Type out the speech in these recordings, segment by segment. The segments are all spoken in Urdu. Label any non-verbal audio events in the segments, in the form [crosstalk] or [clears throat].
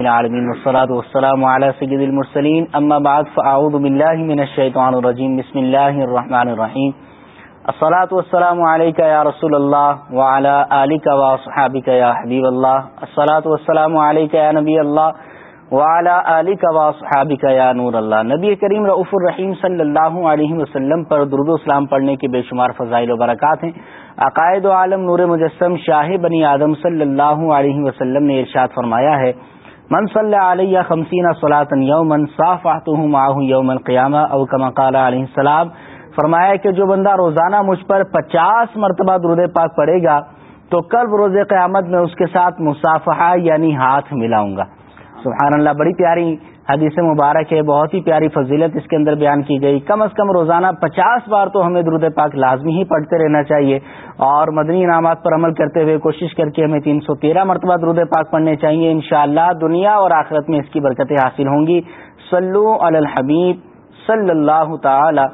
العالمين والصلاة والسلام على سيد المرسلين أما بعد فأعوذ بالله من الشيطان الرجيم بسم الله الرحمن الرحيم الصلاة والسلام عليك يا رسول الله وعلى آلك وصحابك يا حبيب الله الصلاة والسلام عليك يا نبي الله وعلى آلك وصحابك يا نور الله نبی کریم رعف الرحیم صلی اللہ علیہ وسلم پر درود و اسلام پڑھنے کے بے شمار فضائل و برکات ہیں. عقائد و عالم نور مجسم شاہ بنی آدم صلی اللہ علیہ وسلم نے ارشاد فرمایا ہے من صلی علیہ خمسین صلاطن یومن صاف معه یوم القیامہ او کما قال علیہ السلام، فرمایا کہ جو بندہ روزانہ مجھ پر پچاس مرتبہ درود پاک پڑے گا، تو کل روز قیامت میں اس کے ساتھ مصافحہ یعنی ہاتھ ملاؤں گا۔ سبحان اللہ، بڑی پیاری حدیث مبارک ہے، بہت ہی پیاری فضیلت اس کے اندر بیان کی گئی۔ کم از کم روزانہ پچاس بار تو ہمیں درود پاک لازمی ہی پڑھتے رہنا چاہیے۔ اور مدنی انعامات پر عمل کرتے ہوئے کوشش کر کے ہمیں تین سو تیرہ مرتبہ درود پاک پڑھنے چاہیے۔ انشاءاللہ دنیا اور آخرت میں اس کی برکتیں حاصل ہوں گی۔ صلو علی الحبیب صلی اللہ تعالی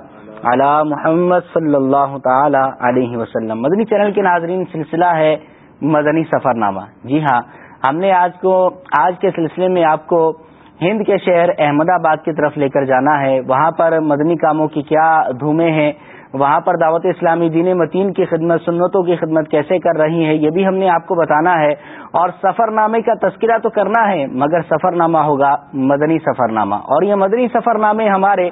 علی محمد صلی اللہ تعالی علیہ وسلم۔ مدنی چینل کے ناظرین، سلسلہ ہے مدنی سفر نامہ جی ہاں ہم نے آج کو، آج کے سلسلے میں آپ کو ہند کے شہر احمد آباد کی طرف لے کر جانا ہے۔ وہاں پر مدنی کاموں کی کیا دھومیں ہیں؟ وہاں پر دعوت اسلامی دین متین کی خدمت، سنتوں کی خدمت کیسے کر رہی ہے یہ بھی ہم نے آپ کو بتانا ہے۔ اور سفر نامے کا تذکرہ تو کرنا ہے، مگر سفر نامہ ہوگا مدنی سفر نامہ اور یہ مدنی سفر نامے ہمارے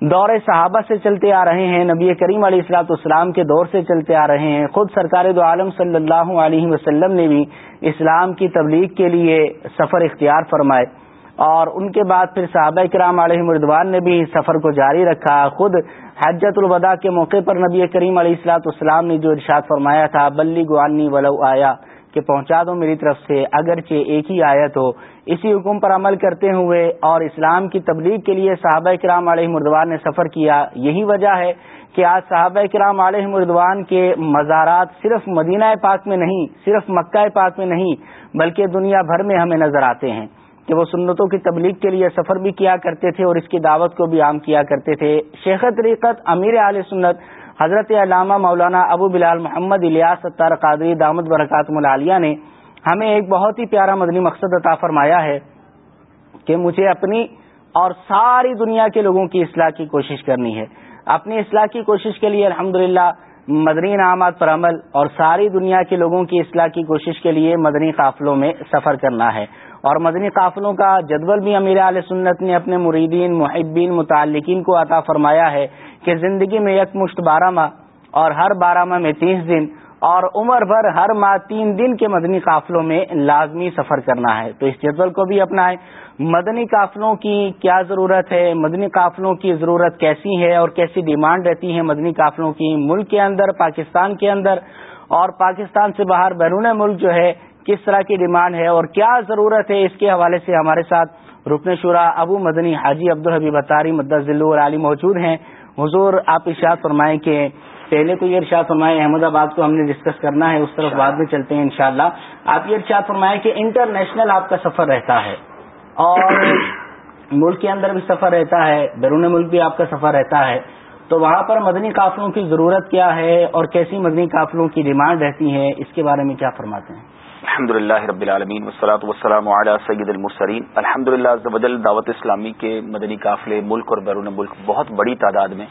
دور صحابہ سے چلتے آ رہے ہیں۔ نبی کریم علیہ السلاط اسلام کے دور سے چلتے آ رہے ہیں۔ خود سرکار دو عالم صلی اللہ علیہ وسلم نے بھی اسلام کی تبلیغ کے لیے سفر اختیار فرمائے۔ اور ان کے بعد پھر صحابہ کرام علیہ مردوان نے بھی سفر کو جاری رکھا۔ خود حجت الوداع کے موقع پر نبی کریم علیہ السلاط اسلام نے جو ارشاد فرمایا تھا، بلی گوانی ولو آیا کہ پہنچا دو میری طرف سے، اگرچہ ایک ہی آیت ہو اسی حکم پر عمل کرتے ہوئے اور اسلام کی تبلیغ کے لیے صحابہ کرام علیہ مردوان نے سفر کیا۔ یہی وجہ ہے کہ آج صحابہ کرام علیہ مردوان کے مزارات صرف مدینہ پاک میں نہیں، صرف مکہ پاک میں نہیں، بلکہ دنیا بھر میں ہمیں نظر آتے ہیں۔ کہ وہ سنتوں کی تبلیغ کے لیے سفر بھی کیا کرتے تھے اور اس کی دعوت کو بھی عام کیا کرتے تھے۔ شیخ طریقت امیر علیہ سنت حضرت علامہ مولانا ابو بلال محمد الیاس ستار قادری دامد برکات ملالیہ نے ہمیں ایک بہت ہی پیارا مدنی مقصد عطا فرمایا ہے کہ مجھے اپنی اور ساری دنیا کے لوگوں کی اصلاح کی کوشش کرنی ہے۔ اپنی اصلاح کی کوشش کے لیے الحمد مدنی انعامات پر عمل اور ساری دنیا کے لوگوں کی اصلاح کی کوشش کے لیے مدنی قافلوں میں سفر کرنا ہے۔ اور مدنی قافلوں کا جدول بھی امیر علیہ سنت نے اپنے مریدین، محبین، متعلقین کو عطا فرمایا ہے کہ زندگی میں یک مشت بارہ ماہ اور ہر بارہ ماہ میں تیس دن اور عمر بھر ہر ماہ تین دن کے مدنی قافلوں میں لازمی سفر کرنا ہے۔ تو اس جدول کو بھی اپنائیں۔ مدنی قافلوں کی کیا ضرورت ہے؟ مدنی قافلوں کی ضرورت کیسی ہے اور کیسی ڈیمانڈ رہتی ہے مدنی قافلوں کی؟ ملک کے اندر، پاکستان کے اندر اور پاکستان سے باہر بیرون ملک جو ہے کس طرح کی ڈیمانڈ ہے اور کیا ضرورت ہے اس کے حوالے سے ہمارے ساتھ رکن شورا ابو مدنی حاجی عبدالحبیب اتاری مدضلو اور علی موجود ہیں۔ حضور آپ ارشاد فرمائیں کہ پہلے تو یہ ارشاد فرمائے احمد آباد کو ہم نے ڈسکس کرنا ہے اس طرف بعد میں چلتے ہیں انشاءاللہ۔ آپ یہ ارشاد فرمائیں کہ انٹرنیشنل آپ کا سفر رہتا ہے اور ملک کے اندر بھی سفر رہتا ہے بیرون ملک بھی آپ کا سفر رہتا ہے۔ تو وہاں پر مدنی قافلوں کی ضرورت کیا ہے اور کیسی مدنی قافلوں کی ڈیمانڈ رہتی ہے اس کے بارے میں کیا فرماتے ہیں؟ الحمد للہ رب العالمین وسلاۃ وسلم علیہ سید المسرین الحمد للہ دعوت اسلامی کے مدنی قافلے ملک اور بیرون ملک بہت بڑی تعداد میں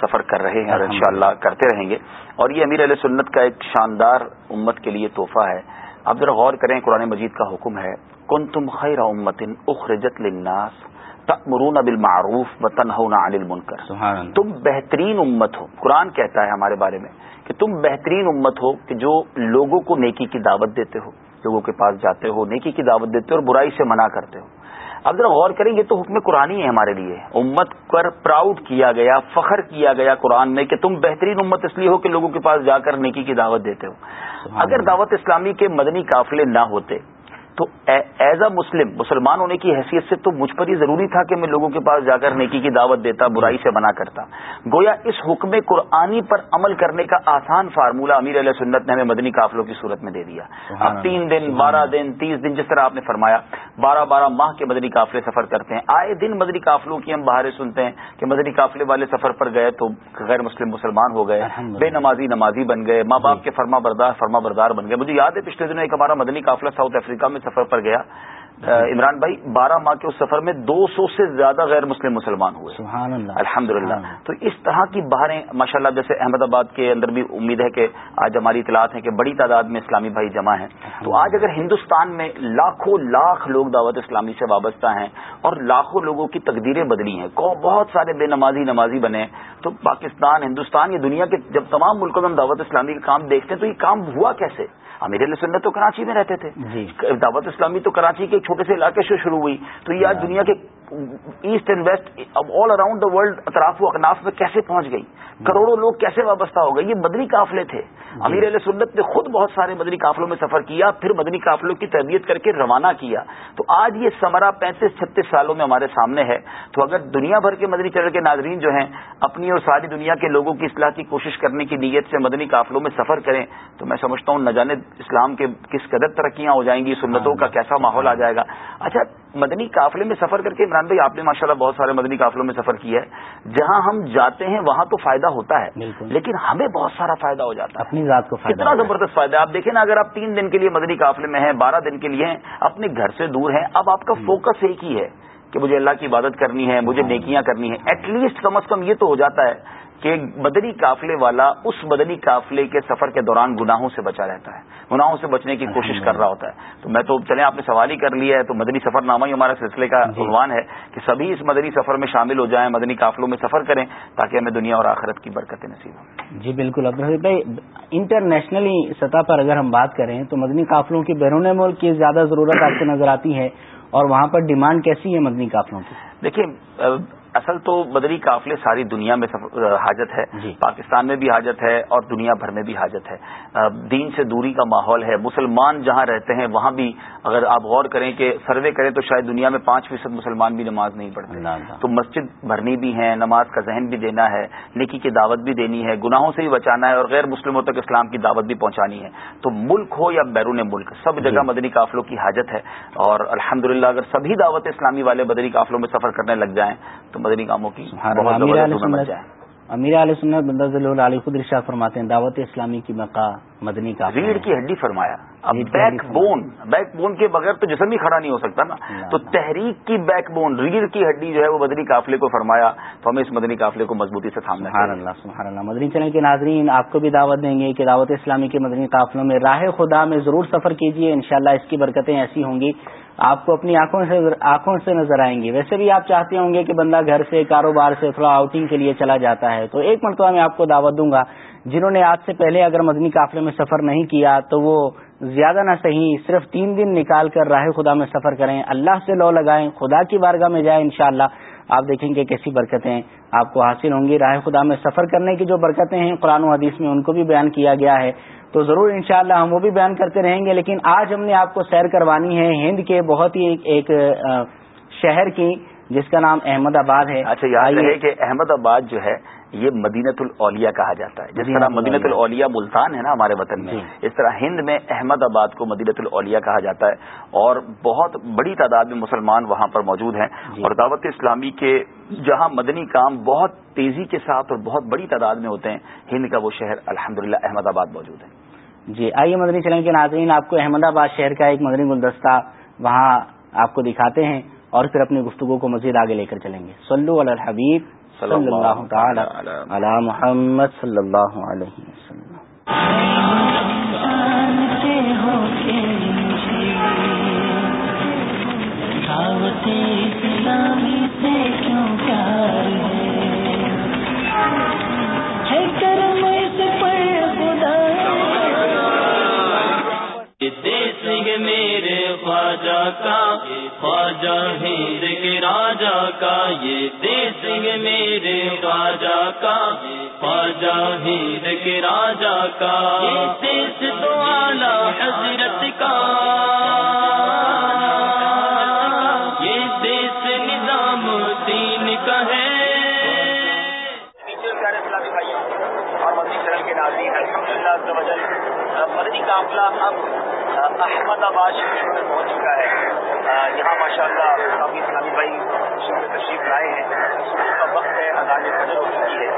سفر کر رہے ہیں اور انشاءاللہ کرتے رہیں گے۔ اور یہ امیر علیہ سنت کا ایک شاندار امت کے لیے تحفہ ہے۔ آپ ذرا غور کریں قرآن مجید کا حکم ہے کن تم خیر امتن اخرجت للناس تأمرون بالمعروف وتنہون عن المنکر تم بہترین امت ہو۔ قرآن کہتا ہے ہمارے بارے میں کہ تم بہترین امت ہو کہ جو لوگوں کو نیکی کی دعوت دیتے ہو لوگوں کے پاس جاتے ہو نیکی کی دعوت دیتے ہو اور برائی سے منع کرتے ہو۔ اب ذرا غور کریں گے تو حکم قرآن ہی ہے ہمارے لیے۔ امت پر پراؤڈ کیا گیا فخر کیا گیا قرآن میں کہ تم بہترین امت اس لیے ہو کہ لوگوں کے پاس جا کر نیکی کی دعوت دیتے ہو۔ اگر دعوت اسلامی کے مدنی قافلے نہ ہوتے تو ایز اے مسلم مسلمان ہونے کی حیثیت سے تو مجھ پر ہی ضروری تھا کہ میں لوگوں کے پاس جا کر نیکی کی دعوت دیتا برائی سے منع کرتا۔ گویا اس حکم قرآنی پر عمل کرنے کا آسان فارمولہ امیر علیہ سنت نے ہمیں مدنی قافلوں کی صورت میں دے دیا۔ اب تین دن بارہ دن تیس دن جس طرح آپ نے فرمایا بارہ بارہ ماہ کے مدنی قافلے سفر کرتے ہیں۔ آئے دن مدنی قافلوں کی ہم باہر سنتے ہیں کہ مدنی قافلے والے سفر پر گئے تو غیر مسلم مسلمان ہو گئے بے نمازی نمازی بن گئے ماں باپ جی۔ کے فرما بردار فرما بردار بن گئے۔ مجھے یاد ہے پچھلے دنوں ایک ہمارا مدنی قافلہ ساؤتھ افریقہ میں سفر پر گیا۔ عمران بھائی بارہ ماہ کے اس سفر میں دو سو سے زیادہ غیر مسلم مسلمان ہوئے۔ سبحان اللہ۔ الحمد للہ تو اس طرح کی باہریں ماشاء اللہ جیسے احمد آباد کے اندر بھی امید ہے کہ آج ہماری اطلاعات ہیں کہ بڑی تعداد میں اسلامی بھائی جمع ہیں۔ تو آج اگر ہندوستان میں لاکھوں لاکھ لوگ دعوت اسلامی سے وابستہ ہیں اور لاکھوں لوگوں کی تقدیریں بدلی ہیں بہت سارے بے نمازی نمازی بنے تو پاکستان ہندوستان یہ دنیا کے جب تمام ملکوں میں ہم دعوت اسلامی کا کام دیکھتے ہیں تو یہ کام ہوا کیسے؟ امیر علیہ سنت تو کراچی میں رہتے تھے۔ جی۔ دعوت اسلامی تو کراچی کے ایک چھوٹے سے علاقے سے شروع ہوئی۔ تو یہ آج دنیا کے east and west all around the world اطراف و اکناف میں کیسے پہنچ گئی؟ کروڑوں لوگ کیسے وابستہ ہو گئے؟ یہ مدنی قافلے تھے۔ امیر علیہ سنت نے خود بہت سارے مدنی قافلوں میں سفر کیا پھر مدنی قافلوں کی تربیت کر کے روانہ کیا۔ تو آج یہ سمرا پینتیس چھتیس سالوں میں ہمارے سامنے ہے۔ تو اگر دنیا بھر کے مدنی چینل کے ناظرین جو ہیں اپنی اور ساری دنیا کے لوگوں کی اصلاح کی کوشش کرنے کی نیت سے مدنی قافلوں میں سفر کریں تو میں سمجھتا ہوں نہ جانے اسلام کے کس قدر ترقیاں ہو جائیں گی سنتوں کا کیسا ماحول آ جائے گا۔ اچھا مدنی قافلے میں سفر کر کے عمران بھائی آپ نے ماشاء اللہ بہت سارے مدنی قافلوں میں سفر کیا ہے۔ جہاں ہم جاتے ہیں وہاں تو فائدہ ہوتا ہے۔ لیکن ہمیں بہت سارا فائدہ ہو جاتا ہے۔ اپنی ذات کو کتنا زبردست فائدہ ہے۔ آپ دیکھیں نا اگر آپ تین دن کے لیے مدنی قافلے میں ہیں بارہ دن کے لیے اپنے گھر سے دور ہیں اب آپ کا فوکس ایک ہی ہے کہ مجھے اللہ کی عبادت کرنی ہے مجھے نیکیاں کرنی ہے ایٹ لیسٹ کم از کم یہ تو ہو جاتا ہے کہ مدنی قافلے والا اس مدنی قافلے کے سفر کے دوران گناہوں سے بچا رہتا ہے گناہوں سے بچنے کی کوشش کر رہا ہوتا ہے۔ تو میں تو چلیں آپ نے سوال ہی کر لیا ہے تو مدنی سفر نامہ ہی ہمارا سلسلے کا جی۔ عنوان ہے کہ سبھی اس مدنی سفر میں شامل ہو جائیں مدنی قافلوں میں سفر کریں تاکہ ہمیں دنیا اور آخرت کی برکتیں نصیب ہوں۔ جی بالکل۔ بھائی انٹرنیشنلی سطح پر اگر ہم بات کریں تو مدنی قافلوں کی بیرون ملک کی زیادہ ضرورت آپ کو نظر آتی ہے اور وہاں پر ڈیمانڈ کیسی ہے مدنی قافلوں کی؟ دیکھیے اصل تو بدری قافلے ساری دنیا میں حاجت ہے۔ جی۔ پاکستان میں بھی حاجت ہے اور دنیا بھر میں بھی حاجت ہے۔ دین سے دوری کا ماحول ہے۔ مسلمان جہاں رہتے ہیں وہاں بھی اگر آپ غور کریں کہ سروے کریں تو شاید دنیا میں پانچ فیصد مسلمان بھی نماز نہیں پڑھتے۔ تو مسجد بھرنی بھی ہے نماز کا ذہن بھی دینا ہے نکی کی دعوت بھی دینی ہے گناہوں سے بھی بچانا ہے اور غیر مسلموں تک اسلام کی دعوت بھی پہنچانی ہے۔ تو ملک ہو یا بیرون ملک سب جگہ جی۔ مدنی قافلوں کی حاجت ہے۔ اور الحمد اگر سبھی دعوت اسلامی والے مدنی قافلوں میں سفر کرنے لگ جائیں تو مدنی کاموں کی امیر علیہ سنت بندہ علی خود رشا فرماتے ہیں دعوت اسلامی کی مقا مدنی کا ریڑھ کی ہڈی فرمایا۔ اب بیک بون بیک بون کے بغیر تو جسم ہی کھڑا نہیں ہو سکتا نا۔ تو تحریک کی بیک بون ریڑھ کی ہڈی جو ہے وہ مدنی قافلے کو فرمایا۔ تو ہمیں اس مدنی قافلے کو مضبوطی سے سامنے سبحان اللہ سبحان اللہ۔ مدنی چینل کے ناظرین آپ کو بھی دعوت دیں گے کہ دعوت اسلامی کے مدنی قافلوں میں راہ خدا میں ضرور سفر کیجیے۔ انشاءاللہ اس کی برکتیں ایسی ہوں گی۔ آپ کو اپنی آنکھوں سے آنکھوں سے نظر آئیں گی۔ ویسے بھی آپ چاہتے ہوں گے کہ بندہ گھر سے کاروبار سے تھوڑا آؤٹنگ کے لیے چلا جاتا ہے۔ تو ایک مرتبہ میں آپ کو دعوت دوں گا جنہوں نے آج سے پہلے اگر مدنی قافلے میں سفر نہیں کیا تو وہ زیادہ نہ صحیح صرف تین دن نکال کر راہ خدا میں سفر کریں، اللہ سے لو لگائیں، خدا کی بارگاہ میں جائیں انشاءاللہ۔ آپ دیکھیں گے کیسی برکتیں آپ کو حاصل ہوں گی۔ راہ خدا میں سفر کرنے کی جو برکتیں ہیں، قرآن و حدیث میں ان کو بھی بیان کیا گیا ہے۔ تو ضرور انشاءاللہ ہم وہ بھی بیان کرتے رہیں گے، لیکن آج ہم نے آپ کو سیر کروانی ہے، ہند کے بہت ہی ایک شہر کی جس کا نام احمد آباد ہے۔ اچھا یاد ہے کہ احمد آباد جو ہے یہ مدینت الاولیاء کہا جاتا ہے۔ جس طرح مدینت الاولیاء۔ ملتان ہے نا ہمارے وطن میں جی۔ اس طرح ہند میں احمد آباد کو مدینت الاولیاء کہا جاتا ہے۔ اور بہت بڑی تعداد میں مسلمان وہاں پر موجود ہیں۔ جی۔ اور دعوت اسلامی کے جہاں مدنی کام بہت تیزی کے ساتھ اور بہت بڑی تعداد میں ہوتے ہیں ہند کا وہ شہر الحمد احمد آباد موجود ہے۔ جی آئیے مدنی چلیں کے ناظرین آپ کو احمد آباد شہر کا ایک مدنی گلدستہ وہاں آپ کو دکھاتے ہیں۔ اور پھر اپنی گفتگو کو مزید آگے لے کر چلیں گے سلو الحبیب صلی اللہ تعالی علی محمد صلی اللہ علیہ وسلم کا خواجہ ہند کے راجا کا یہ دیس میرے خواجہ کا خواجہ ہند کے راجا کا دیس تو اعلی حضرت کا۔ یہ دیس نظام دین کا ہے۔ اور مدنی چرل کے ناظرین الحمد للہ مدنی قافلہ اب احمد آباد شریف میں پہنچ چکا ہے۔ یہاں ماشاء اللہ اسلامی بھائی تشریف لائے ہیں۔ صبح کا وقت ہے ادان فجر ہو چکی ہے۔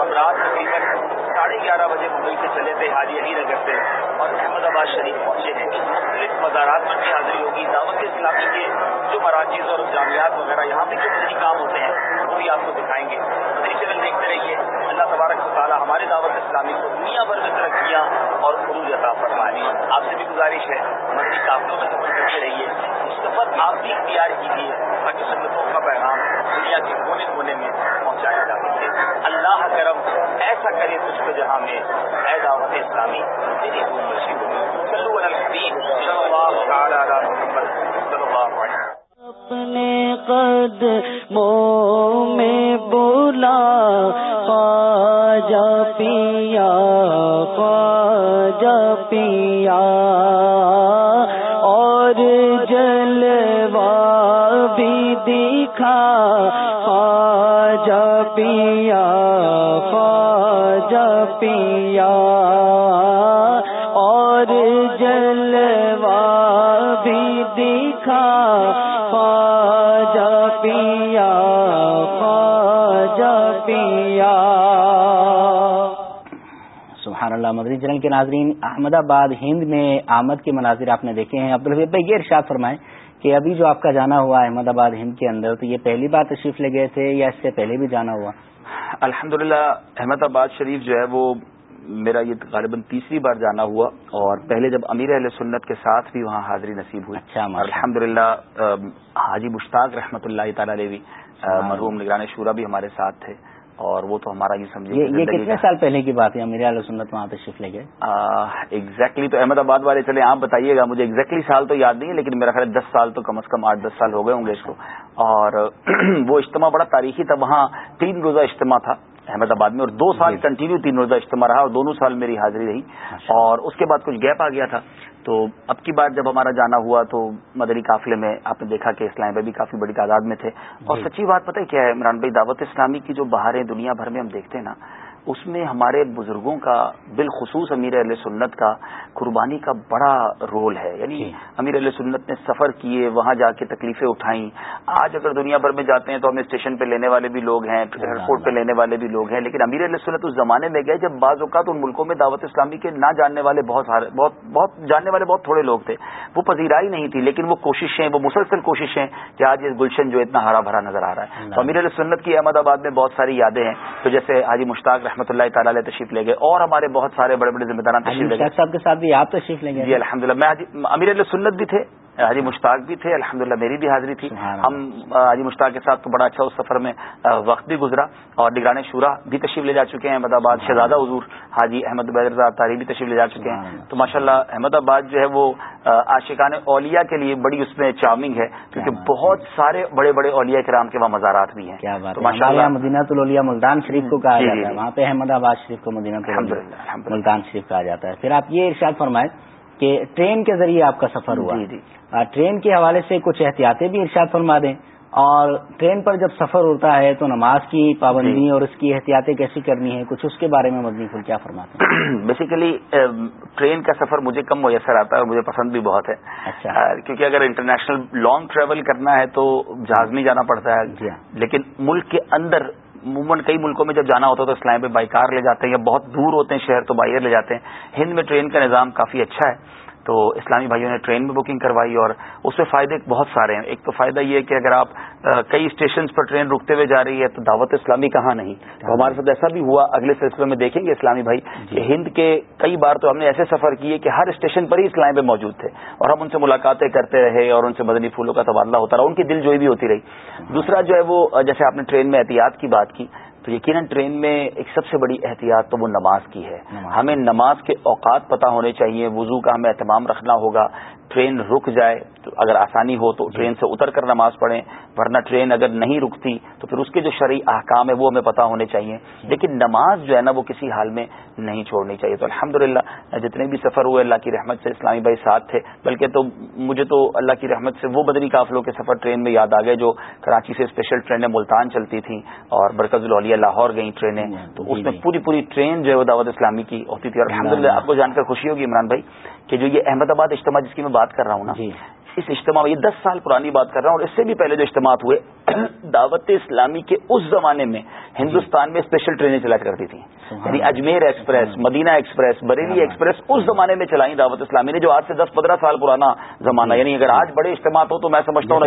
ہم رات تقریباً ساڑھے گیارہ بجے ممبئی سے چلے تھے حاجی علی نگر سے اور احمد آباد شریف پہنچے ہیں۔ مختلف مزارات میں بھی حاضری ہوگی۔ دعوت اسلامی کے جو مراکز اور جامعات وغیرہ یہاں پہ جو مدنی کام ہوتے ہیں، وہ بھی آپ کو دکھائیں گے۔ مدنی چینل دیکھتے رہیے۔ اللہ تبارک و تعالیٰ ہمارے دعوت اسلامی کو دنیا بھر میں ترقیاں اور عروج عطا فرمائے۔ آپ سے بھی گزارش ہے، مدنی قابلوں میں سفر کرتے رہیے۔ اس آپ بھی اختیار کیجیے تاکہ سنتوں کا پیغام دنیا کے کونے کونے میں پہنچایا جا سکے اللہ کرم ایسا کرے کچھ کو جہاں میں اے دعوت اسلامی میری مشکل چلو الحبیب صلی اللہ تعالی علی محمد صلی اللہ علیہ وسلم۔ اپنے قدموں میں بولا، خواجہ پیا خواجہ پیا۔ پیا اور جلوا بھی دکھا، خواجہ پیا خواجہ پیا۔ سبحان اللہ مدری چینل کے ناظرین احمد آباد ہند میں آمد کے مناظر آپ نے دیکھے ہیں۔ عبدالحبیب بھائی، یہ ارشاد فرمائیں کہ ابھی جو آپ کا جانا ہوا احمد آباد ہند کے اندر تو یہ پہلی بار تشریف لے گئے تھے یا اس سے پہلے بھی جانا ہوا؟ الحمد احمد آباد شریف جو ہے وہ میرا یہ غالباً تیسری بار جانا ہوا اور پہلے جب امیر اہل سنت کے ساتھ بھی وہاں حاضری نصیب ہوئی۔ اچھا الحمد للہ حاجی مشتاق رحمۃ اللہ تعالی علیہ مرحوم نگران شورا بھی ہمارے ساتھ تھے۔ اور وہ تو ہمارا یہ سمجھے یہ کتنے سال پہلے کی بات ہے امیر اہل سنت وہاں تشریف لے گئے؟ ایگزیکٹلی تو احمد آباد والے چلے آپ بتائیے گا مجھے ایگزیکٹلی سال تو یاد نہیں ہے لیکن میرا خیال دس سال تو کم از کم آٹھ دس سال ہو گئے ہوں گے اس کو۔ اور [clears throat] وہ اجتماع بڑا تاریخی تھا وہاں تین روزہ اجتماع تھا۔ احمد آباد میں اور دو سال کنٹینیو تین روزہ اجتماع رہا اور دونوں سال میری حاضری رہی اور اس کے بعد کچھ گیپ آ گیا تھا۔ تو اب کی بار جب ہمارا جانا ہوا تو مدری قافلے میں آپ نے دیکھا کہ اسلام بھی کافی بڑی تعداد میں تھے۔ اور سچی بات پتہ کیا ہے؟ عمران بھائی دعوت اسلامی کی جو باہر دنیا بھر میں ہم دیکھتے ہیں نا اس میں ہمارے بزرگوں کا بالخصوص امیر علیہ سنت کا قربانی کا بڑا رول ہے۔ یعنی امیر علیہ سنت نے سفر کیے وہاں جا کے تکلیفیں اٹھائیں۔ آج اگر دنیا بھر میں جاتے ہیں تو ہمیں اسٹیشن پہ لینے والے بھی لوگ ہیں ایئرپورٹ پہ لینے والے بھی لوگ ہیں۔ لیکن امیر علیہ سنت اس زمانے میں گئے جب بعض اوقات ان ملکوں میں دعوت اسلامی کے نہ جاننے والے بہت بہت بہت جاننے والے بہت تھوڑے لوگ تھے۔ وہ پذیرائی نہیں تھی لیکن وہ کوششیں وہ مسلسل کوششیں کہ آج یہ گلشن جو اتنا ہرا بھرا نظر آ رہا ہے۔ تو امیر علیہ سنت کی احمد آباد میں بہت ساری یادیں ہیں۔ تو جیسے حاجی مشتاق رحمۃ اللہ تعالیٰ علیہ تشریف لے گئے اور ہمارے بہت سارے بڑے بڑے ذمہ داران تشریف لے گئے۔ صاحب کے ساتھ بھی آپ تشریف لیں گے؟ جی الحمد للہ میں امیر علیہ سنت بھی تھے۔ حاجی مشتاق بھی تھے الحمد للہ میری بھی حاضری تھی۔ ہم حاجی مشتاق کے ساتھ تو بڑا اچھا اس سفر میں وقت بھی گزرا اور نگران شورا بھی تشریف لے جا چکے ہیں احمد آباد شہزادہ حضور حاجی احمد بیدرزاد تاریخ بھی تشریف لے جا چکے ہیں۔ تو ماشاء اللہ احمد آباد جو ہے وہ عاشقان اولیا کے لیے بڑی اس میں چارمنگ ہے کیونکہ بہت سارے بڑے بڑے اولیا کرام کے وہاں مزارات بھی ہیں۔ مدینہ الولیا ملتان شریف کو کہا جاتا ہے۔ وہاں پہ احمد آباد شریف کو مدینہ ملتان شریف کہا جاتا ہے۔ پھر آپ یہ ارشاد فرمائیں کہ ٹرین کے ذریعے آپ کا سفر ہوا جی جی۔ ٹرین کے حوالے سے کچھ احتیاطیں بھی ارشاد فرما دیں۔ اور ٹرین پر جب سفر ہوتا ہے تو نماز کی پابندی اور اس کی احتیاطیں کیسی کرنی ہے کچھ اس کے بارے میں مدنی پھول کیا فرماتے ہیں؟ [coughs] بیسیکلی ٹرین کا سفر مجھے کم میسر آتا ہے اور مجھے پسند بھی بہت ہے۔ اچھا۔ کیونکہ اگر انٹرنیشنل لانگ ٹریول کرنا ہے تو جہاز میں جانا پڑتا ہے۔ لیکن ملک کے اندر عموماً کئی ملکوں میں جب جانا ہوتا ہے تو اسلام پہ بائی کار لے جاتے ہیں یا بہت دور ہوتے ہیں شہر تو بائی لے جاتے ہیں۔ ہند میں ٹرین کا نظام کافی اچھا ہے۔ تو اسلامی بھائیوں نے ٹرین میں بکنگ کروائی اور اس میں فائدے بہت سارے ہیں۔ ایک تو فائدہ یہ ہے کہ اگر آپ کئی اسٹیشن پر ٹرین رکتے ہوئے جا رہی ہے تو دعوت اسلامی کہاں نہیں؟ تو ہمارے ساتھ ایسا بھی ہوا۔ اگلے سلسلے میں دیکھیں گے اسلامی بھائی کہ ہند کے کئی بار تو ہم نے ایسے سفر کیے کہ ہر اسٹیشن پر ہی اسلام پہ موجود تھے اور ہم ان سے ملاقاتیں کرتے رہے اور ان سے مدنی پھولوں کا تبادلہ ہوتا رہا۔ ان کی دل جوئی بھی ہوتی رہی۔ دوسرا جو ہے وہ جیسے آپ نے ٹرین میں احتیاط کی بات کی تو یقیناً ٹرین میں ایک سب سے بڑی احتیاط تو وہ نماز کی ہے۔ ہمیں نماز کے اوقات پتہ ہونے چاہیے وضو کا ہمیں اہتمام رکھنا ہوگا ٹرین رک جائے تو اگر آسانی ہو تو ٹرین سے اتر کر نماز پڑھیں ورنہ ٹرین اگر نہیں رکتی تو پھر اس کے جو شرعی احکام ہے وہ ہمیں پتہ ہونے چاہیے۔ لیکن نماز جو ہے نا وہ کسی حال میں نہیں چھوڑنی چاہیے۔ تو الحمد جتنے بھی سفر ہوئے اللہ کی رحمت سے اسلامی بھائی ساتھ تھے بلکہ تو مجھے تو اللہ کی رحمت سے وہ بدنی قافلوں کے سفر ٹرین میں یاد آ گئے جو کراچی سے اسپیشل ٹرینیں ملتان چلتی تھیں اور برکز الولیا یا لاہور گئی ٹرینیں تو اس میں پوری پوری ٹرین جو ہے وہ دعوت اسلامی کی ہوتی تھی۔ اور الحمد آپ کو جان کر خوشی ہوگی عمران بھائی کہ جو یہ احمد آباد اجتماع جس کی میں بات کر رہا ہوں نا اس اجتماع یہ دس سال پرانی بات کر رہا ہوں اور اس سے بھی پہلے جو اجتماعات ہوئے دعوت اسلامی کے اس زمانے میں ہندوستان میں اسپیشل ٹرینیں چلا کرتی تھیں۔ یعنی Ajmer express Medina express Bareilly express اس زمانے میں چلائی دعوت اسلامی نے جو آج سے دس پندرہ سال پرانا زمانہ۔ یعنی اگر آج بڑے اجتماعات ہو تو میں سمجھتا ہوں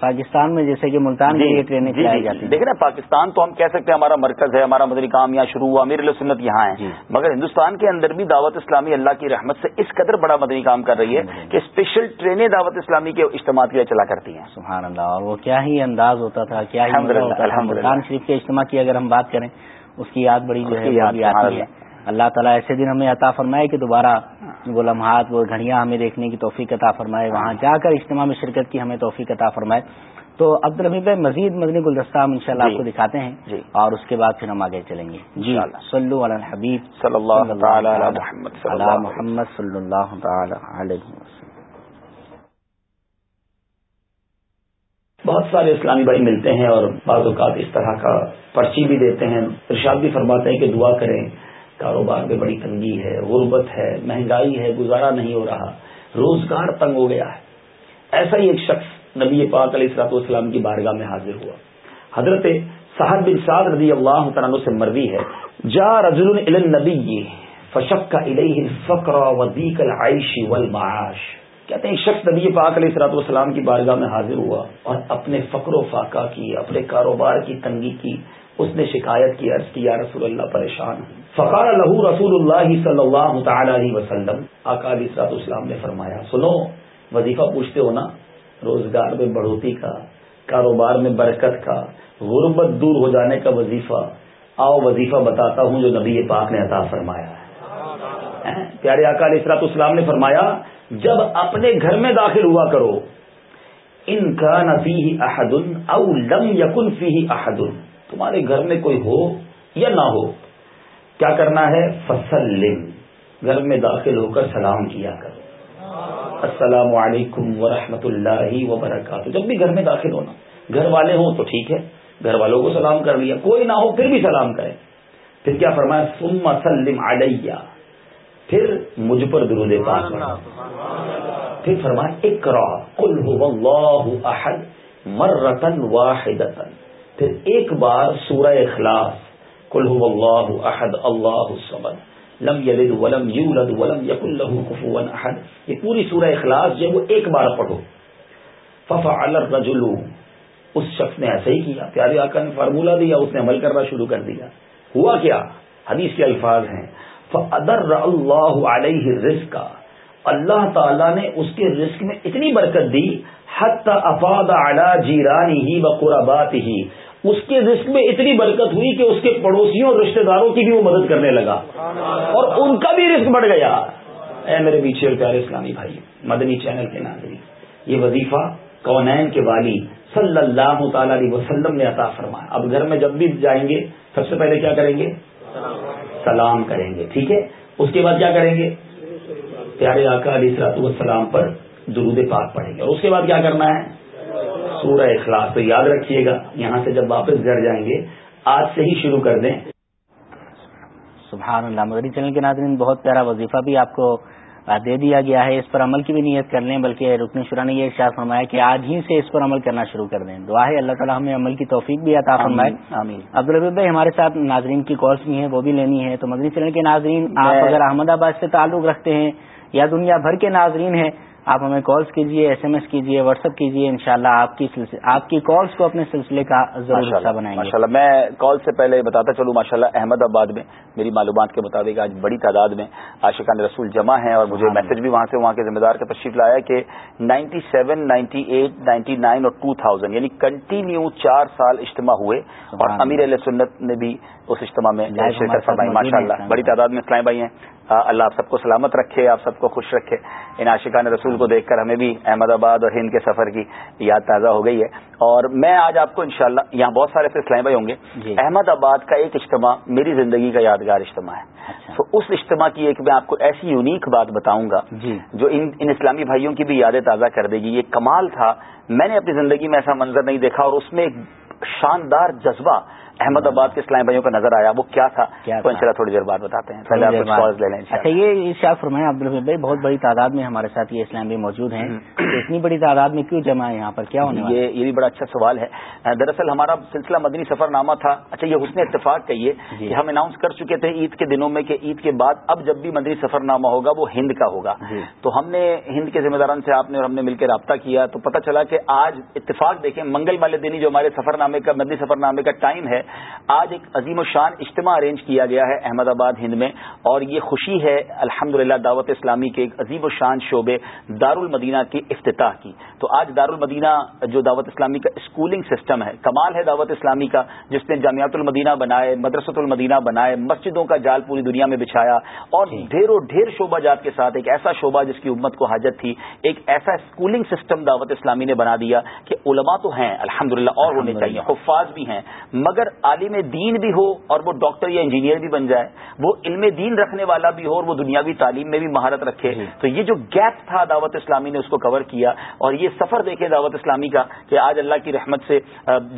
پاکستان میں جیسے کہ ملتان جی، ٹرینیں جی، جی، دیکھیں نا پاکستان تو ہم کہہ سکتے ہیں ہمارا مرکز ہے ہمارا مدنی کام یہاں شروع ہوا امیر سنت یہاں ہے۔ مگر ہندوستان کے اندر بھی دعوت اسلامی اللہ کی رحمت سے اس قدر بڑا مدنی کام کر رہی ہے کہ اسپیشل ٹرینیں دعوت اسلامی کے اجتماع کے چلا کرتی ہیں۔ سبحان اللہ۔ اور وہ کیا ہی انداز ہوتا تھا کیا ہی ملتان شریف کے اجتماع کی اگر ہم بات کریں اس کی یاد بڑی جو ہے اللہ تعالیٰ ایسے دن ہمیں عطا فرمائے کہ دوبارہ وہ لمحات وہ گھڑیاں ہمیں دیکھنے کی توفیق عطا فرمائے وہاں جا کر اجتماع میں شرکت کی ہمیں توفیق عطا فرمائے۔ تو عبد الحمید بھائی مزید مدنی گلدستہ ہم ان آپ جی۔ کو دکھاتے ہیں جی۔ اور اس کے بعد پھر ہم آگے چلیں گے۔ جی صلی اللہ حبیب صلی اللہ محمد صلی اللہ علیہ بہت سارے اسلامی بھائی ملتے ہیں اور بعض اوقات اس طرح کا پرچی بھی دیتے ہیں۔ ارشاد بھی فرماتے ہیں کہ دعا کریں۔ کاروبار میں بڑی تنگی ہے، غربت ہے، مہنگائی ہے، گزارا نہیں ہو رہا۔ روزگار تنگ ہو گیا ہے۔ ایسا ہی ایک شخص نبی پاک علیہ السلاط والسلام کی بارگاہ میں حاضر ہوا۔ حضرت صاحب بن سعد رضی اللہ تعالیٰ سے مروی ہے۔ جا رجل النبی فشق کا الفقر ودیق العیش والمعاش۔ کہتے ہیں شخص نبی پاک علیہ السلاط والسلام کی بارگاہ میں حاضر ہوا اور اپنے فقر و فاقہ کی اپنے کاروبار کی تنگی کی اس نے شکایت کی عرض کی یا رسول اللہ پریشان فقار لہو رسول اللہ صلی اللہ تعالی علیہ وسلم آقا علیہ السلاط اسلام نے فرمایا سنو وظیفہ پوچھتے ہو نا روزگار میں بڑھوتی کا کاروبار میں برکت کا غربت دور ہو جانے کا وظیفہ آؤ وظیفہ بتاتا ہوں جو نبی پاک نے عطا فرمایا ہے. پیارے آقا علیہ السلاط اسلام نے فرمایا جب اپنے گھر میں داخل ہوا کرو، ان کا نفی احدن او لم یقن فی احدن تمہارے گھر میں کوئی ہو یا نہ ہو، کیا کرنا ہے؟ فصل گھر میں داخل ہو کر سلام کیا کرو۔ السلام علیکم ورحمۃ اللہ وبرکاتہ۔ جب بھی گھر میں داخل ہونا، گھر والے ہوں تو ٹھیک ہے، گھر والوں کو سلام کر لیا، کوئی نہ ہو پھر بھی سلام کرے۔ پھر کیا فرمایا؟ سم سلم علیہ۔ پھر مجھ پر درود پاک پھر فرمائے اکرا کل اللہ احد مرتن واحدتن پھر ایک بار سورہ اخلاص کل اللہ احد اللہ الصمد۔ لم یلد ولم یولد ولم یکن له کفوا احد یہ پوری سورہ اخلاص جو وہ ایک بار پڑھو۔ ففعل الرجل۔ اس شخص نے ایسے ہی کیا پیارے آقا نے فارمولہ دیا اس نے عمل کرنا شروع کر دیا۔ ہوا کیا؟ حدیث کے الفاظ ہیں۔ ادر اللہ علیہ رزق اللہ تعالیٰ نے اس کے رزق میں اتنی برکت دی حت افاد جیرانی ہی بقربات ہی اس کے رزق میں اتنی برکت ہوئی کہ اس کے پڑوسیوں اور رشتہ داروں کی بھی وہ مدد کرنے لگا۔ اور ان کا بھی رزق بڑھ گیا۔ اے میرے پیچھے پیارے اسلامی بھائی، مدنی چینل کے ناظرین، یہ وظیفہ کونین کے والی صلی اللہ تعالی علیہ وسلم نے عطا فرمایا۔ اب گھر میں جب بھی جائیں گے، سب سے پہلے کیا کریں گے؟ سلام کریں گے، ٹھیک ہے؟ اس کے بعد کیا کریں گے؟ پیارے آقا علی سلاط والسلام پر درود پاک پڑھیں گے۔ اور اس کے بعد کیا کرنا ہے؟ سورہ اخلاص، تو یاد رکھیے گا، یہاں سے جب واپس گھر جائیں گے، آج سے ہی شروع کر دیں۔ سبحان اللہ مدری چینل کے ناظرین، بہت پیارا وظیفہ بھی آپ کو دے دیا گیا ہے اس پر عمل کی بھی نیت کر لیں بلکہ رکن شرح نے یہ ارشاد فرمایا کہ آج ہی سے اس پر عمل کرنا شروع کر دیں۔ دعا ہے اللہ تعالیٰ ہمیں عمل کی توفیق بھی عطا فرمائے۔ عبدالربی بھائی ہمارے ساتھ ناظرین کی کالس بھی ہیں وہ بھی لینی ہے تو مدنی چینل کے ناظرین آپ اگر احمد آباد سے تعلق رکھتے ہیں یا دنیا بھر کے ناظرین ہیں آپ ہمیں کالس کیجیے ایس ایم ایس کیجیے واٹس ایپ کیجیے ان شاء اللہ آپ کی آپ کی کالس کو اپنے سلسلے کا ضرور بنائیں گے۔ میں کال سے پہلے بتاتا چلوں ماشاء اللہ احمد آباد میں میری معلومات کے مطابق آج بڑی تعداد میں عاشقان رسول جمع ہیں اور مجھے میسج بھی وہاں سے وہاں کے ذمہ دار کا تشریف لایا کہ ninety seven ninety eight ninety nine اور ٹو تھاؤزینڈ یعنی کنٹینیو چار سال اجتماع ہوئے اور امیر علیہ سنت نے بھی اس اجتماع میں شرکت فرمائی۔ ماشاء اللہ بڑی تعداد میں اسلام بھائی ہیں۔ اللہ آپ سب کو سلامت رکھے آپ سب کو خوش رکھے۔ ان عاشقان رسول کو دیکھ کر ہمیں بھی احمد آباد اور ہند کے سفر کی یاد تازہ ہو گئی ہے۔ اور میں آج آپ کو انشاءاللہ یہاں بہت سارے ایسے اسلام بھائی ہوں گے۔ جی۔ احمد آباد کا ایک اجتماع میری زندگی کا یادگار اجتماع ہے۔ اچھا۔ تو اس اجتماع کی ایک میں آپ کو ایسی یونیک بات بتاؤں گا جی۔ جو ان ان اسلامی بھائیوں کی بھی یادیں تازہ کر دے گی۔ یہ کمال تھا۔ میں نے اپنی زندگی میں ایسا منظر نہیں دیکھا اور اس میں ایک شاندار جذبہ احمد آباد کے اسلام بھائیوں کا نظر آیا وہ کیا تھا تو تھا؟ انشاءاللہ تھوڑی دیر بعد بتاتے ہیں تھوڑی پہلے آپ دیر کچھ بعد۔ calls لے لیں اچھا۔ یہ ارشاد فرمائیں عبد الحمید بھائی بہت بڑی تعداد میں ہمارے ساتھ یہ اسلام بھی موجود ہیں اتنی بڑی تعداد میں کیوں جمع ہے یہاں پر کیا ہونے ہے؟ یہ یہ بھی بڑا اچھا سوال ہے دراصل ہمارا سلسلہ مدنی سفر نامہ تھا اچھا یہ حسن اتفاق کہیے جی۔ کہ ہم اناؤنس کر چکے تھے عید کے دنوں میں کہ عید کے بعد اب جب بھی مدنی سفر نامہ ہوگا وہ ہند کا ہوگا جی۔ تو ہم نے ہند کے ذمہ داران سے آپ نے اور ہم نے مل کے رابطہ کیا تو پتہ چلا کہ آج اتفاق دیکھیں منگل والے دن ہی جو ہمارے سفر نامے کا مدنی سفر نامے کا ٹائم ہے آج ایک عظیم و شان اجتماع ارینج کیا گیا ہے احمد آباد ہند میں اور یہ خوشی ہے الحمد دعوت اسلامی کے ایک عظیم و شان شعبے دارالمدینہ کی افتتاح کی تو آج دارالمدینہ جو دعوت اسلامی کا اسکولنگ سسٹم ہے کمال ہے دعوت اسلامی کا جس نے جامعات المدینہ بنائے مدرسۃ المدینہ بنائے مسجدوں کا جال پوری دنیا میں بچھایا اور جی۔ ڈھیروں ڈھیر شعبہ جات کے ساتھ ایک ایسا شعبہ جس کی امت کو حاجت تھی ایک ایسا اسکولنگ سسٹم دعوت اسلامی نے بنا دیا کہ علماء تو ہیں الحمد اور ہونے چاہیے حفاظ بھی ہیں مگر عالم دین بھی ہو اور وہ ڈاکٹر یا انجینئر بھی بن جائے وہ علم دین رکھنے والا بھی ہو اور وہ دنیاوی تعلیم میں بھی مہارت رکھے جی۔ تو یہ جو گیپ تھا دعوت اسلامی نے اس کو کور کیا اور یہ سفر دیکھے دعوت اسلامی کا کہ آج اللہ کی رحمت سے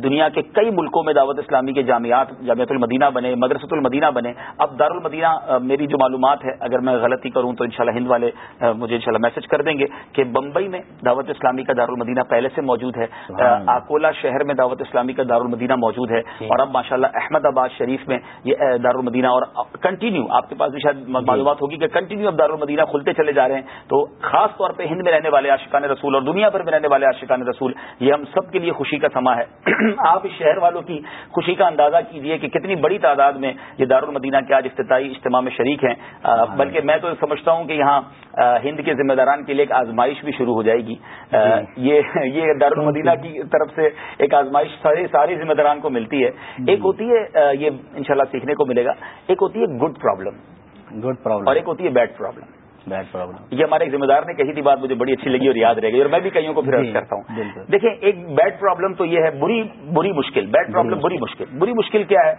دنیا کے کئی ملکوں میں دعوت اسلامی کے جامعات جامعت المدینہ بنے مدرسۃ المدینہ بنے اب دارالمدینہ آ، میری جو معلومات ہے اگر میں غلطی کروں تو انشاءاللہ ہند والے مجھے انشاءاللہ میسج کر دیں گے کہ بمبئی میں دعوت اسلامی کا دارالمدینہ پہلے سے موجود ہے سبحان آ، اللہ۔ اکولا شہر میں دعوت اسلامی کا دارالمدینہ موجود ہے جی۔ اور اب ماشاءاللہ احمد آباد شریف میں یہ دارالمدینہ اور کنٹینیو آپ کے پاس بھی شاید معلومات ہوگی کہ کنٹینیو اب دارالمدینہ کھلتے چلے جا رہے ہیں۔ تو خاص طور پہ ہند میں رہنے والے عاشقان رسول اور دنیا بھر میں رہنے والے عاشقان رسول یہ ہم سب کے لیے خوشی کا سما ہے۔ [clears throat] آپ اس شہر والوں کی خوشی کا اندازہ کیجیے کہ کتنی بڑی تعداد میں یہ دارالمدینہ کے آج افتتاحی اجتماع میں شریک ہیں۔ بلکہ میں تو سمجھتا ہوں کہ یہاں ہند کے ذمہ داران کے لیے ایک آزمائش بھی شروع ہو جائے گی۔ آ، یہ یہ دارالمدینہ کی طرف سے ایک آزمائش سارے سارے ذمہ داران کو ملتی ہے۔ ایک ہوتی ہے یہ انشاءاللہ سیکھنے کو ملے گا۔ ایک ہوتی ہے گڈ پرابلم گڈ پرابلم اور ایک ہوتی ہے بیڈ پرابلم بیڈ پرابلم یہ ہمارے ایک ذمہ دار نے کہی تھی بات مجھے بڑی اچھی لگی اور یاد رہ گئی۔ اور میں بھی کئیوں کو پھر جی، عرض کرتا ہوں۔ دیکھیں ایک بیڈ پرابلم تو یہ ہے بری بری مشکل۔ بیڈ پرابلم بری مشکل۔ بری مشکل کیا ہے؟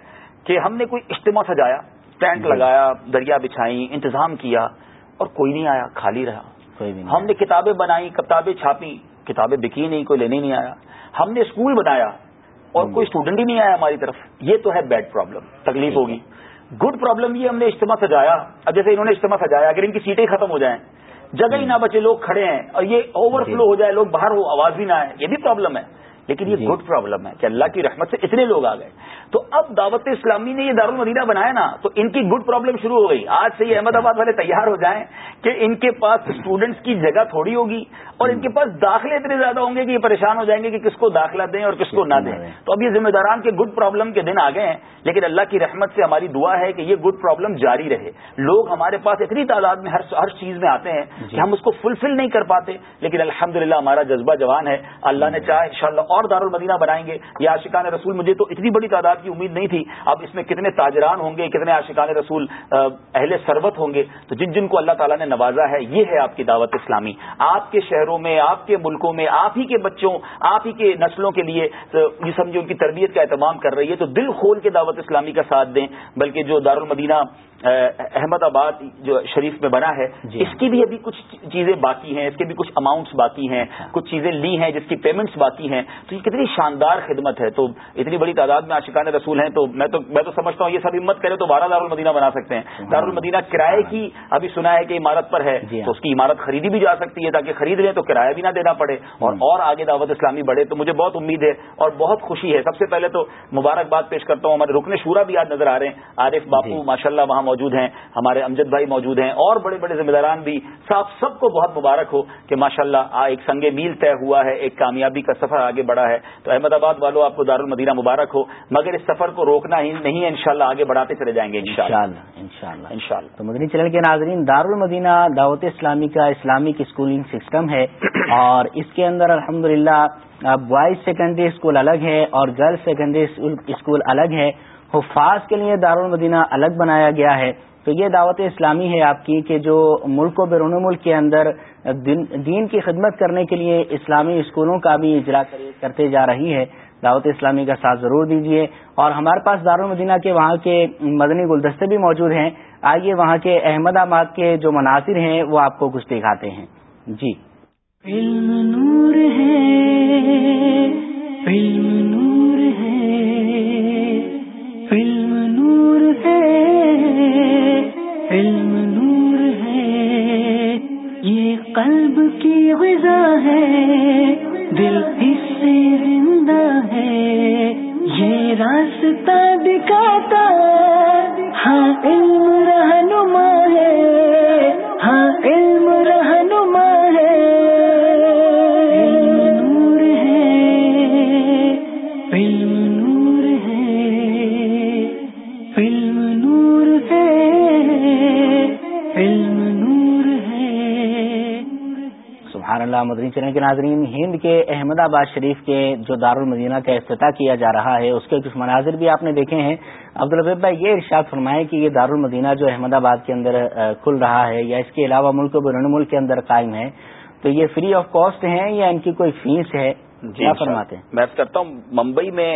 کہ ہم نے کوئی اجتماع سجایا ٹینٹ جی۔ لگایا دریا بچھائی انتظام کیا۔ اور کوئی نہیں آیا خالی رہا۔ کوئی بھی نہیں ہم نے کتابیں بنائی کتابیں چھاپی کتابیں بکی نہیں کوئی لینے نہیں آیا۔ ہم نے اسکول بنایا اور کوئی اسٹوڈنٹ ہی نہیں آیا ہماری طرف۔ یہ تو ہے بیڈ پرابلم تکلیف ہوگی۔ گڈ پرابلم یہ ہم نے اجتماع سجایا۔ اب جیسے انہوں نے اجتماع سجایا اگر ان کی سیٹیں ختم ہو جائیں جگہ ہی نہ بچے لوگ کھڑے ہیں اور یہ اوور فلو ہو جائے لوگ باہر ہو آواز بھی نہ آئے یہ بھی پرابلم ہے۔ لیکن یہ جی۔ گڈ پرابلم ہے کہ اللہ کی رحمت سے اتنے لوگ آ گئے۔ تو اب دعوت اسلامی نے یہ دارالمدینہ بنایا نا تو ان کی گڈ پرابلم شروع ہو گئی۔ آج سے یہ احمد آباد والے تیار ہو جائیں کہ ان کے پاس اسٹوڈنٹس کی جگہ تھوڑی ہوگی اور ان کے پاس داخلے اتنے زیادہ ہوں گے کہ یہ پریشان ہو جائیں گے کہ کس کو داخلہ دیں اور کس کو نہ دیں۔ تو اب یہ ذمہ داران کے گڈ پرابلم کے دن آ گئے ہیں لیکن اللہ کی رحمت سے ہماری دعا ہے کہ یہ گڈ پرابلم جاری رہے۔ لوگ ہمارے پاس اتنی تعداد میں ہر ہر چیز میں آتے ہیں کہ ہم اس کو فلفل نہیں کر پاتے لیکن الحمد ہمارا جذبہ جوان ہے۔ اللہ نے چاہا انشاءاللہ اور دارالمدینہ بنائیں گے۔ یہ عاشقان رسول مجھے تو اتنی بڑی تعداد کی امید نہیں تھی۔ اب اس میں کتنے تاجران ہوں گے، کتنے عاشقان رسول اہل سربت ہوں گے۔ تو جن جن کو اللہ تعالیٰ نے نوازا ہے، یہ ہے آپ کی دعوت اسلامی۔ آپ کے شہروں میں، آپ کے ملکوں میں، آپ ہی کے بچوں، آپ ہی کے نسلوں کے لیے یہ سمجھے ان کی تربیت کا اہتمام کر رہی ہے۔ تو دل کھول کے دعوت اسلامی کا ساتھ دیں، بلکہ جو دارالمدینہ احمد آباد جو شریف میں بنا ہے جی۔ اس کی بھی ابھی کچھ چیزیں باقی ہیں اس کے بھی کچھ اماؤنٹس باقی ہیں کچھ چیزیں لی ہیں جس کی پیمنٹس باقی ہیں۔ تو یہ کتنی شاندار خدمت ہے تو اتنی بڑی تعداد میں عاشقان رسول ہیں تو میں تو میں تو سمجھتا ہوں یہ سب ہمت کرے تو بارہ دارالمدینہ بنا سکتے ہیں۔ دارالمدینہ کرائے کی ابھی سنا ہے کہ عمارت پر ہے جی ہاں۔ تو اس کی عمارت خریدی بھی جا سکتی ہے تاکہ خرید لیں تو کرایہ بھی نہ دینا پڑے۔ اور اور آگے دعوت اسلامی بڑھے تو مجھے بہت امید ہے اور بہت خوشی ہے۔ سب سے پہلے تو مبارکباد پیش کرتا ہوں ہمارے رکن شورا بھی آج نظر آ رہے ہیں عارف باپو جی۔ ماشاء اللہ وہاں موجود ہیں ہمارے امجد بھائی موجود ہیں اور بڑے بڑے ذمہ داران بھی۔ صاحب سب کو بہت مبارک ہو کہ ماشاء اللہ ایک سنگ میل طے ہوا ہے ایک کامیابی کا سفر آگے بڑھا ہے۔ تو احمد آباد والوں آپ کو دارالمدینہ مبارک ہو۔ مگر اس سفر کو روکنا ہی نہیں ہے انشاءاللہ آگے بڑھاتے چلے جائیں گے انشاءاللہ۔ انشاءاللہ انشاءاللہ۔ تو مدنی چینل کے ناظرین دارالمدینہ دعوت اسلامی کا اسلامک اسکولنگ سسٹم ہے۔ اور اس کے اندر الحمدللہ بوائز سیکنڈری اسکول الگ ہے اور گرلز سیکنڈری اسکول الگ ہے۔ حفاظ کے لیے دارالمدینہ الگ بنایا گیا ہے۔ تو یہ دعوت اسلامی ہے آپ کی کہ جو ملک و بیرون ملک کے اندر دین کی خدمت کرنے کے لیے اسلامی اسکولوں کا بھی اجرا کرتے جا رہی ہے۔ دعوت اسلامی کا ساتھ ضرور دیجیے اور ہمارے پاس دارالمدینہ کے وہاں کے مدنی گلدستے بھی موجود ہیں۔ آئیے وہاں کے احمد آباد کے جو مناظر ہیں، وہ آپ کو کچھ دکھاتے ہیں۔ جی۔ علم نور ہے علم نور ہے۔ ہے، علم نور ہے، یہ قلب کی غذا ہے، دل اس سے زندہ ہے، یہ راستہ دکھاتا ہاں علم رہنما ہے ہاں علم رہنما ہے۔ اللہ مدنی چینل کے ناظرین ہند کے احمد آباد شریف کے جو دارالمدینہ کا افتتاح کیا جا رہا ہے اس کے کچھ مناظر بھی آپ نے دیکھے ہیں۔ عبدالرب بھائی یہ ارشاد فرمائے کہ یہ دارالمدینہ جو احمد آباد کے اندر کھل رہا ہے یا اس کے علاوہ ملک و بیرون ملک کے اندر قائم ہے تو یہ فری آف کاسٹ ہیں یا ان کی کوئی فیس ہے؟ کیا فرماتے ہیں؟ میں کرتا ہوں ممبئی میں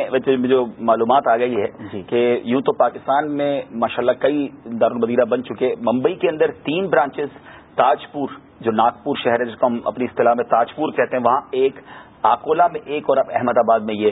جو معلومات آ گئی ہے جی۔ کہ یوں تو پاکستان میں ماشاءاللہ کئی دارالمدینہ بن چکے ممبئی کے اندر تین برانچز تاج پور جو ناگپور شہر ہے جس کو ہم اپنی اصطلاح میں تاج پور کہتے ہیں وہاں ایک آکولا میں ایک اور اب احمد آباد میں یہ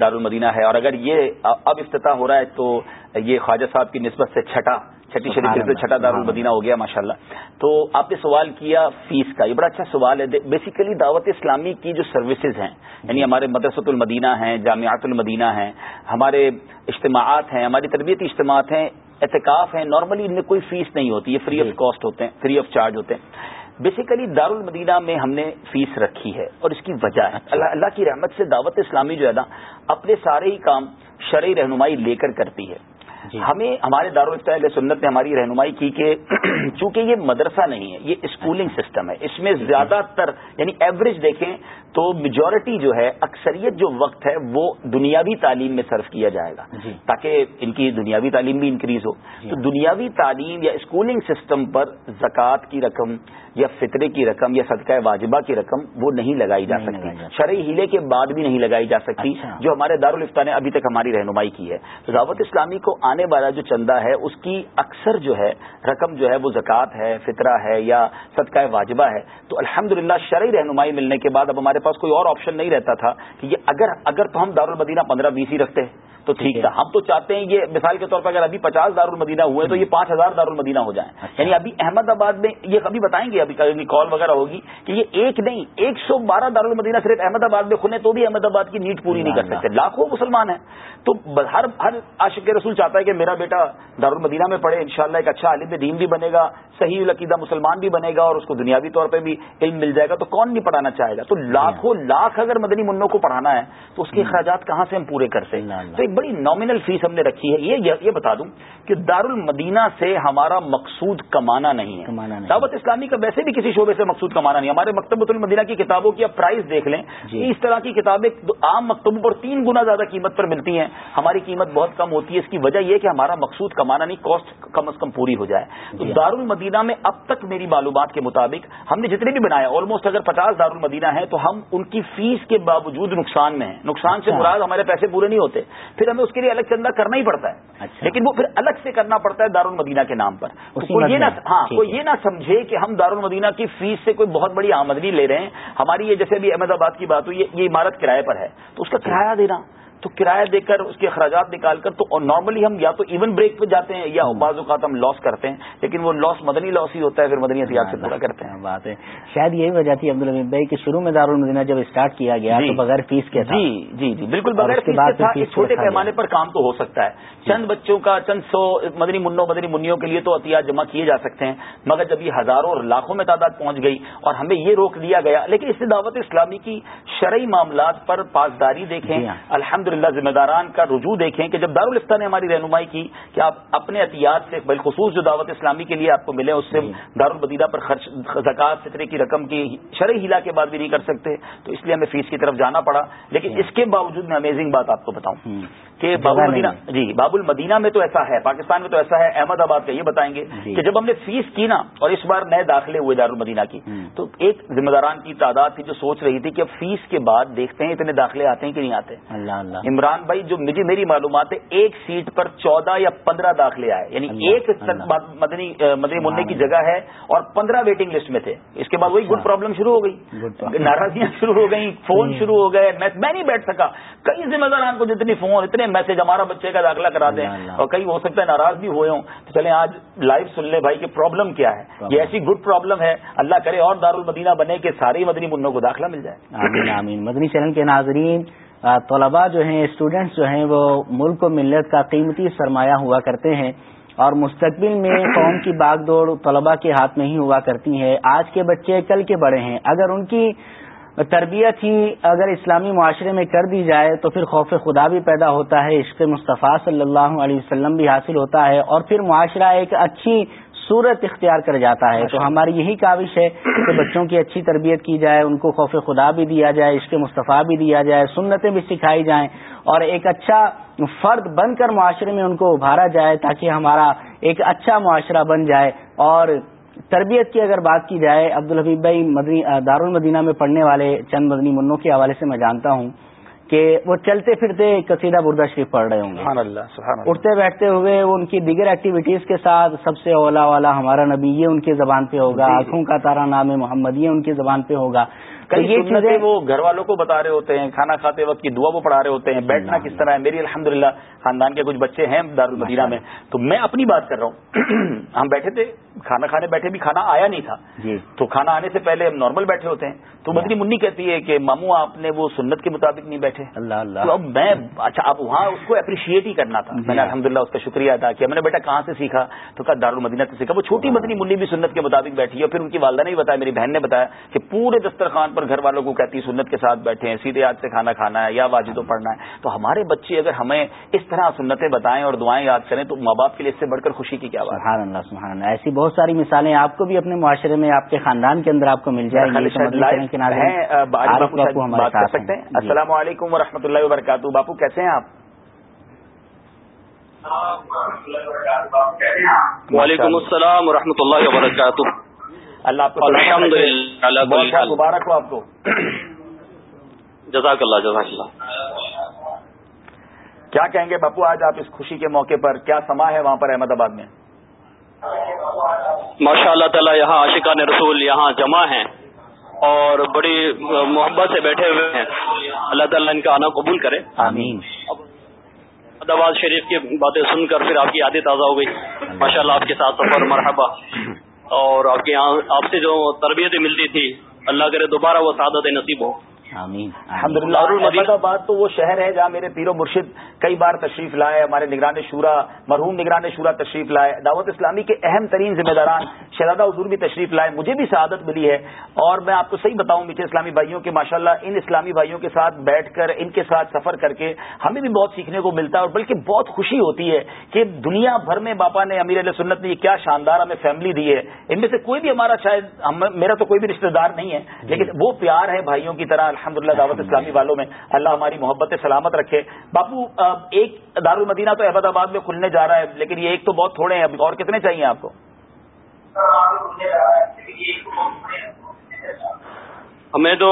دارالمدینہ ہے۔ اور اگر یہ اب افتتاح ہو رہا ہے تو یہ خواجہ صاحب کی نسبت سے چھٹا چھٹی شریف سے چھٹا دارالمدینہ ہو گیا ماشاءاللہ۔ تو آپ نے سوال کیا فیس کا یہ بڑا اچھا سوال ہے۔ بیسیکلی دعوت اسلامی کی جو سروسز ہیں یعنی ہمارے مدرسۃ المدینہ ہیں جامعات المدینہ ہیں ہمارے اجتماعات ہیں ہماری تربیتی اجتماعات ہیں اعتکاف ہیں نارملی ان میں کوئی فیس نہیں ہوتی یہ فری آف کاسٹ ہوتے ہیں فری آف چارج ہوتے ہیں۔ بیسیکلی دارالمدینہ میں ہم نے فیس رکھی ہے اور اس کی وجہ ہے۔ اللہ اللہ کی رحمت سے دعوت اسلامی جو ہے نا، اپنے سارے ہی کام شرعی رہنمائی لے کر کرتی ہے۔ ہمیں ہمارے دارالفتہ سنت نے ہماری رہنمائی کی کہ [clears throat] چونکہ یہ مدرسہ نہیں ہے یہ اسکولنگ سسٹم ہے۔ اس میں زیادہ تر یعنی ایوریج دیکھیں تو میجورٹی جو ہے اکثریت جو وقت ہے وہ دنیاوی تعلیم میں صرف کیا جائے گا۔ جی۔ تاکہ ان کی دنیاوی تعلیم بھی انکریز ہو۔ تو دنیاوی تعلیم یا اسکولنگ سسٹم پر زکوٰۃ کی رقم یا فطرے کی رقم یا صدقہ واجبہ کی رقم وہ نہیں لگائی جا سکتی۔ شرعی ہیلے کے بعد بھی نہیں لگائی جا سکتی اچھا۔ جو ہمارے دارالفتہ نے ابھی تک ہماری رہنمائی کی ہے۔ تو دعوت اسلامی کو آنے والا جو چندہ ہے اس کی اکثر جو ہے رقم جو ہے وہ زکوٰۃ ہے فطرہ ہے یا صدقہ واجبہ ہے۔ تو الحمد للہ شرعی رہنمائی ملنے کے بعد اب ہمارے پاس کوئی اور آپشن نہیں رہتا تھا کہ یہ اگر اگر تو ہم دارالمدینہ پندرہ بیس ہی رکھتے تو ٹھیک تھا۔ ہم تو چاہتے ہیں یہ مثال کے طور پر اگر ابھی پچاس دارالمدینہ ہوئے تو یہ پانچ ہزار دارالمدینہ ہو جائیں۔ اچھا۔ یعنی ابھی احمد آباد میں یہ کبھی بتائیں گے ابھی کال وغیرہ ہوگی کہ یہ ایک نہیں ایک سو بارہ دارالمدینہ صرف احمد آباد میں کھلے تو بھی احمد آباد کی نیٹ پوری نہیں کر سکتے۔ لاکھوں مسلمان ہیں۔ تو ہر ہر عاشق رسول چاہتا ہے کہ میرا بیٹا دارالمدینہ میں پڑھے انشاءاللہ ایک اچھا عالم دین بھی بنے گا صحیح العقیدہ مسلمان بھی بنے گا اور اس کو دنیاوی طور پہ بھی علم مل جائے گا تو کون نہیں پڑھانا چاہے گا؟ تو لاکھوں لاکھ اگر مدنی منوں کو پڑھانا ہے تو اس کے اخراجات کہاں سے ہم پورے کر سکتے تو ایک بڑی نامنل فیس ہم نے رکھی ہے یہ بتا دوں کہ دارالمدینہ سے ہمارا مقصود کمانا نہیں ہے۔ دعوت اسلامی کا ویسے بھی کسی شعبے سے مقصود کمانا نہیں ہمارے مکتبۃ المدینہ کی کتابوں کی اب پرائز دیکھ لیں جی۔ اس طرح کی کتابیں عام مکتبوں پر تین گنا زیادہ قیمت پر ملتی ہیں۔ ہماری قیمت بہت کم ہوتی ہے اس کی وجہ یہ کہ ہمارا مقصود کمانا نہیں کاسٹ کم از کم پوری ہو جائے تو جی۔ دارالمدینہ میں اب تک میری معلومات کے مطابق ہم نے جتنے بھی بنایا آلموسٹ اگر پچاس دارالمدینہ ہیں تو ہم ان کی فیس کے باوجود نقصان میں ہیں نقصان سے اچھا۔ مراد ہمارے پیسے پورے نہیں ہوتے پھر ہمیں اس کے لیے الگ چندہ کرنا ہی پڑتا ہے اچھا۔ لیکن وہ پھر الگ سے کرنا پڑتا ہے دارالمدینہ کے نام پر یہ نہ۔ ہاں کوئی۔ یہ نہ سمجھے کہ ہم دارالمدینہ کی فیس سے کوئی بہت بڑی آمدنی لے رہے ہیں ہماری یہ جیسے بھی احمد آباد کی بات ہوئی یہ- یہ عمارت کرائے پر ہے تو اس کا کرایہ دینا تو کرایہ دے کر اس کے اخراجات نکال کر تو نارملی ہم یا تو ایون بریک پہ جاتے ہیں یا بعض اوقات ہم لاس کرتے ہیں لیکن وہ لاس مدنی لاس ہی ہوتا ہے پھر مدنی احتیاط سے پورا کرتے ہیں۔ بات ہے شاید یہی وجہ تھی عبدالحمید بھائی کہ شروع میں دارالمدینہ جب اسٹارٹ کیا گیا جی۔ تو بغیر فیس کے جی جی جی بالکل بغیر فیس کے تھا چھوٹے پیمانے۔ پر کام تو ہو سکتا ہے۔ چند بچوں کا چند سو مدنی منوں مدنی منوں کے لیے تو عطیات جمع کیے جا سکتے ہیں مگر جب یہ ہزاروں اور لاکھوں میں تعداد پہنچ گئی اور ہمیں یہ روک دیا گیا لیکن اس سے دعوت اسلامی کی شرعی معاملات پر پاسداری دیکھیں۔ جی ہاں۔ الحمد للہ ذمہ داران کا رجوع دیکھیں کہ جب دارالفتہ نے ہماری رہنمائی کی کہ آپ اپنے احتیاط سے بالخصوص جو دعوت اسلامی کے لیے آپ کو ملے اس سے جی۔ دارالمدینہ پر خرچ زکوٰۃ فطرے کی رقم کی شرعی ہلا کے بعد بھی نہیں کر سکتے تو اس لیے ہمیں فیس کی طرف جانا پڑا لیکن اس کے باوجود میں امیزنگ بات آپ کو بتاؤں۔ کہ باب المدینہ جی باب المدینہ میں تو ایسا ہے پاکستان میں تو ایسا ہے احمد آباد کا یہ بتائیں گے جی۔ کہ جب ہم نے فیس کی نا اور اس بار نئے داخلے ہوئے دارالمدینہ کی۔ تو ایک ذمہ داران کی تعداد تھی جو سوچ رہی تھی کہ اب فیس کے بعد دیکھتے ہیں اتنے داخلے آتے ہیں کہ نہیں آتے اللہ عمران بھائی جو مجھے میری معلومات ہے ایک سیٹ پر چودہ یا پندرہ داخلے آئے۔ یعنی ایک۔ مدنی مدنی منع کی جگہ ہے اور پندرہ ویٹنگ لسٹ میں تھے۔ اس کے بعد وہی اچھا۔ گڈ پرابلم شروع ہو گئی۔ ناراضیاں شروع ہو گئی فون شروع ہو گئے۔ میں نہیں بیٹھ سکا۔ کئی ذمہ داران کو جتنی فون اتنے میسج ہمارا بچے کا داخلہ کرا دیں۔ اور کئی ہو سکتا ہے ناراض بھی ہوئے ہوں۔ تو چلیں آج لائیو سن لیں بھائی کہ پرابلم کیا ہے۔ یہ ایسی گڈ پرابلم ہے۔ اللہ کرے اور دارالمدینہ بنے کہ سارے مدنی منوں کو داخلہ مل جائے۔ آمین آمین۔ مدنی چینل کے ناظرین طلباء جو ہیں اسٹوڈینٹس جو ہیں، وہ ملک و ملت کا قیمتی سرمایہ ہوا کرتے ہیں اور مستقبل میں قوم کی باغ دوڑ طلباء کے ہاتھ میں ہی ہوا کرتی ہے۔ آج کے بچے کل کے بڑے ہیں۔ اگر ان کی تربیت ہی اگر اسلامی معاشرے میں کر دی جائے تو پھر خوف خدا بھی پیدا ہوتا ہے۔ عشق مصطفیٰ صلی اللہ علیہ وسلم بھی حاصل ہوتا ہے اور پھر معاشرہ ایک اچھی صورت اختیار کر جاتا ہے۔ تو ہماری یہی کاوش ہے کہ بچوں کی اچھی تربیت کی جائے ان کو خوف خدا بھی دیا جائے عشق مصطفیٰ بھی دیا جائے سنتیں بھی سکھائی جائیں اور ایک اچھا فرد بن کر معاشرے میں ان کو ابھارا جائے تاکہ ہمارا ایک اچھا معاشرہ بن جائے۔ اور تربیت کی اگر بات کی جائے عبدالحبیب بھائی دارالمدینہ میں پڑھنے والے چند مدنی منوں کے حوالے سے میں جانتا ہوں۔ کہ وہ چلتے پھرتے قصیدہ بردہ شریف پڑھ رہے ہوں گے۔ سبحان اللہ سبحان اللہ۔ اٹھتے بیٹھتے ہوئے وہ ان کی دیگر ایکٹیویٹیز کے ساتھ سب سے اولا والا ہمارا نبی یہ ان کی زبان پہ ہوگا آنکھوں کا تارا نام محمد یہ ان کی زبان پہ ہوگا۔ یہ چیزیں وہ گھر والوں کو بتا رہے ہوتے ہیں کھانا کھاتے وقت کی دعا وہ پڑھا رہے ہوتے ہیں بیٹھنا کس طرح ہے؟ میری الحمدللہ خاندان کے کچھ بچے ہیں دارالمدینہ میں۔ تو میں اپنی بات کر رہا ہوں۔ [clears throat] ہم بیٹھے تھے کھانا کھانے بیٹھے بھی کھانا آیا نہیں تھا۔ جی۔ تو کھانا آنے سے پہلے ہم نارمل بیٹھے ہوتے ہیں۔ تو مدنی منی کہتی ہے کہ ماموں آپ نے وہ سنت کے مطابق نہیں بیٹھے۔ اللہ تو اللہ اب میں اچھا اب وہاں اس کو اپریشیٹ ہی کرنا تھا۔ میں نے الحمدللہ اس کا شکریہ ادا کیا۔ میں نے بیٹا کہاں سے سیکھا؟ تو کہا دارالمدینہ سے سیکھا۔ وہ چھوٹی مدنی منی بھی سنت کے مطابق بیٹھی ہے۔ پھر ان کی والدہ نے بھی بتایا میری بہن نے بتایا کہ پورے دسترخوان پر گھر والوں کو کہتی ہے سنت کے ساتھ بیٹھے ہیں سیدھے ہاتھ سے کھانا کھانا ہے یا واجدوں پڑھنا ہے۔ تو ہمارے بچے اگر ہمیں اس طرح سنتیں بتائیں اور دعائیں یاد کریں تو ماں باپ کے لیے اس سے بڑھ کر خوشی کی کیا بات سبحان اللہ سبحان اللہ۔ ایسی بہت ساری مثالیں آپ کو بھی اپنے معاشرے میں آپ کے خاندان کے اندر آپ کو مل جائیں گی۔ کے ہیں۔ بات کر ساتھ سکتے ہیں؟ جی۔ السلام علیکم و رحمۃ اللہ وبرکاتہ۔ باپو کیسے ہیں آپ؟ وعلیکم السلام ورحمۃ اللہ وبرکاتہ۔ اللہ آپ کو الحمد للہ بہت بہت مبارک ہو آپ کو۔ جزاک اللہ جزاک اللہ۔ کیا کہیں گے باپو آج آپ اس خوشی کے موقع پر؟ کیا سما ہے وہاں پر احمد آباد میں؟ ماشاء اللہ تعالیٰ یہاں عاشقان رسول یہاں جمع ہیں۔ اور بڑی محبت سے بیٹھے ہوئے ہیں۔ اللہ تعالیٰ ان کا آنا قبول کرے۔ آمین۔ اداباد شریف کی باتیں سن کر پھر آپ کی یادیں تازہ ہو گئی۔ ماشاء اللہ آپ کے ساتھ سفر مرحبا۔ اور آپ کے یہاں آپ سے جو تربیتیں ملتی تھی اللہ کرے دوبارہ وہ سعادت نصیب ہو۔ الحمد للہ احمد آباد تو وہ شہر ہے جہاں میرے پیر و مرشد کئی بار تشریف لائے ہمارے نگران شورا مرحوم نگران شورا تشریف لائے دعوت اسلامی کے اہم ترین ذمہ داران شہزادہ حضور بھی تشریف لائے مجھے بھی سعادت ملی ہے اور میں آپ کو صحیح بتاؤں میٹھے اسلامی بھائیوں کے ماشاءاللہ ان اسلامی بھائیوں کے ساتھ بیٹھ کر ان کے ساتھ سفر کر کے ہمیں بھی بہت سیکھنے کو ملتا ہے اور بلکہ بہت خوشی ہوتی ہے کہ دنیا بھر میں باپا نے امیر علیہ سنت نے یہ کیا شاندار ہمیں فیملی دی ہے۔ ان میں سے کوئی بھی ہمارا شاید ہم میرا تو کوئی بھی رشتہ دار نہیں ہے لیکن وہ پیار ہے بھائیوں کی طرح الحمدللہ دعوت اسلامی والوں میں اللہ ہماری محبت سلامت رکھے۔ باپو ایک دارالمدینہ تو احمد آباد میں کھلنے جا رہا ہے لیکن یہ ایک تو بہت تھوڑے ہیں اور کتنے چاہیے آپ کو؟ ہمیں تو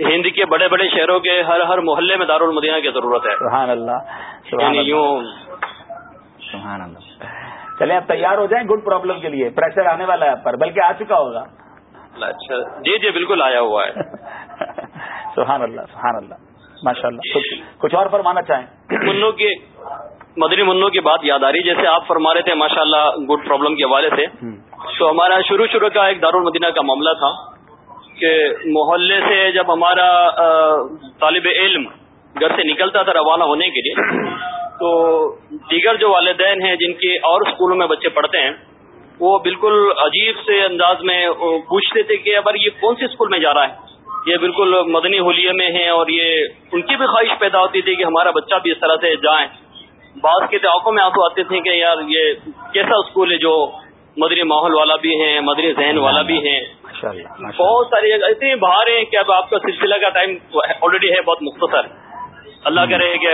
ہند کے بڑے بڑے شہروں کے ہر ہر محلے میں دارالمدینہ کی ضرورت ہے۔ سبحان اللہ سبحان یعنی اللہ۔ یوں۔ سبحان اللہ۔ چلیں آپ تیار ہو جائیں گڈ پرابلم کے لیے۔ پریشر آنے والا ہے آپ پر بلکہ آ چکا ہوگا۔ اچھا جی جی بالکل آیا ہوا ہے۔ [laughs] سبحان اللہ سبحان اللہ ماشاء اللہ کچھ اور فرمانا چاہیں؟ منوں کی مدنی منوں کی بات یاد آ رہی جیسے آپ فرما رہے تھے ماشاء اللہ گڈ پرابلم کے حوالے سے۔ تو ہمارا شروع شروع کا ایک دارالمدینہ کا معاملہ تھا کہ محلے سے جب ہمارا طالب علم گھر سے نکلتا تھا روانہ ہونے کے لیے تو دیگر جو والدین ہیں جن کے اور اسکولوں میں بچے پڑھتے ہیں وہ بالکل عجیب سے انداز میں پوچھتے تھے کہ اب یہ کون سے اسکول میں جا رہا ہے؟ یہ بالکل مدنی ہولیے میں ہیں اور یہ ان کی بھی خواہش پیدا ہوتی تھی کہ ہمارا بچہ بھی اس طرح سے جائیں۔ بعض کے آنکھوں میں آنسو آتے تھے کہ یار یہ کیسا اسکول ہے جو مدنی ماحول والا بھی ہے مدنی ذہن والا بھی ہے بہت ساری اتنی باہر ہیں کہ اب آپ کا سلسلہ کا ٹائم آلریڈی ہے بہت مختصر۔ اللہ کرے کہ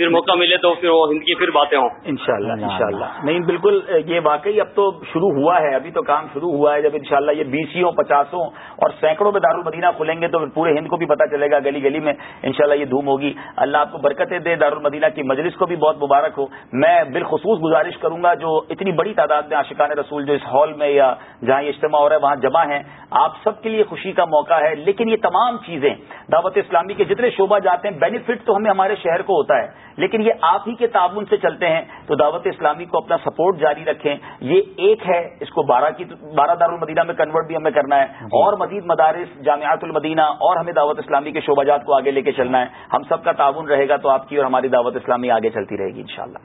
پھر موقع ملے تو پھر وہ ہند کی پھر باتیں ہوں۔ انشاءاللہ انشاءاللہ۔ نہیں بالکل یہ واقعی اب تو شروع ہوا ہے۔ ابھی تو کام شروع ہوا ہے۔ جب انشاءاللہ یہ بیسوں پچاسوں اور سینکڑوں میں دارالمدینہ کھلیں گے تو پورے ہند کو بھی پتا چلے گا گلی گلی میں انشاءاللہ یہ دھوم ہوگی۔ اللہ آپ کو برکتیں دے دارالمدینہ کی مجلس کو بھی بہت مبارک ہو۔ میں بالخصوص گزارش کروں گا جو اتنی بڑی تعداد میں عاشقان رسول جو اس ہال میں یا جہاں یہ اجتماع ہو رہا ہے وہاں جمع ہیں۔ آپ سب کے لیے خوشی کا موقع ہے۔ لیکن یہ تمام چیزیں دعوت اسلامی کے جتنے شعبہ جاتے ہیں بینیفٹ تو ہمیں ہمارے شہر کو ہوتا ہے۔ لیکن یہ آپ ہی کے تعاون سے چلتے ہیں تو دعوت اسلامی کو اپنا سپورٹ جاری رکھیں۔ یہ ایک ہے اس کو بارہ کی بارہ دارالمدینہ میں کنورٹ بھی ہمیں کرنا ہے۔ اور مزید مدارس جامعات المدینہ اور ہمیں دعوت اسلامی کے شعبہ جات کو آگے لے کے چلنا ہے۔ ہم سب کا تعاون رہے گا تو آپ کی اور ہماری دعوت اسلامی آگے چلتی رہے گی انشاءاللہ۔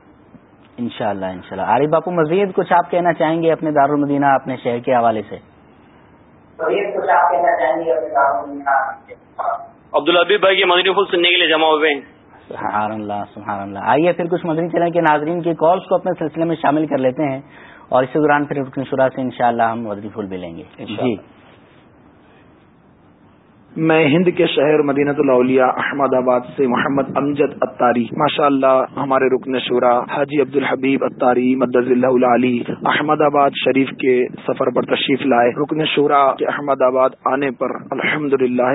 ان شاء اللہ ان شاء اللہ عارف باپو مزید کچھ آپ کہنا چاہیں گے اپنے دارالمدینہ اپنے شہر کے حوالے سے؟ عبدالحبیب بھائی کے مدنی پھول سننے کے لیے جمع ہوئے۔ ہیں سبحان اللہ سبحان اللہ۔ آئیے پھر کچھ مدنی چلیں کے ناظرین کی کالس کو اپنے سلسلے میں شامل کر لیتے ہیں اور اسی دوران پھر رکن شورا سے انشاءاللہ ہم مدنی پھول بھی لیں گے۔ جی۔ میں ہند کے شہر مدینہ الاولیاء احمد آباد سے محمد امجد اتاری ماشاء اللہ ہمارے رکن شورا حاجی عبد الحبیب اتاری مدض اللہ علی احمد آباد شریف کے سفر پر تشریف لائے۔ رکن شورا کے احمد آباد آنے پر الحمد للہ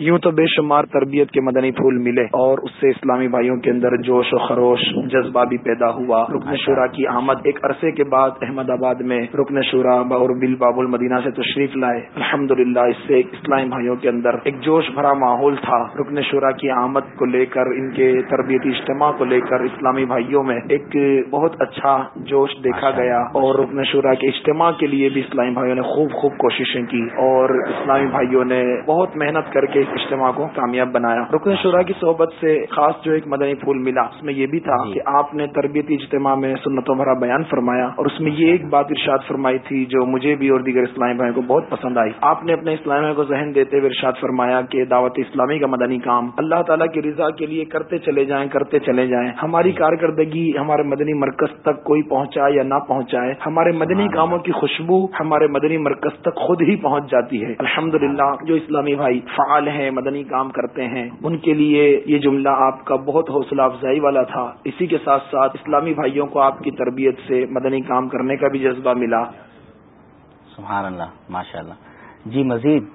یوں تو بے شمار تربیت کے مدنی پھول ملے اور اس سے اسلامی بھائیوں کے اندر جوش و خروش، جذبہ بھی پیدا ہوا۔ رکن شورا کی آمد ایک عرصے کے بعد احمد آباد میں رکن شورا اور بل باب المدینہ سے تشریف لائے۔ الحمد للہ اس سے اسلامی بھائیوں کے اندر ایک جوش بھرا ماحول تھا۔ رکن شورا کی آمد کو لے کر ان کے تربیتی اجتماع کو لے کر اسلامی بھائیوں میں ایک بہت اچھا جوش دیکھا گیا۔ اور رکن شورا کے اجتماع کے لیے بھی اسلامی بھائیوں نے خوب خوب کوششیں کی اور اسلامی بھائیوں نے بہت محنت کر کے اس اجتماع کو کامیاب بنایا۔ رکن شورا کی صحبت سے خاص جو ایک مدنی پھول ملا اس میں یہ بھی تھا کہ آپ نے تربیتی اجتماع میں سنتوں بھرا بیان فرمایا اور اس میں یہ ایک بات ارشاد فرمائی تھی جو مجھے بھی اور دیگر اسلامی بھائیوں کو بہت پسند آئی۔ آپ نے اپنے اسلامی بھائی کو ذہن دیتے ہوئے ارشاد فرمایا کہ دعوت اسلامی کا مدنی کام اللہ تعالیٰ کی رضا کے لیے کرتے چلے جائیں کرتے چلے جائیں۔ ہماری کارکردگی ہمارے مدنی مرکز تک کوئی پہنچائے یا نہ پہنچائے ہمارے مدنی کاموں کی خوشبو ہمارے مدنی مرکز تک خود ہی پہنچ جاتی ہے۔ الحمد جو اسلامی بھائی فعال ہیں مدنی کام کرتے ہیں ان کے لیے یہ جملہ آپ کا بہت حوصلہ افزائی والا تھا۔ اسی کے ساتھ ساتھ اسلامی بھائیوں کو آپ کی تربیت سے مدنی کام کرنے کا بھی جذبہ ملا۔ سبحان اللہ ماشاء اللہ جی مزید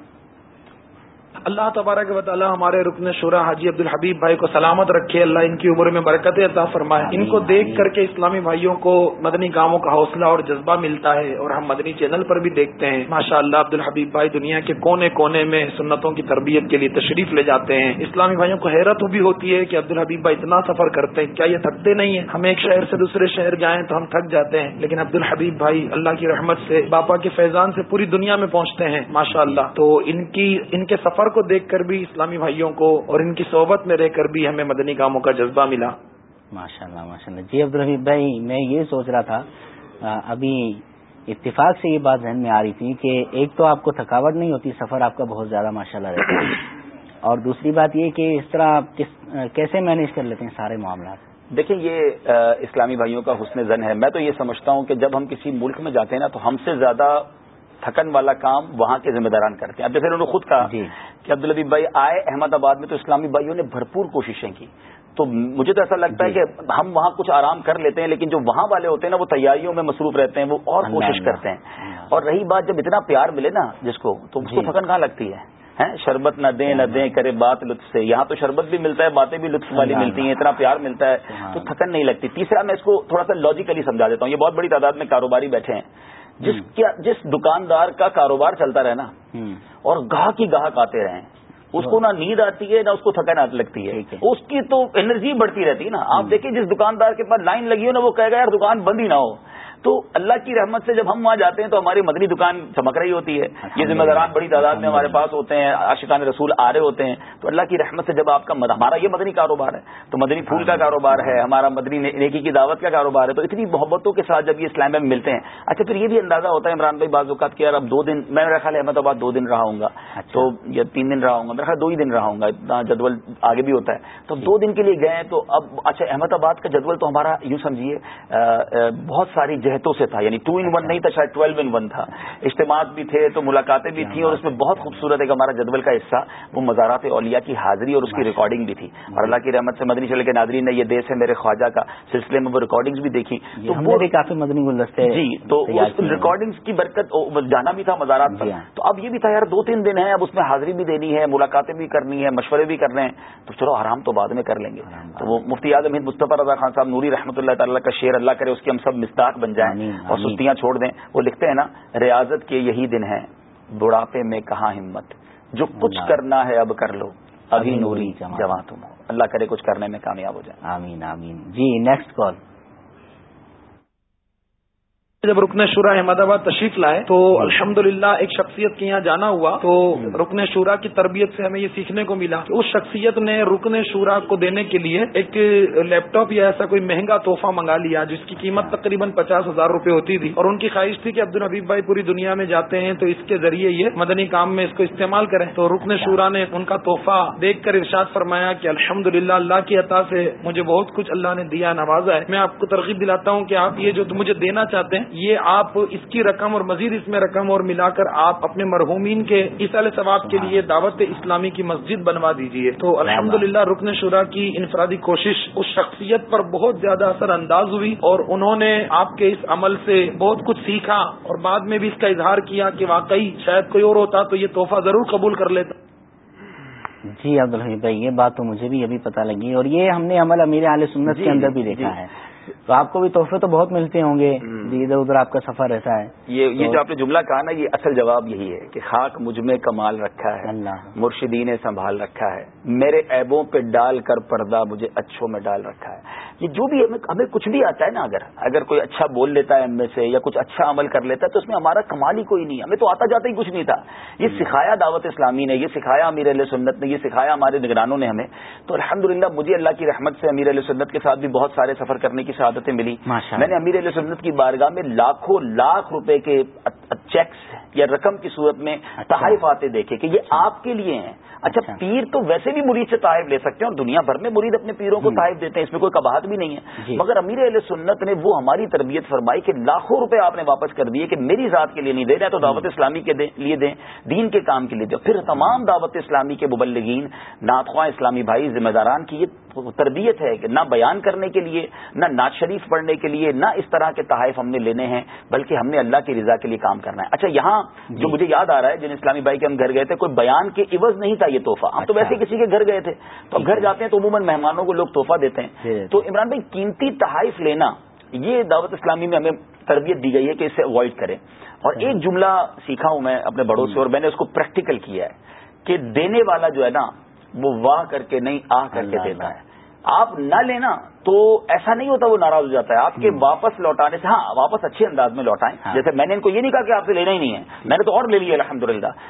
اللہ تبارک و تعالی ہمارے رکن شورا حاجی عبد الحبیب بھائی کو سلامت رکھے، اللہ ان کی عمر میں برکت عطا فرمائے۔ ان کو دیکھ کر کے اسلامی بھائیوں کو مدنی کاموں کا حوصلہ اور جذبہ ملتا ہے اور ہم مدنی چینل پر بھی دیکھتے ہیں۔ ماشاء اللہ عبد الحبیب بھائی دنیا کے کونے کونے میں سنتوں کی تربیت کے لیے تشریف لے جاتے ہیں۔ اسلامی بھائیوں کو حیرت بھی ہوتی ہے کہ عبد الحبیب بھائی اتنا سفر کرتے ہیں، کیا یہ تھکتے نہیں ہیں؟ ہم ایک شہر سے دوسرے شہر جائیں تو ہم تھک جاتے ہیں، لیکن عبد الحبیب بھائی اللہ کی رحمت سے باپا کے فیضان سے پوری دنیا میں پہنچتے ہیں ماشاء اللہ تو ان کی، ان کے سفر کو دیکھ کر بھی اسلامی بھائیوں کو اور ان کی صحبت میں رہ کر بھی ہمیں مدنی کاموں کا جذبہ ملا۔ ماشاء اللہ ماشاء اللہ جی عبدالحبیب بھائی میں یہ سوچ رہا تھا ابھی اتفاق سے یہ بات ذہن میں آ رہی تھی کہ ایک تو آپ کو تھکاوٹ نہیں ہوتی سفر آپ کا بہت زیادہ ماشاء اللہ رہتا ہے۔ اور دوسری بات یہ کہ اس طرح آپ کیسے مینیج کر لیتے ہیں سارے معاملات؟ دیکھیں یہ اسلامی بھائیوں کا حسن زن ہے۔ میں تو یہ سمجھتا ہوں کہ جب ہم کسی ملک میں جاتے ہیں نا تو ہم سے زیادہ تھکن والا کام وہاں کے ذمہ داران کرتے ہیں۔ اب جیسے انہوں نے خود کہا جی۔ کہ عبدالحبیب بھائی آئے احمد آباد میں تو اسلامی بھائیوں نے بھرپور کوششیں کی۔ تو مجھے تو ایسا لگتا ہے جی۔ کہ ہم وہاں کچھ آرام کر لیتے ہیں لیکن جو وہاں والے ہوتے ہیں نا وہ تیاریوں میں مصروف رہتے ہیں وہ اور کوشش کرتے ہیں۔ اور رہی بات جب اتنا پیار ملے نا جس کو تو اس کو جی۔ تھکن کہاں لگتی ہے؟ شربت نہ دیں نہ دیں کرے بات لطف سے۔ یہاں تو شربت بھی ملتا ہے باتیں بھی لطف والی ملتی ہیں اتنا پیار ملتا ہے تو تھکن نہیں لگتی۔ تیسرا میں اس کو تھوڑا سا لاجیکلی سمجھا دیتا ہوں۔ یہ بہت بڑی تعداد میں کاروباری بیٹھے ہیں۔ جس کیا جس دکاندار کا کاروبار چلتا رہے نا اور گاہک ہی گاہک آتے رہے اس کو نہ نیند آتی ہے نہ اس کو تھکن لگتی ہے۔ اس کی تو انرجی بڑھتی رہتی ہے نا۔ آپ دیکھیں جس دکاندار کے پاس لائن لگی ہو نا وہ کہے گا یار دکان بند ہی نہ ہو۔ تو اللہ کی رحمت سے جب ہم وہاں جاتے ہیں تو ہماری مدنی دکان چمک رہی ہوتی ہے۔ یہ ذمہ داران بڑی تعداد میں ہمارے پاس ہوتے ہیں عاشقان رسول آ رہے ہوتے ہیں۔ تو اللہ کی رحمت سے جب آپ کا ہمارا یہ مدنی کاروبار ہے۔ تو مدنی پھول کا کاروبار ہے ہمارا مدنی نیکی کی دعوت کا کاروبار ہے۔ تو اتنی محبتوں کے ساتھ جب یہ اسلام میں ملتے ہیں اچھا پھر یہ بھی اندازہ ہوتا ہے عمران بھائی بعض اوقات کہ یار اب دو دن میں میرا خیال احمد آباد دو دن رہا ہوں گا۔ اچھا۔ تو یا تین دن رہا ہوں گا میرا خیال دو ہی دن رہا ہوں گا اتنا جدول آگے بھی ہوتا ہے۔ تو دو دن کے لیے گئے تو اب اچھا احمد آباد کا جدول تو ہمارا یوں سمجھیے بہت ساری جہتوں سے تھا یعنی ٹو ان ون نہیں تھا شاید ٹویلو ان ون تھا۔ اجتماعات بھی تھے تو ملاقاتیں بھی تھیں اور اس میں بہت خوبصورت ایک ہمارا جدول کا حصہ وہ مزارات اولیا کی حاضری اور اس کی ریکارڈنگ بھی تھی۔ اور اللہ کی رحمت سے مدنی چلے کے ناظرین نے یہ دیش ہے میرے خواجہ کا سلسلے میں وہ ریکارڈنگز بھی دیکھی۔ تو وہ بھی کافی مدنی گلدستے جی تو ریکارڈنگز کی برکت جانا بھی تھا مزارات پر۔ جی ہاں۔ تو اب یہ بھی تھا یار دو تین دن ہیں اب اس میں حاضری بھی دینی ہے ملاقاتیں بھی کرنی ہے مشورے بھی کرنے ہیں۔ تو چلو آرام تو بعد میں کر لیں گے۔ تو وہ مفتی اعظم ہند مصطفیٰ رضا خان صاحب نوری رحمۃ اللہ تعالیٰ کا شعر اللہ کرے اس کی ہم سب مستاق بن جائیں اور سستیاں چھوڑ دیں۔ وہ لکھتے ہیں نا ریاضت کے یہی دن ہیں۔ بڑھاپے میں کہاں ہمت؟ جو کچھ کرنا ہے اب کر لو۔ ابھی نوری جمع تم ہو۔ اللہ کرے کچھ کرنے میں کامیاب ہو جائے۔ آمین آمین۔ جی نیکسٹ کال جب رکن شورا احمد آباد تشریف لائے تو الحمدللہ ایک شخصیت کے یہاں جانا ہوا تو رکن شورا کی تربیت سے ہمیں یہ سیکھنے کو ملا کہ اس شخصیت نے رکن شورا کو دینے کے لیے ایک لیپ ٹاپ یا ایسا کوئی مہنگا تحفہ منگا لیا جس کی قیمت تقریباً پچاس ہزار روپے ہوتی تھی اور ان کی خواہش تھی کہ عبد الحبیب بھائی پوری دنیا میں جاتے ہیں تو اس کے ذریعے یہ مدنی کام میں اس کو استعمال کریں۔ تو رکن شورا نے ان کا تحفہ دیکھ کر ارشاد فرمایا کہ الحمد اللہ کی عطا سے مجھے بہت کچھ اللہ نے دیا نوازا ہے۔ میں آپ کو ترغیب دلاتا ہوں کہ آپ یہ جو مجھے دینا چاہتے ہیں یہ آپ اس کی رقم اور مزید اس میں رقم اور ملا کر آپ اپنے مرحومین کے اصال ثواب کے لیے دعوت اسلامی کی مسجد بنوا دیجیے تو الحمد رکن شورا کی انفرادی کوشش اس شخصیت پر بہت زیادہ اثر انداز ہوئی اور انہوں نے آپ کے اس عمل سے بہت کچھ سیکھا اور بعد میں بھی اس کا اظہار کیا کہ واقعی شاید کوئی اور ہوتا تو یہ تحفہ ضرور قبول کر لیتا۔ جی عبدالحمید بھائی یہ بات تو مجھے بھی ابھی پتہ لگی اور یہ ہم نے عمل امیر علیہ سنت کے اندر بھی دیکھا ہے۔ تو آپ کو بھی تحفے تو بہت ملتے ہوں گے. ادھر ادھر آپ کا سفر ایسا ہے. یہ یہ جو آپ نے جملہ کہا نا یہ اصل جواب یہی ہے کہ خاک مجھ میں کمال رکھا ہے مرشدی نے سنبھال رکھا ہے میرے ایبوں پہ ڈال کر پردہ مجھے اچھوں میں ڈال رکھا ہے۔ یہ جو بھی ہمیں ہمیں کچھ بھی آتا ہے نا اگر اگر کوئی اچھا بول لیتا ہے ہم میں سے یا کچھ اچھا عمل کر لیتا ہے تو اس میں ہمارا کمال ہی کوئی نہیں ہمیں تو آتا جاتا ہی کچھ نہیں تھا۔ یہ سکھایا دعوت اسلامی نے یہ سکھایا امیر علیہ سنت نے یہ سکھایا ہمارے نگرانوں نے ہمیں۔ تو الحمدللہ مجھے اللہ کی رحمت سے امیر علیہ سنت کے ساتھ بھی بہت سارے سفر کرنے کی سعادتیں ملی۔ میں نے امیر علیہ سنت کی بارگاہ میں لاکھوں لاکھ روپے کے چیکس یا رقم کی صورت میں تحائف آتے دیکھے کہ یہ آپ کے لیے ہیں۔ اچھا پیر تو ویسے بھی مرید سے تحائف لے سکتے ہیں اور دنیا بھر میں مرید اپنے پیروں کو تحائف دیتے ہیں اس میں کوئی کباہت بھی نہیں ہے۔ مگر امیر علیہ سنت نے وہ ہماری تربیت فرمائی کہ لاکھوں روپے آپ نے واپس کر دیے کہ میری ذات کے لیے نہیں دے رہے تو دعوت اسلامی کے لیے دیں دین کے کام کے لیے دیں۔ پھر تمام دعوت اسلامی کے مبلگین ناتخواں اسلامی بھائی ذمہ داران کی یہ تربیت ہے کہ نہ بیان کرنے کے لیے نہ ناز شریف پڑھنے کے لیے نہ اس طرح کے تحائف ہم نے لینے ہیں بلکہ ہم نے اللہ کی رضا کے لیے کام کرنا ہے۔ اچھا یہاں جو مجھے یاد آ رہا ہے جن اسلامی بھائی کے ہم گھر گئے تھے کوئی بیان کے عوض نہیں تھا یہ تحفہ۔ ہم تو ویسے کسی کے گھر گئے تھے۔ تو گھر جاتے ہیں تو عموماً مہمانوں کو لوگ تحفہ دیتے ہیں۔ تو عمران بھائی قیمتی تحائف لینا یہ دعوت اسلامی میں ہمیں تربیت دی گئی ہے کہ اسے اوائڈ کریں۔ اور ایک جملہ سیکھا ہوں میں اپنے بڑوں سے اور میں نے اس کو پریکٹیکل کیا ہے کہ دینے والا جو ہے نا وہ واہ کر کے نہیں آ کر کے دیتا ہے۔ آپ نہ لینا تو ایسا نہیں ہوتا وہ ناراض ہو جاتا ہے۔ آپ کے واپس لوٹانے سے ہاں واپس اچھے انداز میں لوٹائیں۔ جیسے میں نے ان کو یہ نہیں کہا کہ آپ سے لینا ہی نہیں ہے۔ میں نے تو اور لے لیا الحمد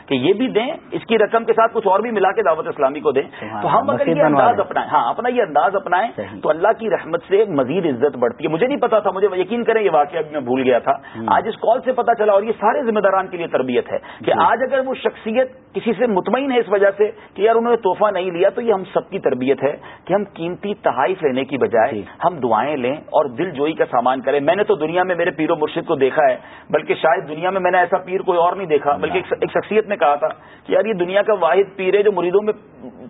کہ یہ بھی دیں اس کی رقم کے ساتھ کچھ اور بھی ملا کے دعوت اسلامی کو دیں۔ تو ہم اگر یہ انداز اپنائیں ہاں اپنا یہ انداز اپنائیں تو اللہ کی رحمت سے مزید عزت بڑھتی ہے۔ مجھے نہیں پتا تھا مجھے یقین کریں یہ واقعہ میں بھول گیا تھا۔ آج اس کال سے پتا چلا اور یہ سارے ذمہ داران کے لیے تربیت ہے کہ آج اگر وہ شخصیت کسی سے مطمئن ہے اس وجہ سے کہ یار انہوں نے تحفہ نہیں لیا تو یہ ہم سب کی تربیت ہے کہ ہم قیمتی تحائف لینے کی بجائے ہم دعائیں لیں اور دل جوئی کا سامان کریں۔ میں نے تو دنیا میں میرے پیر و مرشد کو دیکھا ہے بلکہ شاید دنیا میں میں نے ایسا پیر کوئی اور نہیں دیکھا بلکہ ایک شخصیت نے کہا تھا کہ یار یہ دنیا کا واحد پیر ہے جو مریدوں میں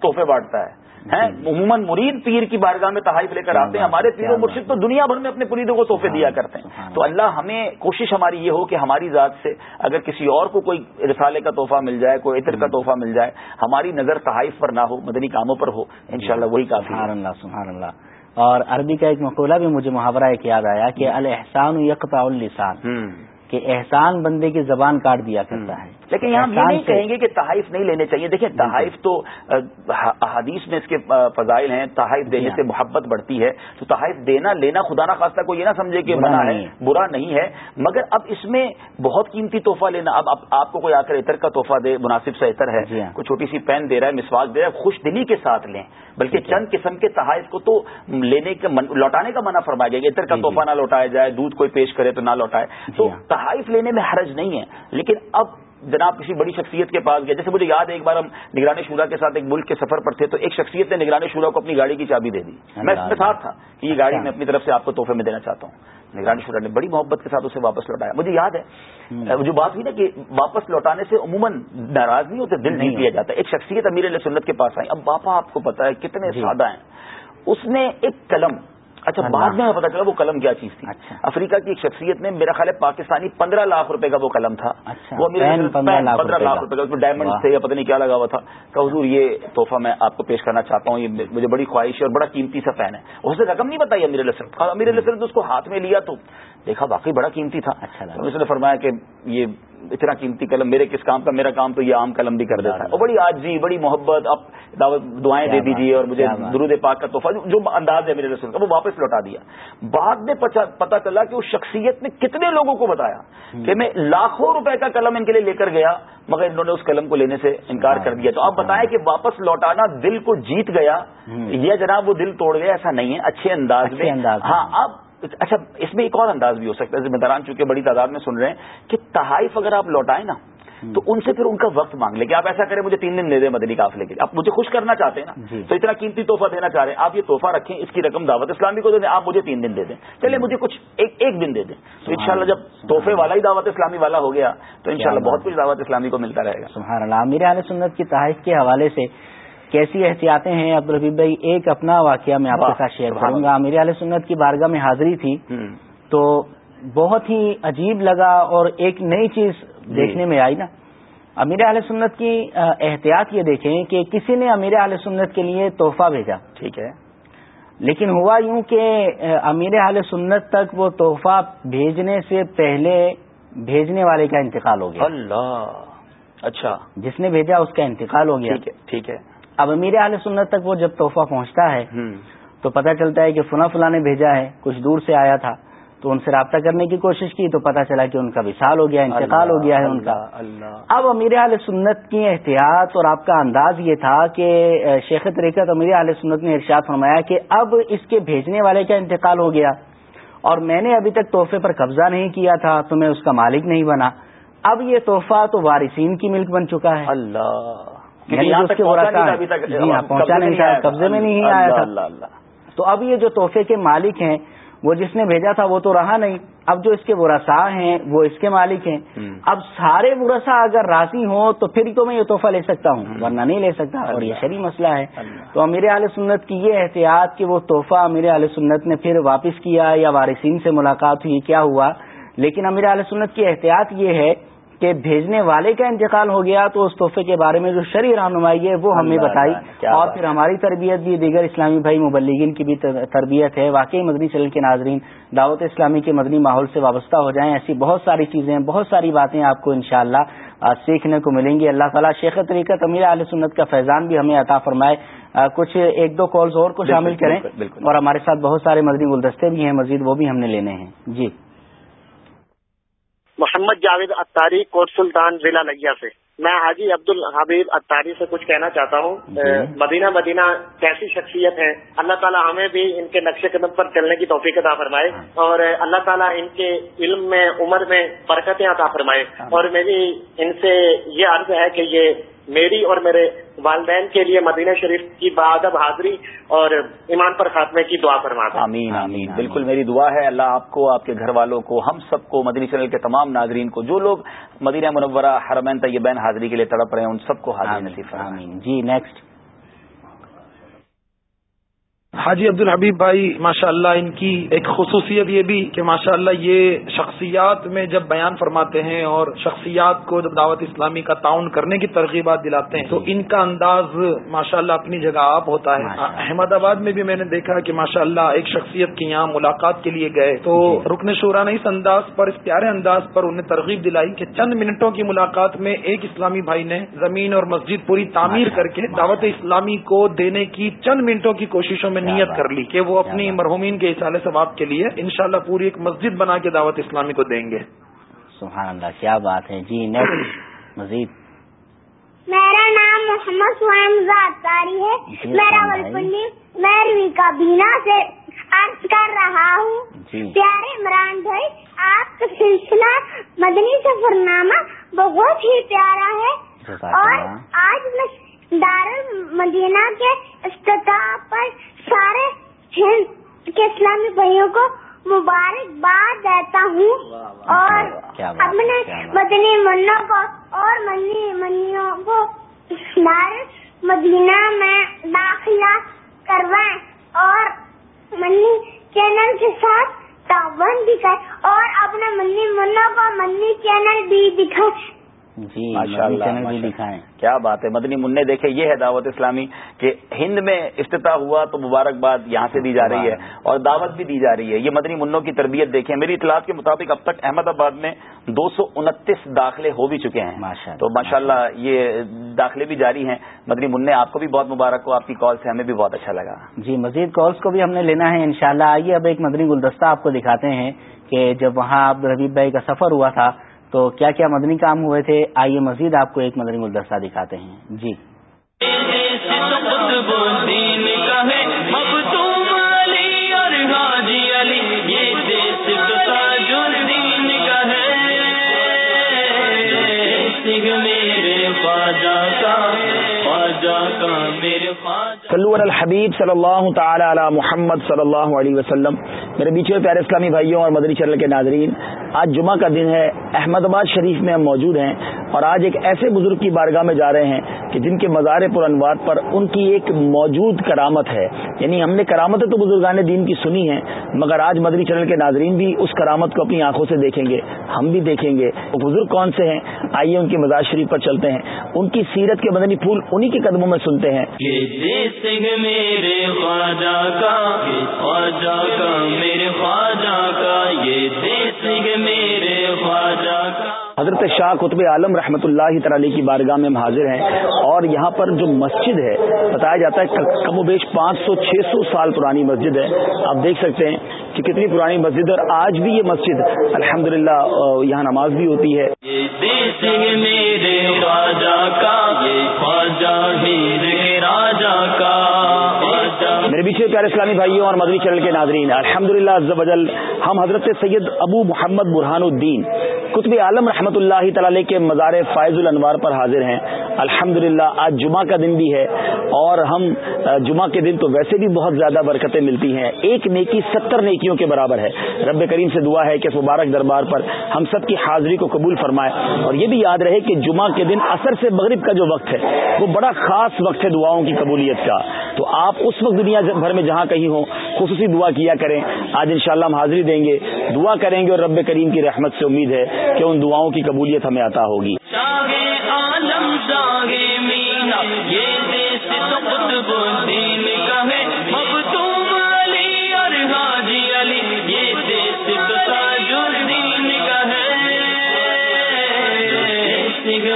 تحفے بانٹتا ہے۔ عموماً مرید پیر کی بارگاہ میں تحائف لے کر آتے ہیں ہمارے پیر و مرشد تو دنیا بھر میں اپنے مریدوں کو تحفے دیا کرتے ہیں۔ تو اللہ۔ ہمیں کوشش ہماری یہ ہو کہ ہماری ذات سے اگر کسی اور کو کوئی رسالے کا تحفہ مل جائے کوئی عطر کا تحفہ مل جائے ہماری نظر تحائف پر نہ ہو مدنی کاموں پر ہو انشاءاللہ وہی کافی سبحان اللہ سبحان اللہ۔ اور عربی کا ایک مقولہ بھی مجھے محاورہ ایک یاد آیا کہ الحسان یکتا السان کہ احسان بندے کی زبان کاٹ دیا کرتا ہے۔ لیکن یہاں یہ نہیں کہیں گے کہ تحائف نہیں لینے چاہیے۔ دیکھیں تحائف تو احادیث میں اس کے فضائل ہیں۔ تحائف دینے سے محبت بڑھتی ہے۔ تو تحائف دینا لینا خدا نہ خواستہ کو یہ نہ سمجھے کہ منع ہے برا نہیں ہے۔ مگر اب اس میں بہت قیمتی تحفہ لینا اب آپ کو کوئی آ کر عطر کا تحفہ دے مناسب سے عطر ہے کوئی چھوٹی سی پین دے رہا ہے مسواک دے رہا ہے خوش دلی کے ساتھ لیں۔ بلکہ چند قسم کے تحائف کو تو لینے کا لوٹانے کا منع فرمایا گیا عطر کا تحفہ نہ لوٹایا جائے دودھ کوئی پیش کرے تو نہ لوٹائے۔ تو تحائف لینے میں حرج نہیں ہے لیکن اب جناب کسی بڑی شخصیت کے پاس گیا جیسے مجھے یاد ہے ایک بار ہم نگرانی شورا کے ساتھ ایک ملک کے سفر پر تھے تو ایک شخصیت نے نگرانی شورا کو اپنی گاڑی کی چابی دے دی۔ میں اس کے ساتھ تھا کہ یہ گاڑی میں اپنی طرف سے آپ کو تحفے میں دینا چاہتا ہوں۔ نگرانی شورا نے بڑی محبت کے ساتھ اسے واپس لوٹایا۔ مجھے یاد ہے جو بات ہوئی نا کہ واپس لوٹانے سے عموماً ناراض نہیں ہوتے دل نہیں دیا جاتا۔ ایک شخصیت امیر علیہ سنت کے پاس آئی اب باپا آپ کو پتا ہے کتنے سادہ ہیں۔ اس نے ایک قلم اچھا بعد میں پتا چلا وہ قلم کیا چیز تھی۔ افریقہ کی ایک شخصیت نے میرا خیال ہے پاکستانی پندرہ لاکھ روپے کا وہ قلم تھا۔ وہ پندرہ لاکھ روپے کا۔ ڈائمنڈ تھے یا پتہ نہیں کیا لگا ہوا تھا۔ کہ حضور یہ تحفہ میں آپ کو پیش کرنا چاہتا ہوں یہ مجھے بڑی خواہش ہے اور بڑا قیمتی سا فین ہے۔ اس نے رقم نہیں بتائی امیر امیر نے اس کو ہاتھ میں لیا تو دیکھا واقعی بڑا قیمتی تھا۔ اس نے فرمایا کہ یہ اتنا قیمتی قلم میرے کس کام کا میرا کام تو یہ عام قلم بھی کر دیتا ہے۔ اور بڑی آجی بڑی محبت اب دعوت دعائیں دے دیجیے اور مجھے درود پاک کا تحفہ۔ جو انداز ہے میرے رسول کا وہ واپس لوٹا دیا۔ بعد میں پتا چلا کہ اس شخصیت نے کتنے لوگوں کو بتایا کہ میں لاکھوں روپے کا قلم ان کے لیے لے کر گیا مگر انہوں نے اس قلم کو لینے سے انکار کر دیا۔ تو آپ بتائیں کہ واپس لوٹانا دل کو جیت گیا۔ یہ جناب وہ دل توڑ گیا ایسا نہیں ہے اچھے انداز میں۔ ہاں اب اچھا اس میں ایک اور انداز بھی ہو سکتا ہے ذمہ داران چونکہ بڑی تعداد میں سن رہے ہیں کہ تحائف اگر آپ لوٹائیں نا تو ان سے پھر ان کا وقت مانگ لیں کہ آپ ایسا کریں مجھے تین دن دے دیں مدنی قافلے کے لیے۔ آپ مجھے خوش کرنا چاہتے ہیں نا تو اتنا قیمتی تحفہ دینا چاہ رہے ہیں آپ یہ تحفہ رکھیں اس کی رقم دعوت اسلامی کو دے دیں آپ مجھے تین دن دے دیں۔ چلے مجھے کچھ ایک ایک دن دے دیں۔ تو انشاءاللہ جب تحفے والا ہی دعوت اسلامی والا ہو گیا تو انشاءاللہ بہت کچھ دعوت اسلامی کو ملتا رہے گا۔ سبحان اللہ۔ امیر علیہ سنت کی تحائف کے حوالے سے کیسی احتیاطیں ہیں؟ عبدالحبیب بھائی ایک اپنا واقعہ میں آپ کے ساتھ شیئر کروں گا۔ امیر علیہ سنت کی بارگاہ میں حاضری تھی تو بہت ہی عجیب لگا اور ایک نئی چیز دیکھنے میں آئی نا۔ امیر علیہ سنت کی احتیاط یہ دیکھیں کہ کسی نے امیر علیہ سنت کے لیے تحفہ بھیجا۔ ٹھیک ہے۔ لیکن ہوا یوں کہ امیر علیہ سنت تک وہ تحفہ بھیجنے سے پہلے بھیجنے والے کا انتقال ہو گیا۔ اللہ۔ اچھا۔ جس نے بھیجا اس کا انتقال ہو گیا۔ ٹھیک ہے۔ اب امیر علیہ سنت تک وہ جب تحفہ پہنچتا ہے تو پتہ چلتا ہے کہ فلاں فلاں نے بھیجا ہے کچھ دور سے آیا تھا۔ تو ان سے رابطہ کرنے کی کوشش کی تو پتا چلا کہ ان کا وصال ہو گیا انتقال ہو گیا ہے ان کا۔ اب امیر علیہ سنت کی احتیاط اور آپ کا انداز یہ تھا کہ شیخ طریقت امیر علیہ سنت نے ارشاد فرمایا کہ اب اس کے بھیجنے والے کا انتقال ہو گیا۔ اور میں نے ابھی تک تحفے پر قبضہ نہیں کیا تھا تو میں اس کا مالک نہیں بنا۔ اب یہ تحفہ تو وارثین کی ملک بن چکا ہے۔ اللہ۔ پہنچا نہیں تھا قبضے میں نہیں آیا تھا۔ تو اب یہ جو تحفے کے مالک ہیں وہ جس نے بھیجا تھا وہ تو رہا نہیں۔ اب جو اس کے برسا ہیں وہ اس کے مالک ہیں۔ اب سارے برسا اگر راضی ہوں تو پھر تو میں یہ تحفہ لے سکتا ہوں ورنہ نہیں لے سکتا۔ اور یہ شری مسئلہ ہے۔ تو امیر علیہ سنت کی یہ احتیاط کہ وہ تحفہ امیر علیہ سنت نے پھر واپس کیا یا وارثین سے ملاقات ہوئی کیا ہوا؟ لیکن امیر علیہ سنت کی احتیاط یہ ہے کہ بھیجنے والے کا انتقال ہو گیا تو اس تحفے کے بارے میں جو شرح رہنمائی ہے وہ ہمیں بتائی۔ اور پھر ہماری تربیت بھی دیگر اسلامی بھائی مبلگین کی بھی تربیت ہے۔ واقعی مدنی چل کے ناظرین دعوت اسلامی کے مدنی ماحول سے وابستہ ہو جائیں ایسی بہت ساری چیزیں بہت ساری باتیں آپ کو انشاءاللہ سیکھنے کو ملیں گی۔ اللہ تعالیٰ شیخ طریقہ تمیر علیہ سنت کا فیضان بھی ہمیں عطا فرمائے۔ کچھ ایک دو کالز اور کو شامل کریں اور ہمارے ساتھ بہت سارے مدنی گلدستے بھی ہیں مزید وہ بھی ہم نے لینے ہیں۔ جی۔ محمد جاوید اتاری کوٹ سلطان ضلع لگیا سے۔ میں حاجی عبد الحبیب اتاری سے کچھ کہنا چاہتا ہوں۔ جی۔ مدینہ مدینہ کیسی شخصیت ہے اللہ تعالیٰ ہمیں بھی ان کے نقش قدم پر چلنے کی توفیق عطا فرمائے۔ اور اللہ تعالیٰ ان کے علم میں عمر میں برکتیں عطا فرمائے۔ اور میری ان سے یہ عرض ہے کہ یہ میری اور میرے والدین کے لیے مدینہ شریف کی بادب حاضری اور ایمان پر خاتمے کی دعا فرما آمین آمین بالکل میری دعا ہے۔ اللہ آپ کو آپ کے گھر والوں کو ہم سب کو مدنی چینل کے تمام ناظرین کو جو لوگ مدینہ منورہ حرمین طیبین حاضری کے لیے تڑپ رہے ہیں ان سب کو حاضری نصیب آمین۔ جی نیکسٹ حاجی عبد الحبیب بھائی ماشاء اللہ ان کی ایک خصوصیت یہ بھی کہ ماشاء اللہ یہ شخصیات میں جب بیان فرماتے ہیں اور شخصیات کو جب دعوت اسلامی کا تعاون کرنے کی ترغیبات دلاتے ہیں تو ان کا انداز ماشاء اللہ اپنی جگہ آپ ہوتا ہے۔ احمد آباد میں بھی میں نے دیکھا کہ ماشاء اللہ ایک شخصیت کی یہاں ملاقات کے لیے گئے۔ تو رکن شورا نے اس انداز پر اس پیارے انداز پر انہیں ترغیب دلائی کہ چند منٹوں کی ملاقات میں ایک اسلامی بھائی نے زمین اور مسجد پوری تعمیر کر کے دعوت اسلامی کو دینے کی چند منٹوں کی کوششوں میں نیت کر لی کہ وہ اپنی مرحومین کے اصال ثواب کے لیے انشاءاللہ پوری ایک مسجد بنا کے دعوت اسلامی کو دیں گے۔ سبحان اللہ کیا بات ہے؟ جی نیکسٹ مزید۔ میرا نام محمد سوائم زاداری ہے۔ جی، میں بینا سے عرض کر رہا ہوں۔ جی۔ پیارے عمران بھائی آپ کا سلسلہ مدنی سفر نامہ بہت ہی پیارا ہے۔ اور۔ آج میں دار المدینہ کے افتتاح پر سارے ہند کے اسلامی بھائیوں کو مبارکباد دیتا ہوں اور اپنے۔ مدنی منوں کو اور منی منیوں کو دار مدینہ میں داخلہ کروائیں اور منی چینل کے ساتھ تعاون بھی کریں اور اپنے منی منوں کو منی چینل بھی دکھائیں جی چینل بھی اللہ۔ دکھائیں۔ کیا بات ہے۔ مدنی منع دیکھیں یہ ہے دعوت اسلامی کہ ہند میں افتتاح ہوا تو مبارکباد یہاں سے دی جا رہی ہے اور دعوت بھی دی جا رہی ہے۔ یہ مدنی منوں کی تربیت دیکھیں۔ میری اطلاعات کے مطابق اب تک احمد آباد میں دو سو انتیس داخلے ہو بھی چکے ہیں۔ تو ماشاء اللہ یہ داخلے بھی جاری ہیں۔ مدنی منع آپ کو بھی بہت مبارک ہو۔ آپ کی کال سے ہمیں بھی بہت اچھا لگا۔ جی مزید کالس کو بھی ہم نے لینا ہے انشاءاللہ۔ آئیے اب ایک مدنی گلدستہ آپ کو دکھاتے ہیں کہ جب وہاں الحبیب بھائی کا سفر ہوا تھا تو کیا کیا مدنی کام ہوئے تھے؟ آئیے مزید آپ کو ایک مدنی گلدستہ دکھاتے ہیں۔ جی۔ میرے صلو علی الحبیب صلی اللہ تعالی علی محمد صلی اللہ علیہ وسلم۔ میرے بیچ میں پیارے اسلامی بھائیوں اور مدری چینل کے ناظرین، آج جمعہ کا دن ہے احمد آباد شریف میں ہم موجود ہیں اور آج ایک ایسے بزرگ کی بارگاہ میں جا رہے ہیں کہ جن کے مزار پر انوار پر ان کی ایک موجود کرامت ہے۔ یعنی ہم نے کرامتیں تو بزرگان دین کی سنی ہیں، مگر آج مدری چینل کے ناظرین بھی اس کرامت کو اپنی آنکھوں سے دیکھیں گے، ہم بھی دیکھیں گے۔ وہ بزرگ کون سے ہیں؟ آئیے ان کی مزار شریف پر چلتے ہیں۔ ان کی سیرت کے مدنی پھول انہی کے قدموں میں سنتے ہیں۔ میرے خواجہ کا خواجہ کا میرے خواجہ کا یہ میرے خواجہ کا۔ حضرت شاہ قطب عالم رحمۃ اللہ تعالی کی بارگاہ میں ہم حاضر ہیں اور یہاں پر جو مسجد ہے بتایا جاتا ہے کم و بیش پانچ سو چھ سو سال پرانی مسجد ہے۔ آپ دیکھ سکتے ہیں کہ کتنی پرانی مسجد اور آج بھی یہ مسجد الحمدللہ یہاں نماز بھی ہوتی ہے۔ میرے پیچھے پیارے اسلامی بھائیوں اور مدری چینل کے ناظرین الحمد للہ ہم حضرت سید ابو محمد برہان الدین قطب عالم رحمۃ اللہ تعالی کے مزار فائز الانوار پر حاضر ہیں۔ الحمد آج جمعہ کا دن بھی ہے اور ہم جمعہ کے دن تو ویسے بھی بہت زیادہ برکتیں ملتی ہیں۔ ایک نیکی ستر نیکیوں کے برابر ہے۔ رب کریم سے دعا ہے کہ اس مبارک دربار پر ہم سب کی حاضری کو قبول فرمائے۔ اور یہ بھی یاد رہے کہ جمعہ کے دن اثر سے مغرب کا جو وقت ہے، وہ بڑا خاص وقت ہے دعاؤں کی قبولیت کا۔ تو آپ اس وقت دنیا بھر میں جہاں کہیں ہوں، خصوصی دعا کیا کریں۔ آج انشاءاللہ ہم حاضری دیں گے، دعا کریں گے اور رب کریم کی رحمت سے امید ہے۔ کہ ان دعاؤں کی قبولیت ہمیں عطا ہوگی۔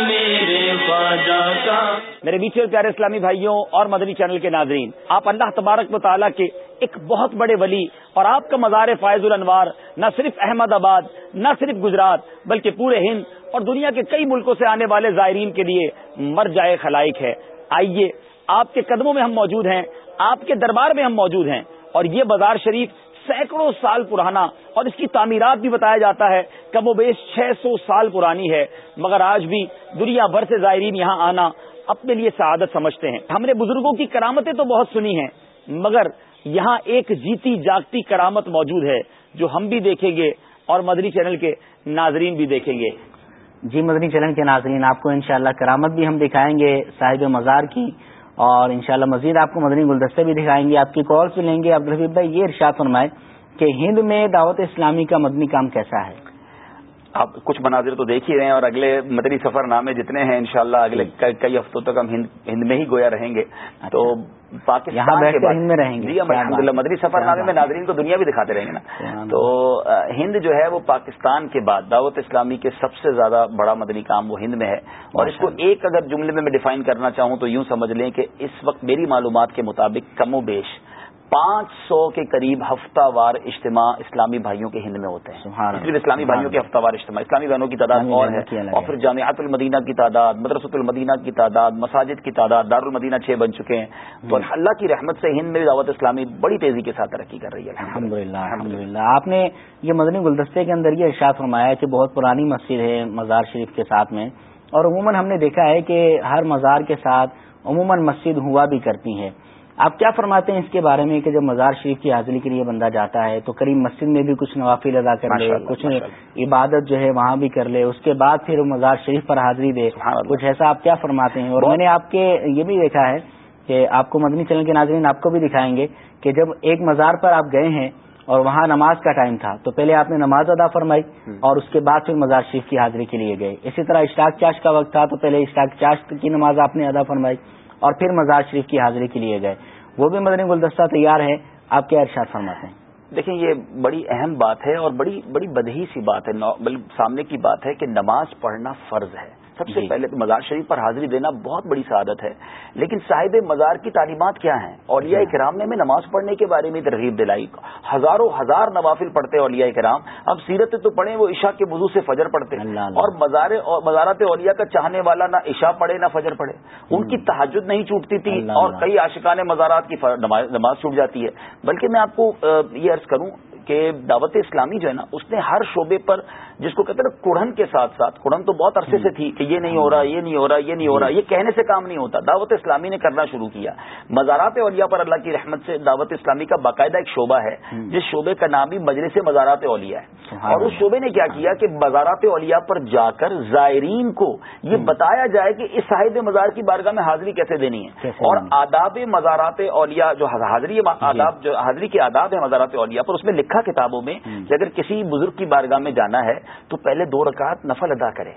میرے خواجہ کا میرے بیچ پیارے اسلامی بھائیوں اور مدنی چینل کے ناظرین آپ اللہ تبارک و تعالیٰ کے ایک بہت بڑے ولی اور آپ کا مزار فائز الانوار نہ صرف احمد آباد، نہ صرف گجرات، بلکہ پورے ہند اور دنیا کے کئی ملکوں سے آنے والے زائرین کے لیے مر جائے خلائق ہے آئیے، آپ کے قدموں میں ہم موجود ہیں، آپ کے دربار میں ہم موجود ہیں اور یہ بازار شریف سینکڑوں سال پرانا اور اس کی تعمیرات بھی بتایا جاتا ہے کم و بیش چھ سو سال پرانی ہے۔ مگر آج بھی دنیا بھر سے زائرین یہاں آنا اپنے لیے سعادت سمجھتے ہیں۔ ہم نے بزرگوں کی کرامتیں تو بہت سنی ہیں، مگر یہاں ایک جیتی جاگتی کرامت موجود ہے، جو ہم بھی دیکھیں گے اور مدنی چینل کے ناظرین بھی دیکھیں گے۔ جی مدنی چینل کے ناظرین، آپ کو انشاءاللہ کرامت بھی ہم دکھائیں گے صاحب مزار کی، اور انشاءاللہ مزید آپ کو مدنی گلدستے بھی دکھائیں گے۔ آپ کی کال بھی لیں گے۔ عبدالحبیب بھائی، یہ ارشاد فرمائے کہ ہند میں دعوت اسلامی کا مدنی کام کیسا ہے؟ آپ کچھ مناظر تو دیکھ ہی رہے ہیں اور اگلے مدنی سفر نامے جتنے ہیں انشاءاللہ اگلے کئی ہفتوں تک ہم ہند میں ہی گویا رہیں گے. تو پاکستان کے بعد ہند میں رہیں گے. جی الحمد للہ مدنی سفر نامے میں ناظرین کو دنیا بھی دکھاتے رہیں گے نا. تو ہند جو ہے وہ پاکستان کے بعد دعوت اسلامی کے سب سے زیادہ بڑا مدنی کام وہ ہند میں ہے. اور اس کو ایک اگر جملے میں میں ڈیفائن کرنا چاہوں تو یوں سمجھ لیں کہ اس وقت میری معلومات کے مطابق کم و بیش پانچ سو کے قریب ہفتہ وار اجتماع اسلامی بھائیوں کے ہند میں ہوتے ہیں۔ صرف اسلامی بھائیوں کے ہفتہ وار اجتماع اسلامی بہنوں کی تعداد اور ہے۔ اور پھر جامعات المدینہ کی تعداد مدرسۃ المدینہ کی تعداد مساجد کی تعداد دار المدینہ چھ بن چکے ہیں۔ تو اللہ کی رحمت سے ہند میں دعوت اسلامی بڑی تیزی کے ساتھ ترقی کر رہی ہے۔ الحمد للہ الحمد للہ آپ نے یہ مدنی گلدستے کے اندر یہ ارشاد فرمایا کہ بہت پرانی مسجد ہے مزار شریف کے ساتھ میں۔ اور عموماً ہم نے دیکھا ہے کہ ہر مزار کے ساتھ عموماً مسجد ہوا بھی کرتی ہے آپ کیا فرماتے ہیں اس کے بارے میں کہ جب مزار شریف کی حاضری کے لیے بندہ جاتا ہے تو قریب مسجد میں بھی کچھ نوافل ادا کر لے کچھ عبادت جو ہے وہاں بھی کر لے اس کے بعد پھر مزار شریف پر حاضری دے کچھ ایسا آپ کیا فرماتے ہیں؟ اور میں نے آپ کے یہ بھی دیکھا ہے کہ آپ کو مدنی چینل کے ناظرین آپ کو بھی دکھائیں گے کہ جب ایک مزار پر آپ گئے ہیں اور وہاں نماز کا ٹائم تھا تو پہلے آپ نے نماز ادا فرمائی اور اس کے بعد پھر مزار شریف کی حاضری کے لیے گئے۔ اسی طرح اشتاق چاش کا وقت تھا تو پہلے اشتاق چاش کی نماز آپ نے ادا فرمائی۔ اور پھر مزار شریف کی حاضری کے لیے گئے۔ وہ بھی مدنی گلدستہ تیار ہے آپ کیا ارشاد فرماتے ہیں؟ دیکھیں، یہ بڑی اہم بات ہے اور بڑی بڑی بدہی سی بات ہے سامنے کی بات ہے کہ نماز پڑھنا فرض ہے۔ سب سے پہلے تو مزار شریف پر حاضری دینا بہت بڑی سعادت ہے۔ لیکن صاحب مزار کی تعلیمات کیا ہیں؟ اولیاء کرام نے ہمیں نماز پڑھنے کے بارے میں ترغیب دلائی۔ ہزاروں ہزار نوافل پڑھتے اولیاء کرام۔ اب سیرت تو پڑھیں وہ عشاء کے وضو سے فجر پڑھتے اور مزار مزارات اولیاء کا چاہنے والا نہ عشاء پڑھے نہ فجر پڑھے۔ ان کی تحجد نہیں چوٹتی تھی اور کئی عاشقان مزارات کی نماز چھوٹ جاتی ہے۔ بلکہ میں آپ کو یہ عرض کروں کہ دعوت اسلامی جو ہے نا اس نے ہر شعبے پر جس کو کہتے ہیں کڑھن کے ساتھ ساتھ کڑھن تو بہت عرصے سے تھی کہ یہ نہیں ہو رہا یہ نہیں ہو رہا یہ نہیں ہو رہا یہ کہنے سے کام نہیں ہوتا۔ دعوت اسلامی نے کرنا شروع کیا۔ مزارات اولیاء پر اللہ کی رحمت سے دعوت اسلامی کا باقاعدہ ایک شعبہ ہے جس شعبے کا نام بھی مجلس مزارات اولیاء ہے۔ اور اس شعبے نے کیا کیا کہ مزارات اولیاء پر جا کر زائرین کو یہ بتایا جائے کہ اس صاحب مزار کی بارگاہ میں حاضری کیسے دینی ہے۔ اور آداب مزارات اولیاء جو حاضری آداب جو حاضری کے آداب ہے مزارات اولیاء پر اس میں لکھا کتابوں میں کہ اگر کسی بزرگ کی بارگاہ میں جانا ہے تو پہلے دو رکعت نفل ادا کرے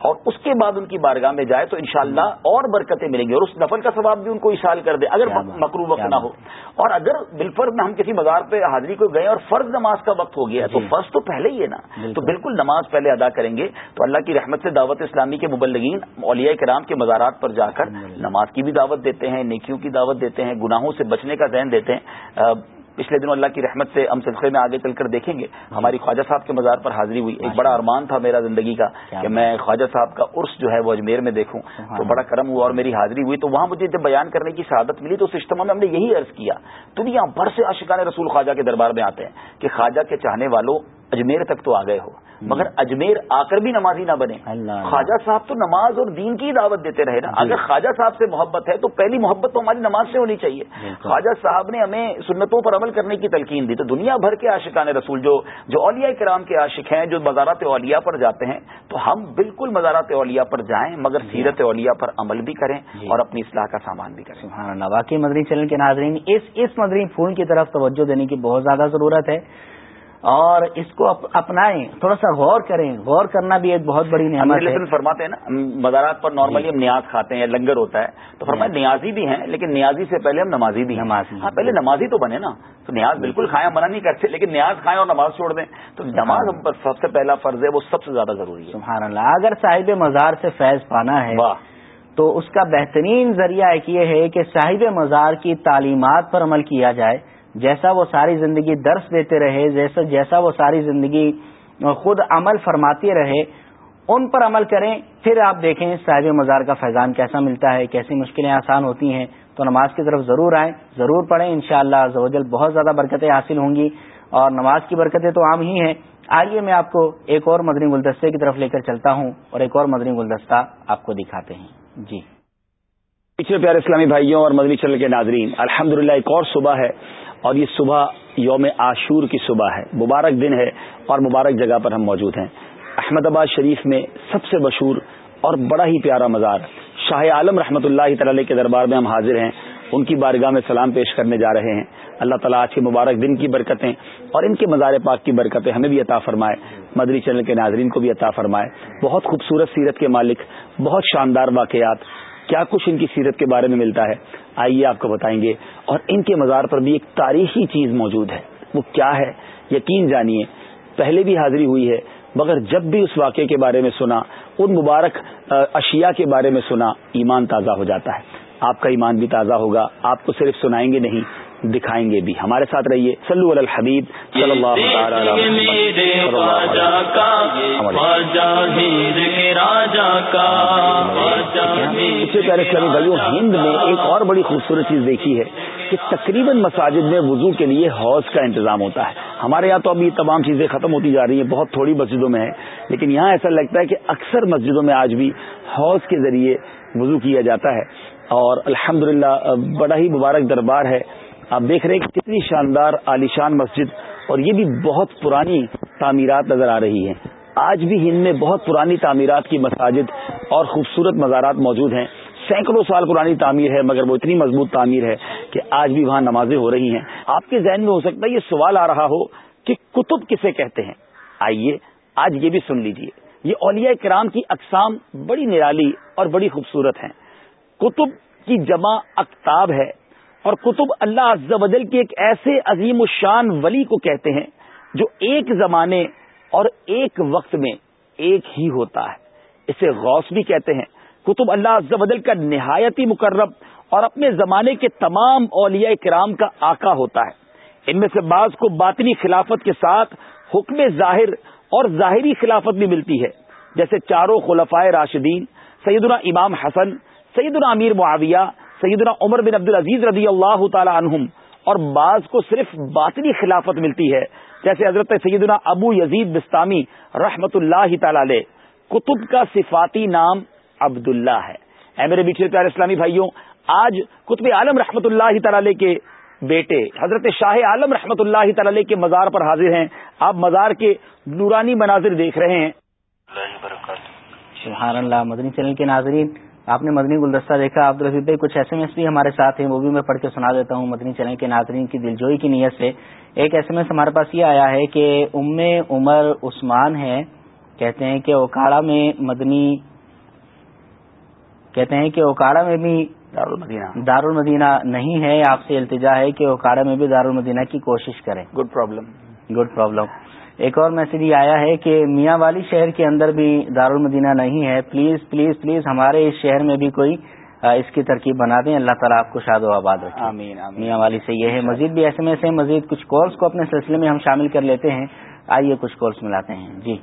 اور اس کے بعد ان کی بارگاہ میں جائے تو انشاءاللہ اور برکتیں ملیں گی اور اس نفل کا ثواب بھی ان کو اشال کر دے اگر مکرو وقت نہ ہو۔ اور اگر بالفر میں ہم کسی مزار پہ حاضری کو گئے اور فرض نماز کا وقت ہو گیا تو فرض تو پہلے ہی ہے نا۔ تو بالکل۔ نماز پہلے ادا کریں گے۔ تو اللہ کی رحمت سے دعوت اسلامی کے مبلگین اولیاء کرام کے مزارات پر جا کر نماز کی بھی دعوت دیتے ہیں نیکیوں کی دعوت دیتے ہیں گناہوں سے بچنے کا ذہن دیتے ہیں۔ پچھلے دنوں اللہ کی رحمت سے ہم سلسلے میں آگے چل کر دیکھیں گے ہماری خواجہ صاحب کے مزار پر حاضری ہوئی ایک بڑا ارمان تھا میرا زندگی کا کہ میں خواجہ صاحب کا عرس جو ہے وہ اجمیر میں دیکھوں تو بڑا کرم ہوا اور میری حاضری ہوئی تو وہاں مجھے جب بیان کرنے کی شہادت ملی تو اس اجتماع میں ہم نے یہی عرض کیا دنیا بھر سے عاشقان رسول خواجہ کے دربار میں آتے ہیں کہ خواجہ کے چاہنے والوں اجمیر تک تو آ گئے ہو۔ مگر اجمیر آ کر بھی نمازی نہ بنے۔ خواجہ صاحب تو نماز اور دین کی دعوت دیتے رہے نا۔ اگر خواجہ صاحب سے محبت ہے تو پہلی محبت تو ہماری نماز سے ہونی چاہیے۔ خواجہ صاحب نے ہمیں سنتوں پر عمل کرنے کی تلقین دی۔ تو دنیا بھر کے عاشقان رسول جو جو اولیاء کرام کے عاشق ہیں جو مزارات اولیاء پر جاتے ہیں تو ہم بالکل مزارات اولیاء پر جائیں مگر سیرت اولیاء پر عمل بھی کریں اور اپنی اصلاح کا سامان بھی کریں۔ واقعی مدری چینل کے ناظرین اس اس مدری پھول کی طرف توجہ دینے کی بہت زیادہ ضرورت ہے۔ اور اس کو اپنائیں تھوڑا سا غور کریں۔ غور کرنا بھی ایک بہت بڑی نعمت ہے۔ فرماتے ہیں نا مزارات پر نارملی ہم نیاز کھاتے ہیں لنگر ہوتا ہے تو فرمایا نیازی بھی ہیں لیکن نیازی سے پہلے ہم نمازی بھی نمازی ہاں پہلے نمازی تو بنے نا تو نیاز بالکل کھائیں منع نہیں کرتے لیکن نیاز کھائیں اور نماز چھوڑ دیں۔ تو نماز ہم پر سب سے پہلا فرض ہے وہ سب سے زیادہ ضروری ہے۔ سبحان اللہ۔ اگر صاحب مزار سے فیض پانا ہے تو اس کا بہترین ذریعہ ایک یہ ہے کہ صاحب مزار کی تعلیمات پر عمل کیا جائے۔ جیسا وہ ساری زندگی درس دیتے رہے، جیسا جیسا وہ ساری زندگی خود عمل فرماتے رہے، ان پر عمل کریں، پھر آپ دیکھیں صاحب مزار کا فیضان کیسا ملتا ہے، کیسی مشکلیں آسان ہوتی ہیں۔ تو نماز کی طرف ضرور آئیں، ضرور پڑھیں ان شاء اللہ بہت زیادہ برکتیں حاصل ہوں گی۔ اور نماز کی برکتیں تو عام ہی ہیں۔ آئیے میں آپ کو ایک اور مدنی گلدستے کی طرف لے کر چلتا ہوں اور ایک اور مدنی گلدستہ آپ کو دکھاتے ہیں۔ جی۔ پچھلے پیارے اسلامی بھائیوں اور مدنی چل کے ناظرین، الحمدللہ ایک اور صبح ہے۔ اور یہ صبح یوم عاشور کی صبح ہے۔ مبارک دن ہے اور مبارک جگہ پر ہم موجود ہیں۔ احمد آباد شریف میں سب سے مشہور اور بڑا ہی پیارا مزار شاہ عالم رحمۃ اللہ تعالی کے دربار میں ہم حاضر ہیں۔ ان کی بارگاہ میں سلام پیش کرنے جا رہے ہیں۔ اللہ تعالیٰ آج کے مبارک دن کی برکتیں اور ان کے مزار پاک کی برکتیں ہمیں بھی عطا فرمائے۔ مدری چینل کے ناظرین کو بھی عطا فرمائے۔ بہت خوبصورت سیرت کے مالک، بہت شاندار واقعات۔ کیا کچھ ان کی سیرت کے بارے میں ملتا ہے؟ آئیے آپ کو بتائیں گے۔ اور ان کے مزار پر بھی ایک تاریخی چیز موجود ہے۔ وہ کیا ہے؟ یقین جانیے۔ پہلے بھی حاضری ہوئی ہے، مگر جب بھی اس واقعے کے بارے میں سنا، ان مبارک اشیاء کے بارے میں سنا، ایمان تازہ ہو جاتا ہے۔ آپ کا ایمان بھی تازہ ہوگا، آپ کو صرف سنائیں گے نہیں۔ دکھائیں گے بھی۔ ہمارے ساتھ رہیے۔ سلو الحبیب صلی اللہ اسلامی بھائیوں ہند میں ایک اور بڑی خوبصورت چیز دیکھی ہے کہ تقریباً مساجد میں وضو کے لیے حوض کا انتظام ہوتا ہے۔ ہمارے یہاں تو اب یہ تمام چیزیں ختم ہوتی جا رہی ہیں بہت تھوڑی مسجدوں میں ہے لیکن یہاں ایسا لگتا ہے کہ اکثر مسجدوں میں آج بھی حوض کے ذریعے وضو کیا جاتا ہے۔ اور الحمدللہ بڑا ہی مبارک دربار ہے۔ آپ دیکھ رہے ہیں کہ کتنی شاندار عالیشان مسجد اور یہ بھی بہت پرانی تعمیرات نظر آ رہی ہیں۔ آج بھی ہند میں بہت پرانی تعمیرات کی مساجد اور خوبصورت مزارات موجود ہیں۔ سینکڑوں سال پرانی تعمیر ہے، مگر وہ اتنی مضبوط تعمیر ہے کہ آج بھی وہاں نمازیں ہو رہی ہیں۔ آپ کے ذہن میں ہو سکتا ہے یہ سوال آ رہا ہو کہ کتب کسے کہتے ہیں؟ آئیے آج یہ بھی سن لیجیے۔ یہ اولیاء کرام کی اقسام بڑی نرالی اور بڑی خوبصورت ہیں۔ کتب کی جمع اکتاب ہے۔ اور کتب اللہ عز و جل کے ایک ایسے عظیم الشان ولی کو کہتے ہیں جو ایک زمانے اور ایک وقت میں ایک ہی ہوتا ہے۔ اسے غوث بھی کہتے ہیں۔ کتب اللہ عز و جل کا نہایتی مقرب اور اپنے زمانے کے تمام اولیاء کرام کا آقا ہوتا ہے۔ ان میں سے بعض کو باطنی خلافت کے ساتھ حکم ظاہر اور ظاہری خلافت بھی ملتی ہے۔ جیسے چاروں خلفائے راشدین، سیدنا امام حسن، سیدنا امیر معاویہ سیدنا عمر بن عبد العزیز رضی اللہ تعالی عنہم اور بعض کو صرف باطنی خلافت ملتی ہے جیسے حضرت سیدنا ابو یزید بستانی رحمت اللہ تعالی علیہ کتب کا صفاتی نام عبداللہ ہے۔ اے میرے بیچے پیارے اسلامی بھائیوں آج کتب عالم رحمت اللہ تعالی کے بیٹے حضرت شاہ عالم رحمت اللہ تعالی کے مزار پر حاضر ہیں۔ آپ مزار کے نورانی مناظر دیکھ رہے ہیں۔ سبحان اللہ مدنی چینل کے ناظرین آپ نے مدنی گلدستہ دیکھا عبد الرفیب بھائی کچھ ایس ایم ایس بھی ہمارے ساتھ ہیں وہ بھی میں پڑھ کے سنا دیتا ہوں مدنی چینل کے ناظرین کی دلجوئی کی نیت سے۔ ایک ایس ایم ایس ہمارے پاس یہ آیا ہے کہ ام عمر عثمان ہے کہتے ہیں کہ اوکاڑا میں مدنی کہتے ہیں کہ اوکاڑا میں بھی دارالمدینہ۔ دار المدینہ نہیں ہے آپ سے التجا ہے کہ اوکاڑا میں بھی دار المدینہ کی کوشش کریں۔ گڈ پرابلم گڈ پرابلم ایک اور میسج یہ آیا ہے کہ میاں والی شہر کے اندر بھی دار المدینہ نہیں ہے۔ پلیز پلیز پلیز ہمارے اس شہر میں بھی کوئی اس کی ترکیب بنا دیں۔ اللہ تعالیٰ آپ کو شاد و آباد رکھے۔ آمین آمین۔ میاں والی سے یہ ہے۔ مزید بھی ایس ایم ایس ہے مزید کچھ کالس کو اپنے سلسلے میں ہم شامل کر لیتے ہیں۔ آئیے کچھ کالس ملاتے ہیں۔ جی۔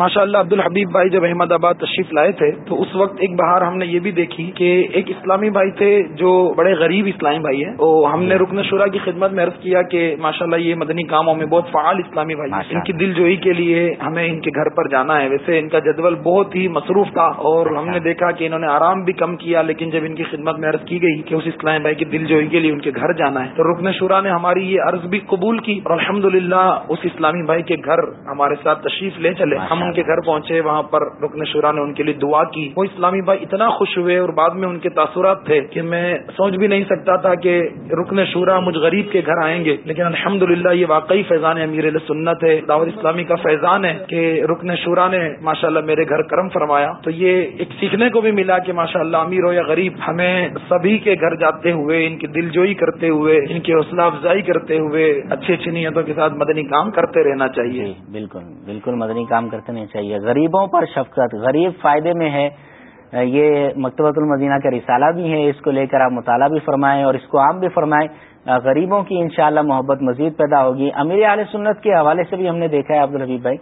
ماشاء اللہ عبد الحبیب بھائی جب احمد آباد تشریف لائے تھے تو اس وقت ایک بہار ہم نے یہ بھی دیکھی کہ ایک اسلامی بھائی تھے جو بڑے غریب اسلامی بھائی ہیں۔ تو ہم نے رکن شورا کی خدمت میں عرض کیا کہ ماشاء اللہ یہ مدنی کاموں میں بہت فعال اسلامی بھائی ہیں۔ ان کی دل جوئی کے لیے ہمیں ان کے گھر پر جانا ہے۔ ویسے ان کا جدول بہت ہی مصروف تھا اور ہم نے دیکھا کہ انہوں نے آرام بھی کم کیا لیکن جب ان کی خدمت میں عرض کی گئی کہ اس اسلامی بھائی کی دل جوئی کے لیے ان کے گھر جانا ہے تو رکن شورا نے ہماری یہ عرض بھی قبول کی اور الحمد اس اسلامی بھائی کے گھر ہمارے ساتھ تشریف لے چلے۔ ہم ان کے گھر پہنچے، وہاں پر رکن شورا نے ان کے لیے دعا کی۔ وہ اسلامی بھائی اتنا خوش ہوئے اور بعد میں ان کے تاثرات تھے کہ میں سوچ بھی نہیں سکتا تھا کہ رکن شورا مجھ غریب کے گھر آئیں گے۔ لیکن الحمد یہ واقعی فیضان امیر سنت ہے، دعوت اسلامی کا فیضان ہے کہ رکن شورا نے ماشاء اللہ میرے گھر کرم فرمایا۔ تو یہ ایک سیکھنے کو بھی ملا کہ ماشاء اللہ امیر ہو یا غریب، ہمیں سبھی کے گھر جاتے ہوئے، ان کی دل جوئی کرتے ہوئے، ان کی حوصلہ افزائی کرتے ہوئے اچھی اچھی نیتوں کے ساتھ مدنی کام کرتے رہنا چاہیے۔ جی، بالکل بالکل مدنی کام کرتے کرنی چاہیے۔ غریبوں پر شفقت، غریب فائدے میں ہے۔ یہ مکتبۃ المدینہ کا رسالہ بھی ہے اس کو لے کر آپ مطالعہ بھی فرمائیں اور اس کو عام بھی فرمائیں۔ غریبوں کی انشاءاللہ محبت مزید پیدا ہوگی۔ امیر علیہ سنت کے حوالے سے بھی ہم نے دیکھا ہے عبد الحبیب بھائی۔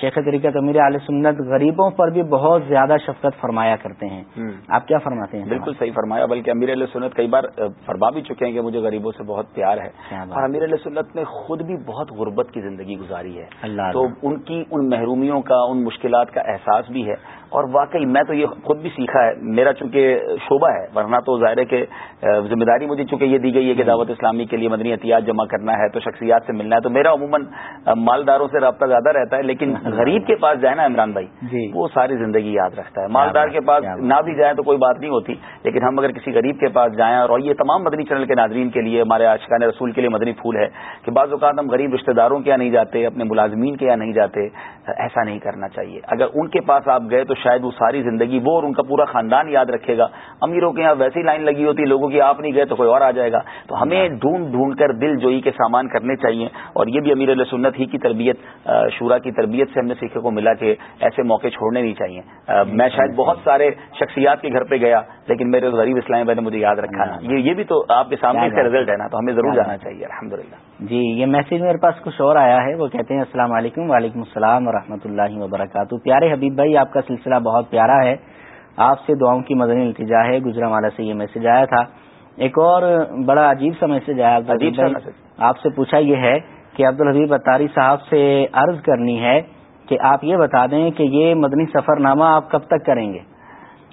شیخ طریقت امیر علیہ سنت غریبوں پر بھی بہت زیادہ شفقت فرمایا کرتے ہیں۔ آپ کیا فرماتے ہیں؟ بالکل صحیح فرمایا بلکہ امیر علیہ سنت کئی بار فرما بھی چکے ہیں کہ مجھے غریبوں سے بہت پیار ہے۔ اور امیر علیہ سنت نے خود بھی بہت غربت کی زندگی گزاری ہے۔ اللہ تو ان کی ان محرومیوں کا ان مشکلات کا احساس بھی ہے۔ اور واقعی میں تو یہ خود بھی سیکھا ہے میرا چونکہ شعبہ ہے ورنہ تو ظاہر ہے کہ ذمہ داری مجھے چونکہ یہ دی گئی ہے کہ دعوت اسلامی کے لیے مدنی احتیاط جمع کرنا ہے تو شخصیات سے ملنا ہے تو میرا عموماً مالداروں سے رابطہ زیادہ رہتا ہے لیکن [laughs] غریب کے پاس جائے نا عمران بھائی جی۔ وہ ساری زندگی یاد رکھتا ہے۔ مالدار کے پاس نہ بھی جائیں تو کوئی بات نہیں ہوتی لیکن ہم اگر کسی غریب کے پاس جائیں اور یہ تمام مدنی چینل کے ناظرین کے لیے ہمارے آشقان رسول کے لیے مدنی پھول ہے کہ بعض اوقات ہم غریب رشتے داروں کے یہاں نہیں جاتے اپنے ملازمین کے یہاں نہیں جاتے ایسا نہیں کرنا چاہیے۔ اگر ان کے پاس آپ گئے تو شاید وہ ساری زندگی وہ اور ان کا پورا خاندان یاد رکھے گا۔ امیروں کے یہاں ویسی لائن لگی ہوتی ہے لوگوں کی آپ نہیں گئے تو کوئی اور آ جائے گا۔ تو ہمیں ڈھونڈ ڈھونڈ کر دل جوئی کے سامان کرنے چاہیے۔ اور یہ بھی امیر سنت ہی کی تربیت شورا کی تربیت سے ہم نے سیکھنے کو ملا کہ ایسے موقع چھوڑنے نہیں چاہیے۔ میں شاید بہت سارے شخصیات کے گھر پہ گیا لیکن میرے غریب اسلام بھائی نے مجھے یاد رکھا۔ یہ یہ بھی تو آپ کے سامنے اس کا رزلٹ ہے نا تو ہمیں ضرور جانا چاہیے۔ الحمد جی یہ میسج میرے پاس کچھ اور آیا ہے۔ وہ کہتے ہیں السلام علیکم وعلیکم السلام و اللہ وبرکاتہ۔ پیارے حبیب بھائی آپ کا سلسلہ بہت پیارا ہے۔ آپ سے دعاؤں کی مدنی التجا ہے۔ گجرا والا سے یہ میسج آیا تھا۔ ایک اور بڑا عجیب سا میسج آیا۔ عجیب آپ سے پوچھا یہ ہے کہ عبد الحبیب اتاری صاحب سے عرض کرنی ہے کہ آپ یہ بتا دیں کہ یہ مدنی سفر نامہ آپ کب تک کریں گے؟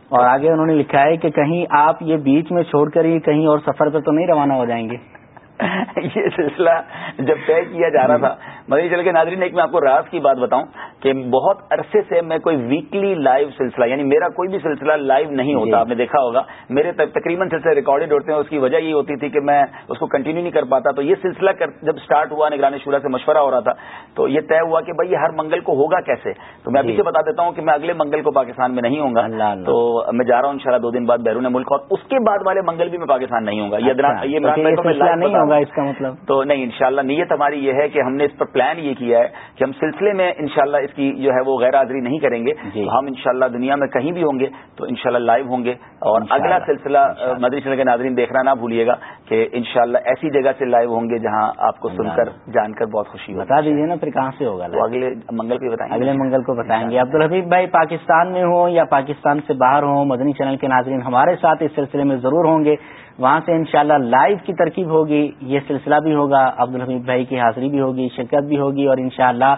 اور آگے انہوں نے لکھا ہے کہ کہیں آپ یہ بیچ میں چھوڑ کر ہی کہیں اور سفر پہ تو نہیں روانہ ہو جائیں گے۔ [laughs] یہ سلسلہ جب طے کیا جا رہا تھا مدنی چل کے ناظرین ایک میں آپ کو راز کی بات بتاؤں کہ بہت عرصے سے میں کوئی ویکلی لائیو سلسلہ یعنی میرا کوئی بھی سلسلہ لائیو نہیں جی۔ ہوتا آپ نے دیکھا ہوگا میرے تقریباً سلسلے ریکارڈیڈ ہوتے ہیں اس کی وجہ یہ ہوتی تھی کہ میں اس کو کنٹینیو نہیں کر پاتا تو یہ سلسلہ جب سٹارٹ ہوا نگرانی شورا سے مشورہ ہو رہا تھا تو یہ طے ہوا کہ بھائی یہ ہر منگل کو ہوگا کیسے؟ تو میں ابھی جی۔ سے بتا دیتا ہوں کہ میں اگلے منگل کو پاکستان میں نہیں ہوں گا۔ تو میں جا رہا ہوں انشاءاللہ دو دن بعد بیرون ملک اور اس کے بعد والے منگل بھی میں پاکستان نہیں ہوں گا۔ یہ اچھا، نہیں ہوگا۔ اس کا مطلب؟ تو نہیں انشاءاللہ نیت ہماری یہ ہے کہ ہم نے اس پر پلان یہ کیا ہے کہ ہم سلسلے میں انشاءاللہ اس کی جو ہے وہ غیر حاضری نہیں کریں گے۔ جی۔ ہم انشاءاللہ دنیا میں کہیں بھی ہوں گے تو انشاءاللہ لائیو ہوں گے۔ اور اگلا سلسلہ مدری چل کے ناظرین دیکھنا نہ بھولیے گا کہ انشاءاللہ ایسی جگہ سے لائیو ہوں گے جہاں آپ کو سن کر جان کر بہت خوشی ہوگی بتا دیجیے نا پھر کہاں سے ہوگا تو اگلے منگل کو بتائیں گے۔ اگلے منگل کو بتائیں گے۔ عبدالحبیب بھائی پاکستان میں ہوں یا پاکستان سے باہر ہوں مدنی چینل کے ناظرین ہمارے ساتھ اس سلسلے میں ضرور ہوں گے۔ وہاں سے انشاءاللہ لائیو کی ترکیب ہوگی یہ سلسلہ بھی ہوگا عبدالحبیب بھائی کی حاضری بھی ہوگی شرکت بھی ہوگی اور انشاءاللہ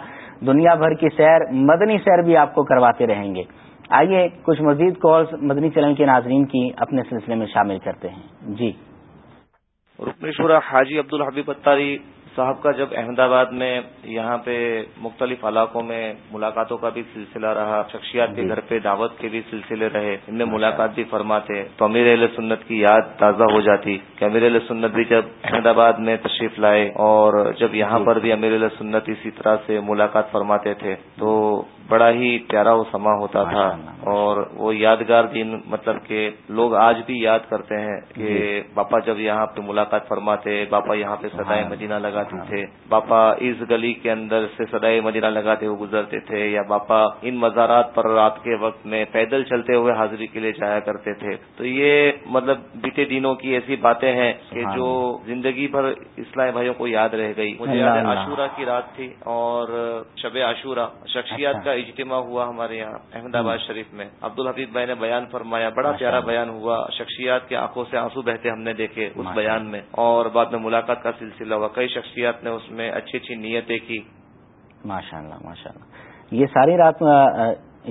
دنیا بھر کی سیر مدنی سیر بھی آپ کو کرواتے رہیں گے۔ آئیے کچھ مزید کالز مدنی چینل کے ناظرین کی اپنے سلسلے میں شامل کرتے ہیں۔ جی۔ رکن شورا حاجی عبد الحبیب اتاری صاحب کا جب احمد آباد میں یہاں پہ مختلف علاقوں میں ملاقاتوں کا بھی سلسلہ رہا شخصیات کے گھر پہ دعوت کے بھی سلسلے رہے ان میں ملاقات بھی فرماتے تو امیر علیہ سنت کی یاد تازہ ہو جاتی کہ امیر علیہ سنت بھی جب احمد آباد میں تشریف لائے اور جب یہاں پر بھی امیر علیہ سنت اسی طرح سے ملاقات فرماتے تھے تو بڑا ہی پیارا وہ سما ہوتا تھا اور وہ یادگار دن مطلب کہ لوگ آج بھی یاد کرتے ہیں کہ باپا جب یہاں پہ ملاقات فرماتے باپا یہاں پہ سدائے مدینہ لگاتے تھے۔ باپا اس گلی کے اندر سے سدائے مدینہ لگاتے ہوئے گزرتے تھے یا باپا ان مزارات پر رات کے وقت میں پیدل چلتے ہوئے حاضری کے لیے جایا کرتے تھے۔ تو یہ مطلب بیتے دنوں کی ایسی باتیں ہیں کہ جو زندگی بھر اسلامی بھائیوں کو یاد رہ گئی۔ مجھے یاد ہے۔ عاشورہ کی رات تھی اور شب عاشورہ شخصیات کا اجتماع ہوا ہمارے یہاں احمد آباد شریف میں۔ عبد الحفیظ بھائی نے بیان فرمایا بڑا پیارا بیان ہوا۔ شخصیات کے آنکھوں سے آنسو بہتے ہم نے دیکھے اس بیان میں۔ اور بعد میں ملاقات کا سلسلہ ہوا۔ کئی شخصیات نے اس میں اچھی اچھی نیتیں کی۔ ماشاء اللہ ماشاء اللہ یہ ساری رات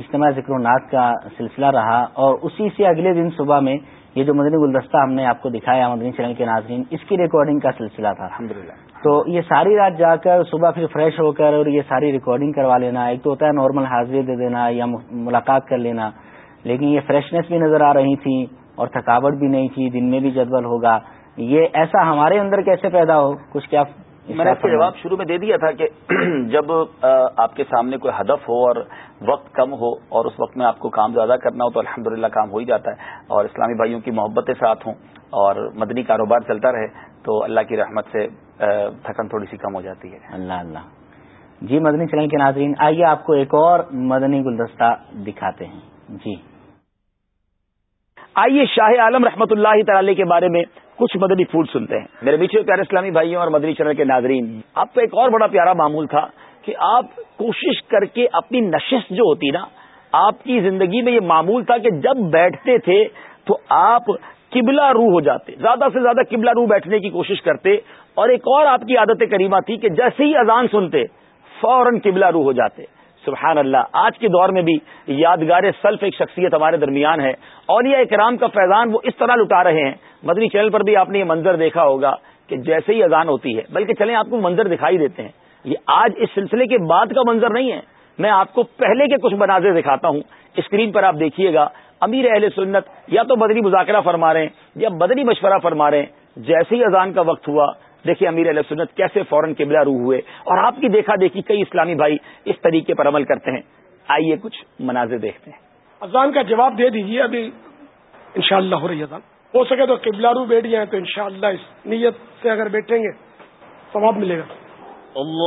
اجتماع ذکر و نات کا سلسلہ رہا اور اسی سے اگلے دن صبح میں یہ جو مدنی گلدستہ ہم نے آپ کو دکھایا مدنی چینل کے ناظرین اس کی ریکارڈنگ کا سلسلہ تھا۔ الحمدللہ۔ تو یہ ساری رات جا کر صبح پھر فریش ہو کر اور یہ ساری ریکارڈنگ کروا لینا ایک تو ہوتا ہے نارمل حاضری دے دینا یا ملاقات کر لینا لیکن یہ فریشنس بھی نظر آ رہی تھی اور تھکاوٹ بھی نہیں تھی دن میں بھی جدول ہوگا۔ یہ ایسا ہمارے اندر کیسے پیدا ہو؟ کچھ کیا میں نے اس کا جواب شروع میں دے دیا تھا کہ [clears throat] جب آپ کے سامنے کوئی ہدف ہو اور وقت کم ہو اور اس وقت میں آپ کو کام زیادہ کرنا ہو تو الحمدللہ کام ہو ہی جاتا ہے اور اسلامی بھائیوں کی محبتیں ساتھ ہوں اور مدنی کاروبار چلتا رہے تو اللہ کی رحمت سے تھکن تھوڑی سی کم ہو جاتی ہے۔ اللہ اللہ۔ جی مدنی چینل کے ناظرین آئیے آپ کو ایک اور مدنی گلدستہ دکھاتے ہیں۔ جی۔ آئیے شاہ عالم رحمت اللہ تعالی کے بارے میں کچھ مدنی پھول سنتے ہیں۔ میرے میٹھے پیارے اسلامی بھائیوں اور مدنی چینل کے ناظرین، آپ کا ایک اور بڑا پیارا معمول تھا کہ آپ کوشش کر کے اپنی نشست جو ہوتی نا، آپ کی زندگی میں یہ معمول تھا کہ جب بیٹھتے تھے تو آپ قبلہ روح ہو جاتے، زیادہ سے زیادہ قبلہ روح بیٹھنے کی کوشش کرتے۔ اور ایک اور آپ کی عادت کریمہ تھی کہ جیسے ہی اذان سنتے، فوراً قبلہ روح ہو جاتے۔ سبحان اللہ، آج کے دور میں بھی یادگار سلف ایک شخصیت ہمارے درمیان ہے۔ اور یہ اکرام کا فیضان وہ اس طرح لٹا رہے ہیں۔ مدنی چینل پر بھی آپ نے یہ منظر دیکھا ہوگا کہ جیسے ہی اذان ہوتی ہے، بلکہ چلیں آپ کو منظر دکھائی دیتے ہیں۔ یہ آج اس سلسلے کے بعد کا منظر نہیں ہے۔ میں آپ کو پہلے کے کچھ مناظر دکھاتا ہوں۔ اسکرین پر آپ دیکھیے گا، امیر اہل سنت یا تو بدنی مذاکرہ فرما رہے ہیں یا بدنی مشورہ فرما رہے ہیں۔ جیسے ہی اذان کا وقت ہوا دیکھیے امیر علیہ سنت کیسے فوراً قبلہ روح ہوئے اور آپ کی دیکھا دیکھی کئی اسلامی بھائی اس طریقے پر عمل کرتے ہیں۔ آئیے کچھ مناظر دیکھتے ہیں۔ اذان کا جواب دے دیجیے ابھی۔ انشاءاللہ ہو رہی ہے اذان۔ ہو سکے تو قبلہ رو بیٹھ جائیں تو انشاءاللہ اس نیت سے اگر بیٹھیں گے ثواب ملے گا۔ أشهد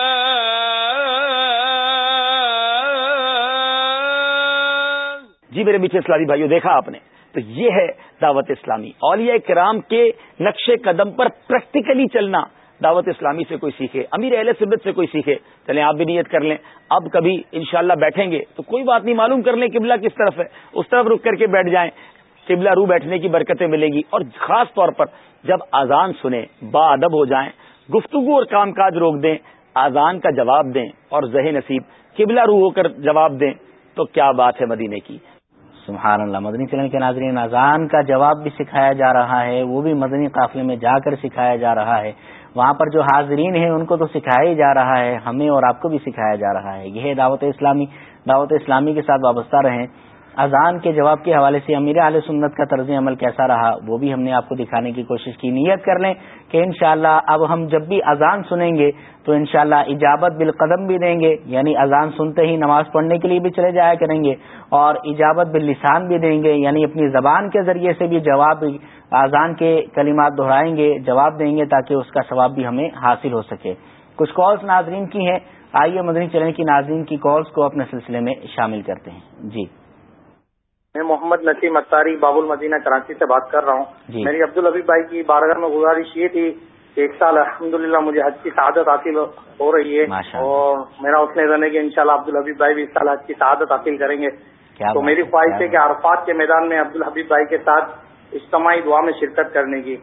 جی میرے میٹھے اسلامی بھائیو، دیکھا آپ نے۔ تو یہ ہے دعوت اسلامی۔ اولیاء کرام کے نقش قدم پر پریکٹیکلی چلنا دعوت اسلامی سے کوئی سیکھے، امیر اہل سبت سے کوئی سیکھے۔ چلیں آپ بھی نیت کر لیں۔ اب کبھی انشاءاللہ بیٹھیں گے۔ تو کوئی بات نہیں، معلوم کر لیں قبلہ کس طرف ہے۔ اس طرف رک کر کے بیٹھ جائیں۔ قبلہ رو بیٹھنے کی برکتیں ملیں گی۔ اور خاص طور پر جب اذان سنیں، با ادب ہو جائیں، گفتگو اور کام کاج روک دیں، اذان کا جواب دیں اور ذہ نصیب، قبلہ رو ہو کر جواب دیں، تو کیا بات ہے مدینے کی؟ سبحان اللہ، مدنی چلن کے ناظرین، اذان کا جواب بھی سکھایا جا رہا ہے، وہ بھی مدنی قافلے میں جا کر سکھایا جا رہا ہے۔ وہاں پر جو حاضرین ہیں، ان کو تو سکھایا ہی جا رہا ہے، ہمیں اور آپ کو بھی سکھایا جا رہا ہے۔ یہ دعوت اسلامی دعوت اسلامی کے ساتھ وابستہ رہیں۔ اذان کے جواب کے حوالے سے امیر علیہ سنت کا طرز عمل کیسا رہا، وہ بھی ہم نے آپ کو دکھانے کی کوشش کی۔ نیت کر لیں کہ انشاءاللہ اب ہم جب بھی اذان سنیں گے تو انشاءاللہ اجابت بالقدم بھی دیں گے یعنی اذان سنتے ہی نماز پڑھنے کے لیے بھی چلے جایا کریں گے اور اجابت باللسان بھی دیں گے یعنی اپنی زبان کے ذریعے سے بھی جواب، اذان کے کلمات دہرائیں گے، جواب دیں گے تاکہ اس کا ثواب بھی ہمیں حاصل ہو سکے۔ کچھ کالز ناظرین کی ہیں، آئیے مدنی چلن کی ناظرین کی کالز کو اپنے سلسلے میں شامل کرتے ہیں۔ جی۔ میں محمد نسیم اتاری باب المدینہ کراچی سے بات کر رہا ہوں۔ جی۔ میری عبدالحبیب بھائی کی بارگاہ میں گزارش یہ تھی کہ ایک سال الحمدللہ مجھے حج کی سعادت حاصل ہو رہی ہے۔ اور میرا اس نے ہے کہ انشاءاللہ عبدالحبیب بھائی بھی اس سال حج کی سعادت حاصل کریں گے۔ تو میری خواہش ہے کہ عرفات کے میدان میں عبدالحبیب بھائی کے ساتھ اجتماعی دعا میں شرکت کرنے کی۔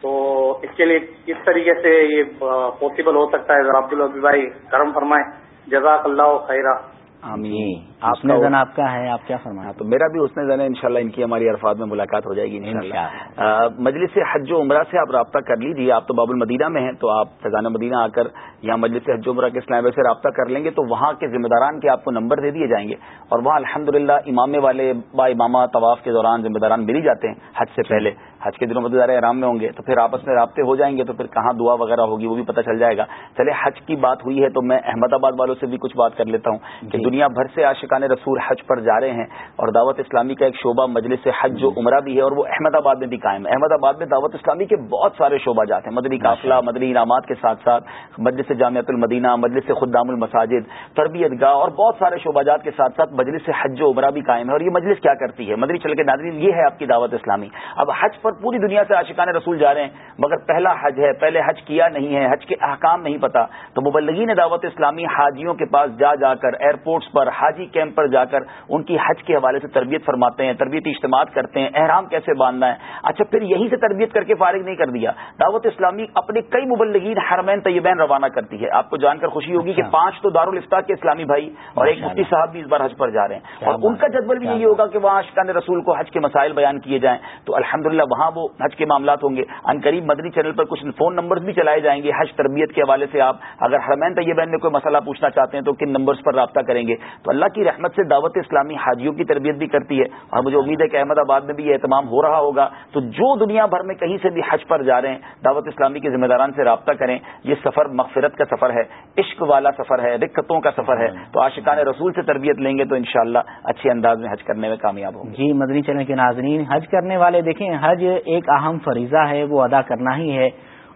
تو اس کے لیے کس طریقے سے یہ پاسبل ہو سکتا ہے؟ ذرا عبدالحبیب بھائی کرم فرمائیں۔ جزاک اللہ خیرہ۔ آمین۔ آپ آپ نے کا زن آپ کا ہے آپ کیا فرمایا ہاں، تو میرا بھی اس نے زن ان شاء اللہ ان کی ہماری عرفات میں ملاقات ہو جائے گی انشاءاللہ۔ انشاءاللہ۔ آ، مجلس حج و عمرہ سے آپ رابطہ کر لیجیے آپ تو باب المدینہ میں ہیں تو آپ فیضان مدینہ آ کر یہاں مجلس حج و عمرہ کے اسلام سے رابطہ کر لیں گے تو وہاں کے ذمہ داران کے آپ کو نمبر دے دیے جائیں گے۔ اور وہاں الحمد امامے والے با امامہ طواف کے دوران ذمہ داران مل ہی جاتے ہیں حج سے پہلے۔ حج کے دنوں مدد آرام میں ہوں گے تو پھر آپس میں رابطے ہو جائیں گے تو پھر کہاں دعا وغیرہ ہوگی وہ بھی پتہ چل جائے گا۔ چلے حج کی بات ہوئی ہے تو میں احمد آباد والوں سے بھی کچھ بات کر لیتا ہوں کہ جی۔ دنیا بھر سے عاشقان رسول حج پر جا رہے ہیں اور دعوت اسلامی کا ایک شعبہ مجلس حج و عمرہ بھی ہے اور وہ احمد آباد میں بھی قائم ہے۔ احمد آباد میں دعوت اسلامی کے بہت سارے شعبہ جات ہیں۔ مدنی قافلہ مدنی انعامات کے ساتھ ساتھ مجلس جامعۃ المدینہ مجلس خدام المساجد تربیت گاہ اور بہت سارے شعبہ جات کے ساتھ ساتھ مجلس حج و عمرہ بھی قائم ہے۔ اور یہ مجلس کیا کرتی ہے؟ مدنی چل کے ناظرین یہ ہے آپ کی دعوت اسلامی۔ اب حج پر پوری دنیا سے عاشقان رسول جا رہے ہیں مگر پہلا حج ہے پہلے حج کیا نہیں ہے حج کے احکام نہیں پتا۔ تو مبلغین دعوت اسلامی حاجیوں کے پاس جا جا کر ایئرپورٹس پر حاجی کیمپ پر جا کر ان کی حج کے حوالے سے تربیت فرماتے ہیں تربیتی اجتماعات کرتے ہیں احرام کیسے باندھنا ہے۔ اچھا پھر یہیں سے تربیت کر کے فارغ نہیں کر دیا۔ دعوت اسلامی اپنے کئی مبلغین حرمین طیبین روانہ کرتی ہے۔ آپ کو جان کر خوشی ہوگی کہ پانچ تو دارالفتاح کے اسلامی بھائی اور ایک مفتی صاحب بھی اس بار حج پر جا رہے ہیں۔ اور ان کا جدول بھی یہی ہوگا کہ وہاں اشکان رسول کو حج کے مسائل بیان کیے جائیں۔ تو الحمدللہ وہاں ہاں وہ حج کے معاملات ہوں گے۔ ان قریب مدنی چینل پر کچھ فون نمبرز بھی چلائے جائیں گے، حج تربیت کے حوالے سے آپ۔ اگر حرمین طیبین میں کوئی مسئلہ پوچھنا چاہتے ہیں تو کن نمبرز پر رابطہ کریں گے؟ تو اللہ کی رحمت سے دعوت اسلامی حاجیوں کی تربیت بھی کرتی ہے۔ اور مجھے امید ہے کہ احمد آباد میں بھی یہ اہتمام ہو رہا ہوگا۔ تو جو دنیا بھر میں کہیں سے بھی حج پر جا رہے ہیں، دعوت اسلامی کے ذمہ داران سے رابطہ کریں۔ یہ سفر مغفرت کا سفر ہے، عشق والا سفر ہے رکتوں کا سفر ہے۔ تو عاشقان رسول سے تربیت لیں گے تو انشاءاللہ اچھے انداز میں حج کرنے میں کامیاب ہوں جی مدنی چینل کے ناظرین، حج کرنے والے دیکھیں، حج ایک اہم فریضہ ہے وہ ادا کرنا ہی ہے۔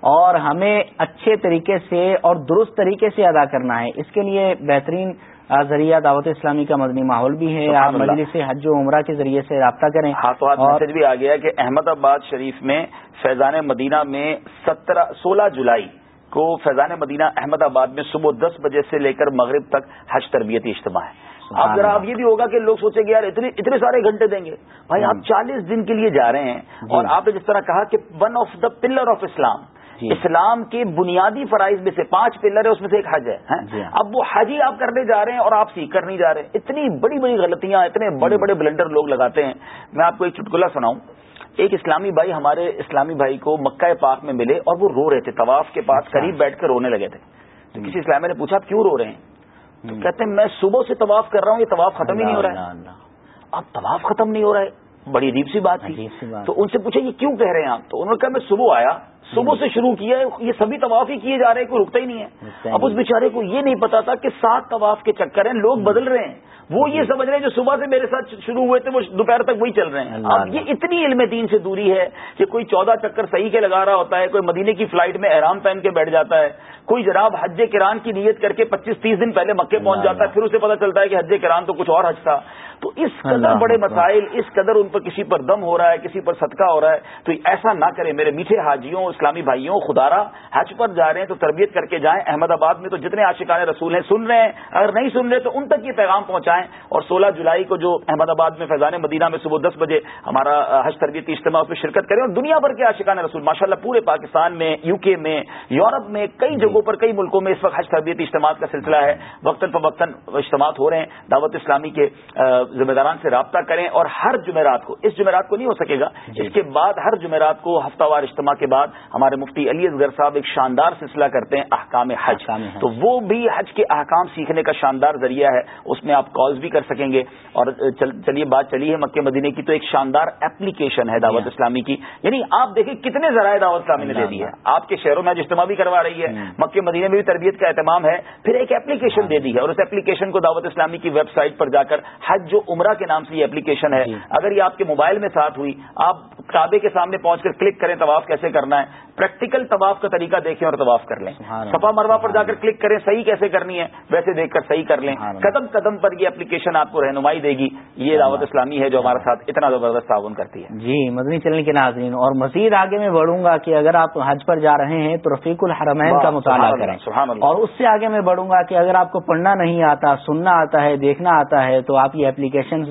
اور ہمیں اچھے طریقے سے اور درست طریقے سے ادا کرنا ہے۔ اس کے لیے بہترین ذریعہ دعوت اسلامی کا مدنی ماحول بھی ہے۔ آپ۔ مجلس حج و عمرہ کے ذریعے سے رابطہ کریں۔ ہاتھ اور میسج بھی آ گیا کہ احمد آباد شریف میں فیضان مدینہ میں سترہ سولہ جولائی کو فیضان مدینہ احمد آباد میں صبح دس بجے سے لے کر مغرب تک حج تربیتی اجتماع ہے۔ اب ذرا۔ اب یہ بھی ہوگا کہ لوگ سوچیں گے یار اتنے اتنے سارے گھنٹے دیں گے بھائی آپ چالیس دن کے لیے جا رہے ہیں جی۔ اور آپ نے جس طرح کہا کہ one of the pillar of Islam جی۔ اسلام کے بنیادی فرائض میں سے پانچ پلر ہے اس میں سے ایک حج ہے ہیں؟ جی ہاں۔ اب وہ حج ہی آپ کرنے جا رہے ہیں اور آپ سیکھ کر نہیں جا رہے اتنی بڑی بڑی غلطیاں اتنے بڑے بڑے بلنڈر لوگ لگاتے ہیں میں آپ کو ایک چٹکلا سناؤں ایک اسلامی بھائی ہمارے اسلامی بھائی کو مکہ پاک میں ملے اور وہ رو رہے تھے طواف کے پاس اچھا۔ قریب بیٹھ کر رونے لگے تھے تو کسی اسلامی نے پوچھا آپ کیوں رو رہے ہیں تو کہتے ہیں میں صبح سے طواف کر رہا ہوں یہ طواف ختم ہی نہیں ہو رہا ہے۔ اب طواف ختم نہیں ہو رہا ہے۔ بڑی عجیب سی بات تھی۔ تو ان سے پوچھا یہ کیوں کہہ رہے ہیں آپ؟ تو انہوں نے کہا میں صبح آیا۔ صبح سے شروع کیا ہے یہ سبھی طواف ہی کیے جا رہے ہیں کوئی رکتا ہی نہیں ہے۔ اب اس بیچارے کو یہ نہیں پتا تھا کہ سات طواف کے چکر ہیں لوگ بدل رہے ہیں۔ وہ یہ سمجھ رہے ہیں جو صبح سے میرے ساتھ شروع ہوئے تھے وہ دوپہر تک وہی چل رہے ہیں۔ اب یہ اتنی علم دین سے دوری ہے کہ کوئی چودہ چکر صحیح کے لگا رہا ہوتا ہے کوئی مدینے کی فلائٹ میں احرام پہن کے بیٹھ جاتا ہے کوئی جناب حج کران کی نیت کر کے پچیس تیس دن پہلے مکے پہنچ جاتا ہے پھر اسے پتا چلتا ہے کہ حج کران تو کچھ اور حج تھا۔ تو اس قدر بڑے۔ مسائل اس قدر ان پر کسی پر دم ہو رہا ہے کسی پر صدقہ ہو رہا ہے تو ایسا نہ کریں میرے میٹھے حاجیوں اسلامی بھائیوں خدارا حج پر جا رہے ہیں تو تربیت کر کے جائیں۔ احمد آباد میں تو جتنے عاشقان رسول ہیں سن رہے ہیں۔ اگر نہیں سن رہے تو ان تک یہ پیغام پہنچائیں۔ اور سولہ جولائی کو جو احمد آباد میں فیضان مدینہ میں صبح دس بجے ہمارا حج تربیتی اجتماع اس میں شرکت کریں اور دنیا بھر کے عاشقان رسول ماشاء اللہ پورے پاکستان میں یو کے میں یورپ میں کئی جگہوں پر کئی ملکوں میں اس وقت حج تربیتی اجتماع کا سلسلہ ہے۔ وقتاً فوقتاً اجتماع ہو رہے ہیں۔ دعوت اسلامی کے ذمہ داران سے رابطہ کریں اور ہر جمعرات کو اس جمعرات کو نہیں ہو سکے گا اس کے بعد ہر جمعرات کو ہفتہ وار اجتماع کے بعد ہمارے مفتی علی اصغر صاحب ایک شاندار سلسلہ کرتے ہیں احکام حج۔ تو وہ بھی حج کے احکام سیکھنے کا شاندار ذریعہ ہے اس میں آپ کالز بھی کر سکیں گے۔ اور چل- چلیے بات چلی ہے مکہ مدینے کی تو ایک شاندار اپلیکیشن ہے دعوت اسلامی کی۔ یعنی آپ دیکھیں کتنے ذرائع دعوت اسلامی نے دے دی ہے آپ کے شہروں میں آج اجتماع بھی کروا رہی ہے۔ مکہ مدینے میں بھی تربیت کا اہتمام ہے۔ پھر ایک اپلیکیشن دے دی ہے اور اس اپلیکیشن کو دعوت اسلامی کی ویب سائٹ پر جا کر حج جو عمرہ کے نام سے یہ اپلیکیشن ہے۔ جی۔ اگر یہ آپ کے موبائل میں ساتھ ہوئی آپ کعبے کے سامنے پہنچ کر کلک کریں طواف کیسے کرنا ہے؟ پریکٹیکل طواف کا طریقہ دیکھیں اور طواف کر لیں۔ صفا مروا پر جا کر کلک کریں صحیح کیسے کرنی ہے؟ ویسے دیکھ کر صحیح کر لیں۔ قدم قدم پر یہ اپلیکیشن آپ کو رہنمائی دے گی۔ یہ دعوت اسلامی ہے جو ہمارے ساتھ اتنا زبردست تعاون کرتی ہے۔ جی مدنی چلنے کے ناظرین اور مزید آگے میں بڑھوں گا کہ اگر آپ حج پر جا رہے ہیں تو رفیق الحرمین کا مطالعہ کریں۔ اور اس سے آگے میں بڑھوں گا کہ اگر آپ کو پڑھنا نہیں آتا سننا آتا ہے دیکھنا آتا ہے تو آپ یہ اپلیکیشن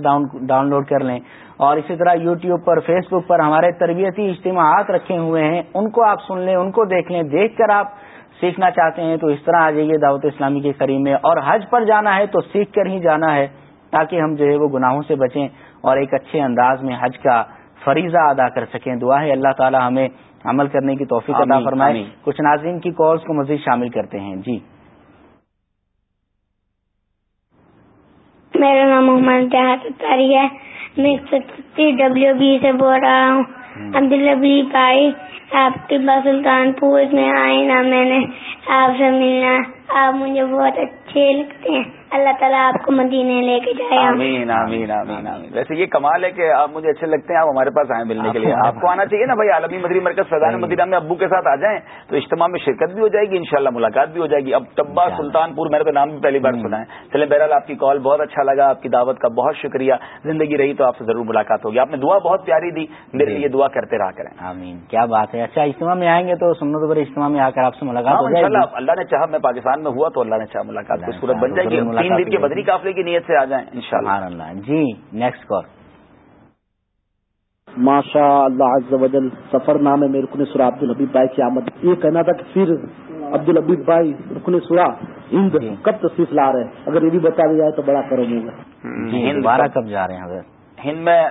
ڈاؤن لوڈ کر لیں۔ اور اسی طرح یوٹیوب پر فیس بک پر ہمارے تربیتی اجتماعات رکھے ہوئے ہیں ان کو آپ سن لیں ان کو دیکھ لیں دیکھ کر آپ سیکھنا چاہتے ہیں تو اس طرح آ جائیے دعوت اسلامی کے قریب میں اور حج پر جانا ہے تو سیکھ کر ہی جانا ہے تاکہ ہم جو ہے وہ گناہوں سے بچیں اور ایک اچھے انداز میں حج کا فریضہ ادا کر سکیں۔ دعا ہے اللہ تعالی ہمیں عمل کرنے کی توفیق عطا آمین، فرمائے۔ کچھ ناظرین کی کالز کو مزید شامل کرتے ہیں۔ جی۔ میرا نام محمد جہاز ہے۔ میں ڈبلو بی سے بول رہا ہوں۔ عبدالبی بھائی آپ کے پاس سلطان پور میں آئے نا میں نے آپ سے ملنا۔ آپ مجھے بہت اچھے لگتے ہیں۔ اللہ تعالیٰ آپ کو مدینے لے کے جائے۔ آمین آمین آمین آمین۔ ویسے یہ کمال ہے کہ آپ مجھے اچھے لگتے ہیں آپ ہمارے پاس آئیں ملنے کے لیے۔ آپ کو آنا چاہیے نا بھائی عالمی مدری مرکز فیضان مدینہ میں ابو کے ساتھ آ جائیں تو اجتماع میں شرکت بھی ہو جائے گی انشاءاللہ ملاقات بھی ہو جائے گی۔ اب ٹبا سلطان پور میرے کو نام بھی پہلی بار سنا ہے۔ چلے بہرحال آپ کی کال بہت اچھا لگا آپ کی دعوت کا بہت شکریہ۔ زندگی رہی تو آپ سے ضرور ملاقات ہوگی۔ آپ نے دعا بہت پیاری دی میرے لیے دعا کرتے رہا کریں۔ آمین۔ کیا بات ہے۔ اچھا اجتماع میں آئیں گے تو سنت پر اجتماع میں آ کر آپ سے ملاقات ہو ہاں اللہ نے چاہا میں پاکستان میں ہوا تو اللہ نے چاہا ملاقات کی صورت بن جائے گی۔ تین دن کے۔ بدری قافلے کی نیت سے آ جائیں انشاءاللہ۔ سبحان اللہ۔ جی نیکسٹ کال ماشاء اللہ عز و جل سفر نام ہے میرے رکن سرا عبد الحبیب بھائی کی آمد۔ یہ کہنا تھا کہ پھر عبد الحبیب بھائی رکن سرا ہند جی۔ کب تشریف لا رہے ہیں؟ اگر یہ بھی بتا دیا جائے تو بڑا ہوگا۔ جی ہند دوبارہ کب جا رہے ہیں؟ حضرت ہند میں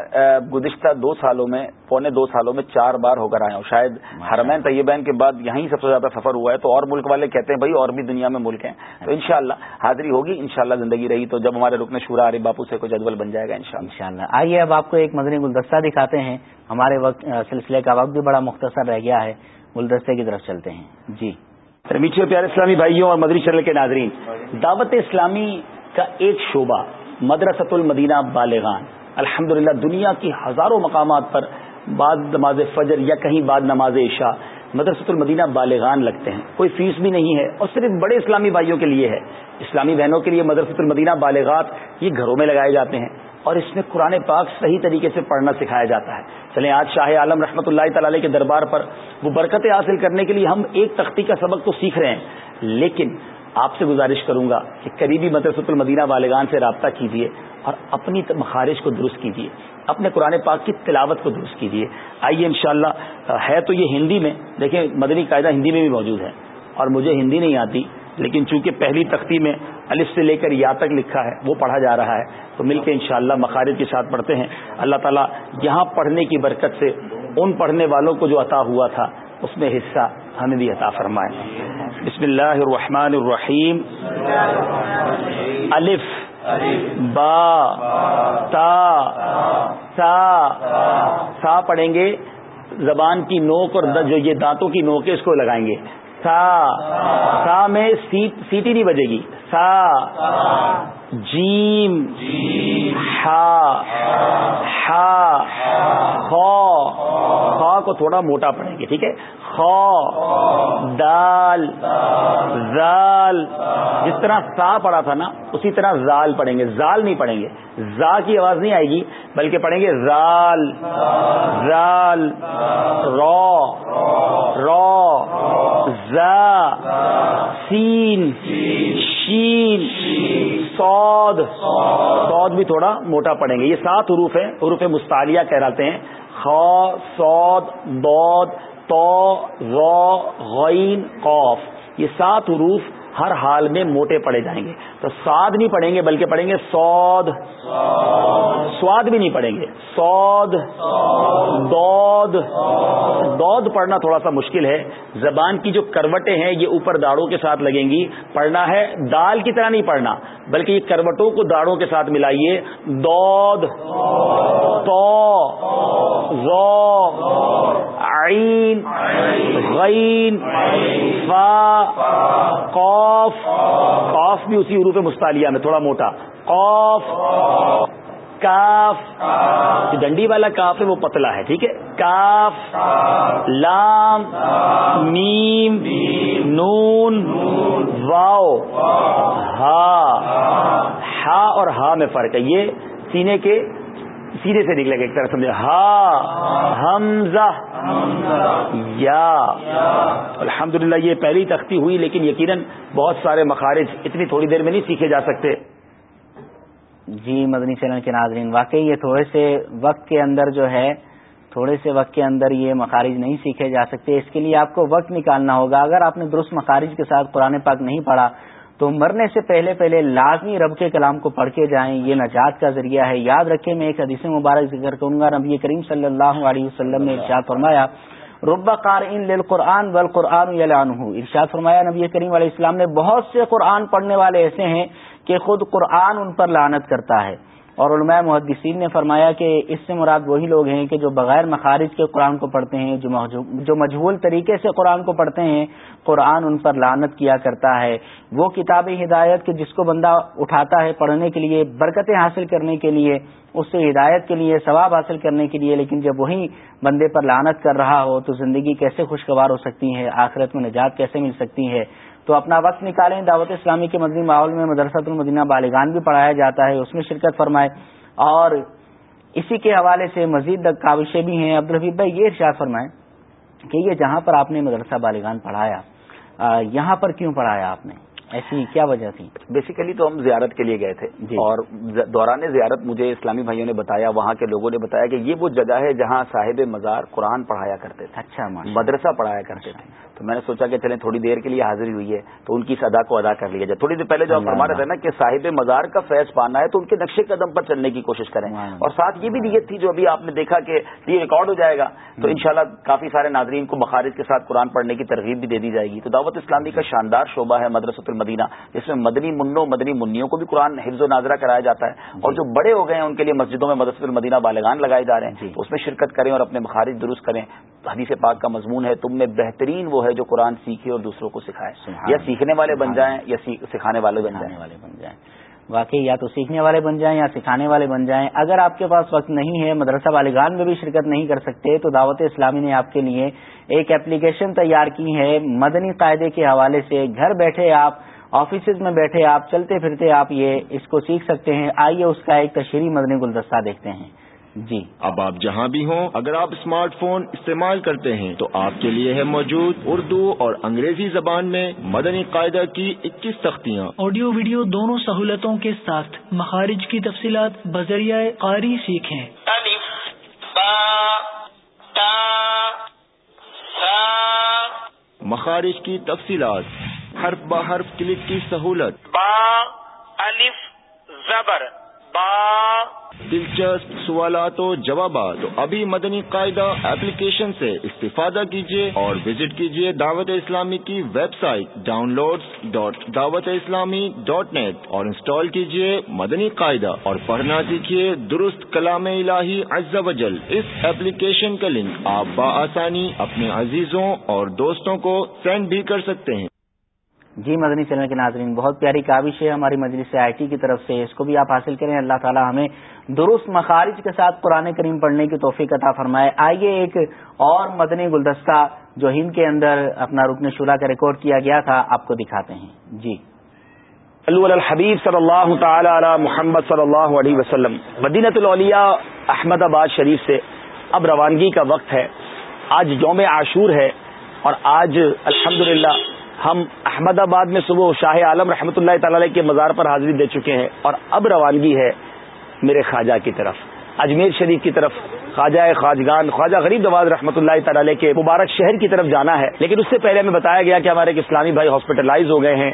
گزشتہ دو سالوں میں پونے دو سالوں میں چار بار ہو کر آیا ہوں۔ شاید حرمین طیبین کے بعد یہیں سب سے زیادہ سفر ہوا ہے۔ تو اور ملک والے کہتے ہیں بھائی اور بھی دنیا میں ملک ہیں۔ تو انشاءاللہ حاضری ہوگی انشاءاللہ زندگی رہی۔ تو جب ہمارے رکن شورا عارف باپو سے کوئی جدول بن جائے گا انشاءاللہ۔ انشاءاللہ۔ آئیے اب آپ کو ایک مدنی گلدستہ دکھاتے ہیں۔ ہمارے وقت سلسلے کا وقت بھی بڑا مختصر رہ گیا ہے۔ گلدستے کی طرف چلتے ہیں۔ جی۔ میٹھے پیارے اسلامی بھائیوں اور مدری چینل کے ناظرین دعوت اسلامی کا ایک شعبہ مدرسۃ المدینہ بالغان۔ الحمدللہ دنیا کی ہزاروں مقامات پر بعد نماز فجر یا کہیں بعد نماز عشاء مدرسۃ المدینہ بالغان لگتے ہیں۔ کوئی فیس بھی نہیں ہے اور صرف بڑے اسلامی بھائیوں کے لیے ہے۔ اسلامی بہنوں کے لیے مدرسۃ المدینہ بالغات یہ گھروں میں لگائے جاتے ہیں اور اس میں قرآن پاک صحیح طریقے سے پڑھنا سکھایا جاتا ہے۔ چلیں آج شاہ عالم رحمۃ اللہ تعالی کے دربار پر وہ برکتیں حاصل کرنے کے لیے ہم ایک تختی کا سبق تو سیکھ رہے ہیں، لیکن آپ سے گزارش کروں گا کہ قریبی مدرسۃ المدینہ والگان سے رابطہ کیجیے اور اپنی مخارج کو درست کیجیے اپنے قرآن پاک کی تلاوت کو درست کیجیے آئیے انشاءاللہ ہے تو یہ ہندی میں، دیکھیں مدنی قاعدہ ہندی میں بھی موجود ہے۔ اور مجھے ہندی نہیں آتی، لیکن چونکہ پہلی تختی میں الف سے لے کر یا تک لکھا ہے، وہ پڑھا جا رہا ہے۔ تو مل کے انشاءاللہ مخارج کے ساتھ پڑھتے ہیں۔ اللہ تعالیٰ یہاں پڑھنے کی برکت سے ان پڑھنے والوں کو جو عطا ہوا تھا، اس میں حصہ ہمیں بھی عطا فرمائے۔ بسم اللہ الرحمن الرحیم۔ الف با، تا، سا سا پڑھیں گے۔ زبان کی نوک اور جو یہ دانتوں کی نوک ہے، اس کو لگائیں گے۔ سا سا میں سیٹی نہیں بجے گی۔ سا جیم، ہا ہا خو خا کو تھوڑا موٹا پڑھیں گے، ٹھیک ہے؟ خو دال، زال، جس طرح سا پڑا تھا نا، اسی طرح زال پڑھیں گے۔ زال نہیں پڑھیں گے۔ زا کی آواز نہیں آئے گی، بلکہ پڑھیں گے زال زال رو رو زا، سین، شین سعود سود بھی تھوڑا موٹا پڑیں گے۔ یہ سات حروف ہیں، حروف مستعلیہ کہلاتے ہیں۔ خا سعود بود تو غو غین قوف یہ سات حروف ہر حال میں موٹے پڑے جائیں گے۔ تو سعد نہیں پڑھیں گے، بلکہ پڑھیں گے سود۔ سواد بھی نہیں پڑھیں گے۔ سود، دود۔ دود پڑھنا تھوڑا سا مشکل ہے۔ زبان کی جو کروٹیں ہیں، یہ اوپر داڑوں کے ساتھ لگیں گی۔ پڑھنا ہے دال کی طرح نہیں پڑھنا، بلکہ یہ کروٹوں کو داڑوں کے ساتھ ملائیے۔ دود، تو عین، غین، فا قوف قوف بھی اسی حروف مستعلیہ میں تھوڑا موٹا۔ قوف کاف۔ جو ڈنڈی والا کاف ہے وہ پتلا ہے، ٹھیک ہے؟ کاف۔ لام۔ میم۔ نون۔ واؤ۔ ہا۔ ہا اور ہا میں فرق ہے۔ یہ سینے کے سینے سے نکلے گا ایک طرح سمجھے؟ ہا، حمزہ، یا۔ الحمدللہ، یہ پہلی تختی ہوئی، لیکن یقیناً بہت سارے مخارج اتنی تھوڑی دیر میں نہیں سیکھے جا سکتے۔ جی مدنی چینل کے ناظرین، واقعی یہ تھوڑے سے وقت کے اندر جو ہے، تھوڑے سے وقت کے اندر یہ مخارج نہیں سیکھے جا سکتے۔ اس کے لیے آپ کو وقت نکالنا ہوگا۔ اگر آپ نے درست مخارج کے ساتھ قرآن پاک نہیں پڑھا تو مرنے سے پہلے پہلے لازمی رب کے کلام کو پڑھ کے جائیں، یہ نجات کا ذریعہ ہے۔ یاد رکھیں، میں ایک حدیث مبارک ذکر کروں گا۔ نبی کریم صلی اللہ علیہ وسلم نے ارشاد فرمایا ربا قار ان قرآن بل قرآن ارشاد فرمایا، نبی کریم علیہ السلام نے بہت سے قرآن پڑھنے والے ایسے ہیں کہ خود قرآن ان پر لانت کرتا ہے۔ اور علماء محدثین نے فرمایا کہ اس سے مراد وہی لوگ ہیں کہ جو بغیر مخارج کے قرآن کو پڑھتے ہیں، جو جو مجہول طریقے سے قرآن کو پڑھتے ہیں، قرآن ان پر لانت کیا کرتا ہے۔ وہ کتاب ہدایت کہ جس کو بندہ اٹھاتا ہے پڑھنے کے لیے، برکتیں حاصل کرنے کے لیے، اس سے ہدایت کے لیے، ثواب حاصل کرنے کے لیے، لیکن جب وہی بندے پر لانت کر رہا ہو تو زندگی کیسے خوشگوار ہو سکتی ہے؟ آخرت میں نجات کیسے مل سکتی ہے؟ تو اپنا وقت نکالیں۔ دعوت اسلامی کے مدنی ماحول میں مدرسۃ المدینہ بالغان بھی پڑھایا جاتا ہے، اس میں شرکت فرمائے۔ اور اسی کے حوالے سے مزید کاوشیں بھی ہیں۔ عبدالحبیب بھائی، یہ ارشاد فرمائیں کہ یہ جہاں پر آپ نے مدرسہ بالغان پڑھایا یہاں پر کیوں پڑھایا آپ نے؟ ایسی کیا وجہ تھی؟ بیسیکلی تو ہم زیارت کے لیے گئے تھے جی۔ اور دوران زیارت مجھے اسلامی بھائیوں نے بتایا وہاں کے لوگوں نے بتایا کہ یہ وہ جگہ ہے جہاں صاحب مزار قرآن پڑھایا کرتے تھے۔ اچھا مدرسہ پڑھایا کرتے تھے۔ تو میں نے سوچا کہ چلیں تھوڑی دیر کے لیے حاضری ہوئی ہے تو ان کی اس ادا کو ادا کر لیا جائے۔ تھوڑی دیر پہلے جو آپ فرما رہے تھے نا کہ صاحب مزار کا فیض پانا ہے تو ان کے نقشے قدم پر چلنے کی کوشش کریں۔ اور ساتھ یہ بھی نیت تھی جو ابھی آپ نے دیکھا کہ یہ ریکارڈ ہو جائے گا تو انشاءاللہ کافی سارے ناظرین کو مخارج کے ساتھ قرآن پڑھنے کی ترغیب بھی دے دی جائے گی۔ تو دعوت اسلامی کا شاندار شعبہ ہے مدرسۃ المدینہ جس میں مدنی منوں مدنی منیوں کو بھی قرآن حفظ و ناظرہ کرایا جاتا ہے اور جو بڑے ہو گئے ہیں ان کے لیے مسجدوں میں مدرسۃ المدینہ بالغان لگائے جا رہے ہیں۔ اس میں شرکت کریں اور اپنے مخارج درست کریں۔ حدیث پاک کا مضمون ہے تم میں بہترین وہ ہے جو قرآن سیکھے اور دوسروں کو سکھائے۔ یا سیکھنے والے بن جائیں یا سکھانے والے بن جائیں۔ والے بن جائیں۔ واقعی یا تو سیکھنے والے بن جائیں یا سکھانے والے بن جائیں۔ اگر آپ کے پاس وقت نہیں ہے مدرسہ والگان میں بھی شرکت نہیں کر سکتے تو دعوت اسلامی نے آپ کے لیے ایک اپلیکیشن تیار کی ہے۔ مدنی قاعدے کے حوالے سے گھر بیٹھے آپ آفیسز میں بیٹھے آپ چلتے پھرتے آپ یہ اس کو سیکھ سکتے ہیں۔ آئیے اس کا ایک تشہیری مدنی گلدستہ دیکھتے ہیں۔ جی۔ اب آپ جہاں بھی ہوں اگر آپ اسمارٹ فون استعمال کرتے ہیں تو آپ کے لیے ہے موجود اردو اور انگریزی زبان میں مدنی قاعدہ کی اکیس تختیاں۔ آڈیو ویڈیو دونوں سہولتوں کے ساتھ مخارج کی تفصیلات بذریعہ قاری سیکھیں۔ مخارج کی تفصیلات۔ حرف با حرف کلک کی سہولت۔ با الف زبر۔ با دلچسپ سوالات و جوابات۔ ابھی مدنی قاعدہ ایپلیکیشن سے استفادہ کیجیے اور وزٹ کیجیے دعوت اسلامی کی website download dot Dawat Islami dot net اور انسٹال کیجیے مدنی قاعدہ اور پڑھنا سیکھیے درست کلام الہی عز و جل۔ اس ایپلیکیشن کا لنک آپ بآسانی اپنے عزیزوں اور دوستوں کو سینڈ بھی کر سکتے ہیں۔ جی مدنی چینل کے ناظرین، بہت پیاری کاوش ہے ہماری مجلس آئی ٹی کی طرف سے۔ اس کو بھی آپ حاصل کریں۔ اللہ تعالیٰ ہمیں درست مخارج کے ساتھ قرآن کریم پڑھنے کی توفیق عطا فرمائے۔ آئیے ایک اور مدنی گلدستہ جو ہند کے اندر اپنا رکن شورا کا ریکارڈ کیا گیا تھا، آپ کو دکھاتے ہیں۔ جی۔ الحبیب صلی اللہ تعالی علی محمد صلی اللہ علیہ وسلم۔ مدینت الاولیاء احمد آباد شریف سے اب روانگی کا وقت ہے۔ آج یوم عاشور ہے اور آج الحمدللہ ہم احمد آباد میں صبح شاہ عالم رحمۃ اللہ تعالی کے مزار پر حاضری دے چکے ہیں اور اب روانگی ہے میرے خواجہ کی طرف، اجمیر شریف کی طرف، خواجہ خواجگان، خواجہ غریب نواز رحمۃ اللہ تعالی کے مبارک شہر کی طرف جانا ہے۔ لیکن اس سے پہلے ہمیں بتایا گیا کہ ہمارے ایک اسلامی بھائی ہاسپٹلائز ہو گئے ہیں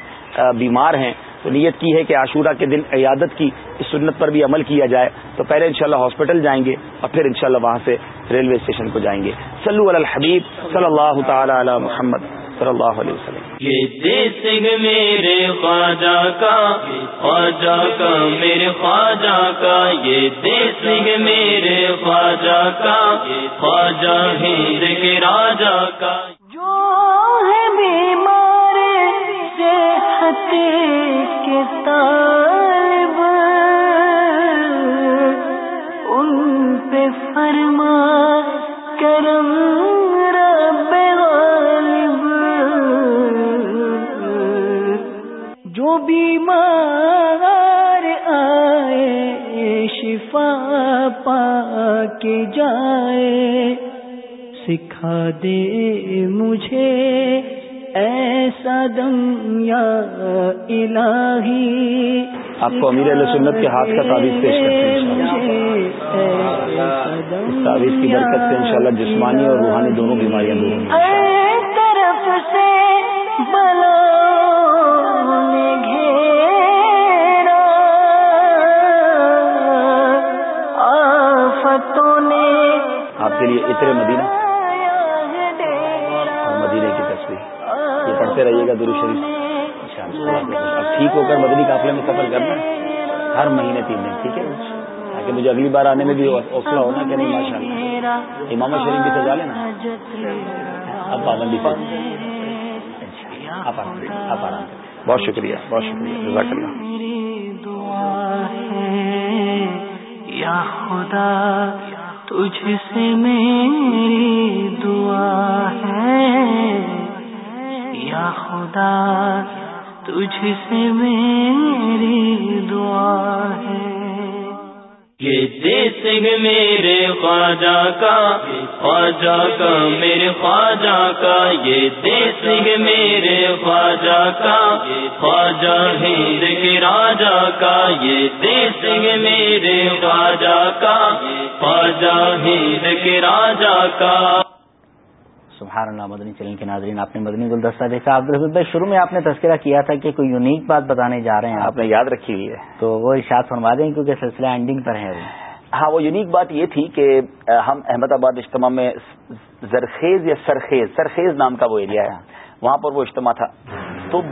بیمار ہیں۔ تو نیت کی ہے کہ عاشورہ کے دن عیادت کی اس سنت پر بھی عمل کیا جائے۔ تو پہلے انشاءاللہ ہاسپٹل جائیں گے اور پھر انشاءاللہ وہاں سے ریلوے اسٹیشن کو جائیں گے۔ علی الحبیب صلی اللہ تعالی علی محمد۔ صلی اللہ علیہ وسلم. یہ دیسنگ میرے خواجہ کا خواجہ کا میرے خواجہ کا یہ دیسنگ میرے خواجہ کا خواجہ ہند کے راجا کا۔ جو ہے بیمار صحت کے طالب ان پہ فرما کرم بیمار آئے شفا پا کے جائے۔ سکھا دے مجھے ایسا دم یا الہی۔ آپ کو امیر علیہ سنت کے ہاتھ کا تعویذ پیش کرتے ہیں اس تعویذ کی برکت سے انشاءاللہ جسمانی اور روحانی دونوں بیماریاں دور ہوں۔ طرف سے بلا کے لیے اترے مدینہ اور مدینے کی تصویر۔ یہ پڑھتے رہیے گا درو شریف۔ اب ٹھیک ہو کر مدنی قافلے میں سفر کرنا ہر مہینے تین دن، ٹھیک ہے؟ تاکہ مجھے اگلی بار آنے میں بھی حوصلہ ہونا کہ نہیں ماشاء اللہ امام شریف بھی سجا لینا۔ اب پابندی سے۔ آپ آرام آپ آرام بہت شکریہ بہت شکریہ۔ جزاک اللہ۔ میری دعا ہے، یا خدا تجھ سے میری دعا ہے۔ یا خدا تجھ سے میری دعا ہے۔ یہ دیسنگ میرے خواجہ کا خواجہ کا، میرے خواجہ کا، یہ دیس میرے خواجہ کا، خواجہ ہند کے راجا کا، یہ دیس میرے خواجہ کا، خواجہ ہند کے راجا کا۔ سبحان اللہ مدنی چینل کے ناظرین آپ نے مدنی گلدستہ دیکھا۔ عبدالحبیب بھائی شروع میں آپ نے تذکرہ کیا تھا کہ کوئی یونیک بات بتانے جا رہے ہیں آپ۔ نے یاد رکھی ہوئی ہے۔ تو وہ ارشاد فرما دیں کیونکہ سلسلہ اینڈنگ پر ہے۔ ہاں وہ یونیک بات یہ تھی کہ ہم احمد آباد اجتماع میں زرخیز یا سرخیز سرخیز نام کا وہ ایریا ہے۔ وہاں پر وہ اجتماع تھا۔ تو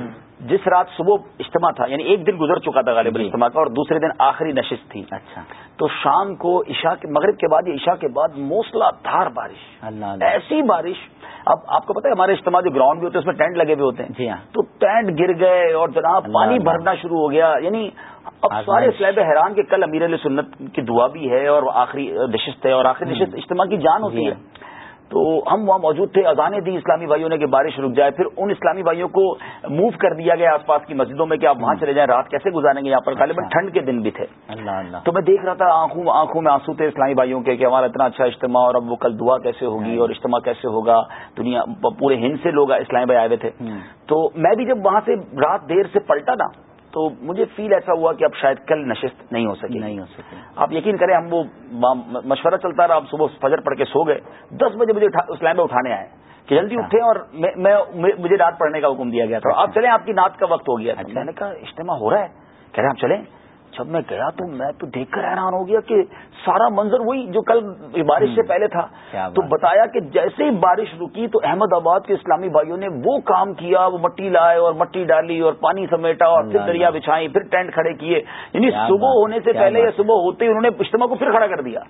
جس رات صبح اجتماع تھا یعنی ایک دن گزر چکا تھا غالب اجتماع کا اور دوسرے دن آخری نشست تھی۔ اچھا۔ تو شام کو عشاء کے مغرب کے بعد یا عشاء کے بعد موسلا دھار بارش۔ اللہ ایسی بارش۔ اب آپ کو پتا ہے ہمارے اجتماع جو گراؤنڈ بھی ہوتے ہیں اس میں ٹینٹ لگے ہوئے ہوتے ہیں۔ جی ہاں۔ تو ٹینٹ گر گئے اور جناب پانی بھرنا شروع ہو گیا۔ یعنی اب سارے اسلاب حیران کے کل امیر علیہ سنت کی دعا بھی ہے اور آخری نشست ہے اور آخری نشست اجتماع کی جان ہوتی ہے۔ تو ہم وہاں موجود تھے اذانیں دی اسلامی بھائیوں نے کہ بارش رک جائے پھر ان اسلامی بھائیوں کو موو کر دیا گیا آس پاس کی مسجدوں میں کہ آپ وہاں چلے جائیں رات کیسے گزاریں گے؟ یہاں پر غالباً ٹھنڈ کے دن بھی تھے۔ اللہ اللہ۔ تو میں دیکھ رہا تھا آنکھوں آنکھوں میں آنسو تھے اسلامی بھائیوں کے کہ ہمارا اتنا اچھا اجتماع اور اب وہ کل دعا کیسے ہوگی اور اجتماع کیسے ہوگا؟ دنیا پورے ہند سے لوگ اسلامی بھائی آئے ہوئے تھے۔ تو میں بھی جب وہاں سے رات دیر سے پلٹا نا تو مجھے فیل ایسا ہوا کہ اب شاید کل نشست نہیں ہو سکی۔ نہیں ہو سکے آپ یقین کریں ہم وہ مشورہ چلتا رہا اب صبح فجر پڑھ کے سو گئے۔ دس بجے مجھے اسلام میں اٹھانے آئے۔ کہ جلدی اٹھے اور میں مجھے رات پڑھنے کا حکم دیا گیا تھا۔ آپ چلیں آپ کی نعت کا وقت ہو گیا تھا۔ میں نے کہا اجتماع ہو رہا ہے۔ کہہ رہے آپ چلیں۔ جب میں گیا تو میں تو دیکھ کر حیران ہو گیا کہ سارا منظر وہی جو کل بارش سے پہلے تھا۔ تو بتایا کہ جیسے ہی بارش رکی تو احمد آباد کے اسلامی بھائیوں نے وہ کام کیا وہ مٹی لائے اور مٹی ڈالی اور پانی سمیٹا اور پھر دریا بچھائی پھر ٹینٹ کھڑے کیے۔ یعنی صبح ہونے سے پہلے یا صبح ہوتے ہی انہوں نے اجتماع کو پھر کھڑا کر دیا۔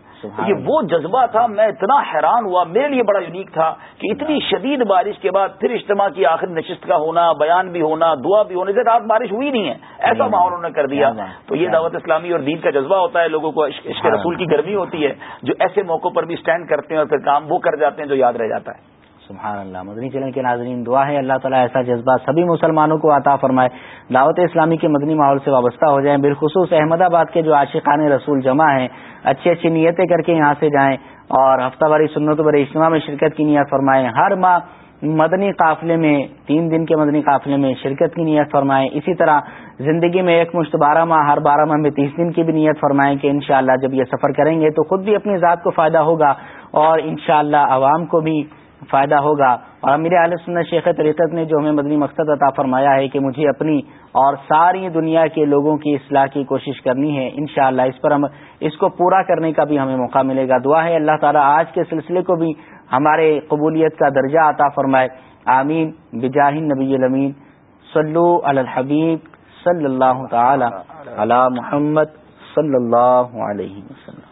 یہ وہ جذبہ تھا میں اتنا حیران ہوا میرے لیے بڑا یونیک تھا کہ اتنی شدید بارش کے بعد پھر اجتماع کی آخر نشست کا ہونا بیان بھی ہونا دعا بھی ہونے سے رات بارش ہوئی نہیں ہے ایسا ماحول انہوں نے کر دیا۔ تو یہ دعوت اسلامی اور دین کا جذبہ ہوتا ہے لوگوں کو عشق رسول کی گرمی ہوتی ہے جو ایسے موقعوں پر بھی اسٹینڈ کرتے ہیں اور پھر کام وہ کر جاتے ہیں جو یاد رہ جاتا ہے۔ سبحان اللہ۔ مدنی چلن کے ناظرین دعا ہے اللہ تعالیٰ ایسا جذبہ سبھی مسلمانوں کو عطا فرمائے۔ دعوت اسلامی کے مدنی ماحول سے وابستہ ہو جائیں۔ بالخصوص احمد آباد کے جو عاشقان رسول جمع ہیں اچھی اچھی نیتیں کر کے یہاں سے جائیں اور ہفتہ باری سنت بڑے اجتماع میں شرکت کی نیت فرمائیں۔ ہر ماہ مدنی قافلے میں، تین دن کے مدنی قافلے میں شرکت کی نیت فرمائیں۔ اسی طرح زندگی میں ایک مشت بارہ ماہ، ہر بارہ ماہ میں تیس دن کی بھی نیت فرمائیں کہ انشاءاللہ جب یہ سفر کریں گے تو خود بھی اپنی ذات کو فائدہ ہوگا اور انشاءاللہ عوام کو بھی فائدہ ہوگا۔ اور میرے عالیہ سنت شیخ طریقت نے جو ہمیں مدنی مقصد عطا فرمایا ہے کہ مجھے اپنی اور ساری دنیا کے لوگوں کی اصلاح کی کوشش کرنی ہے، انشاءاللہ اس پر ہم، اس کو پورا کرنے کا بھی ہمیں موقع ملے گا۔ دعا ہے اللہ تعالیٰ آج کے سلسلے کو بھی ہمارے قبولیت کا درجہ عطا فرمائے۔ آمین۔ بجاہ نبی المین صلو علی الحبیب صلی اللہ تعالی علی محمد صلی اللہ علیہ وسلم۔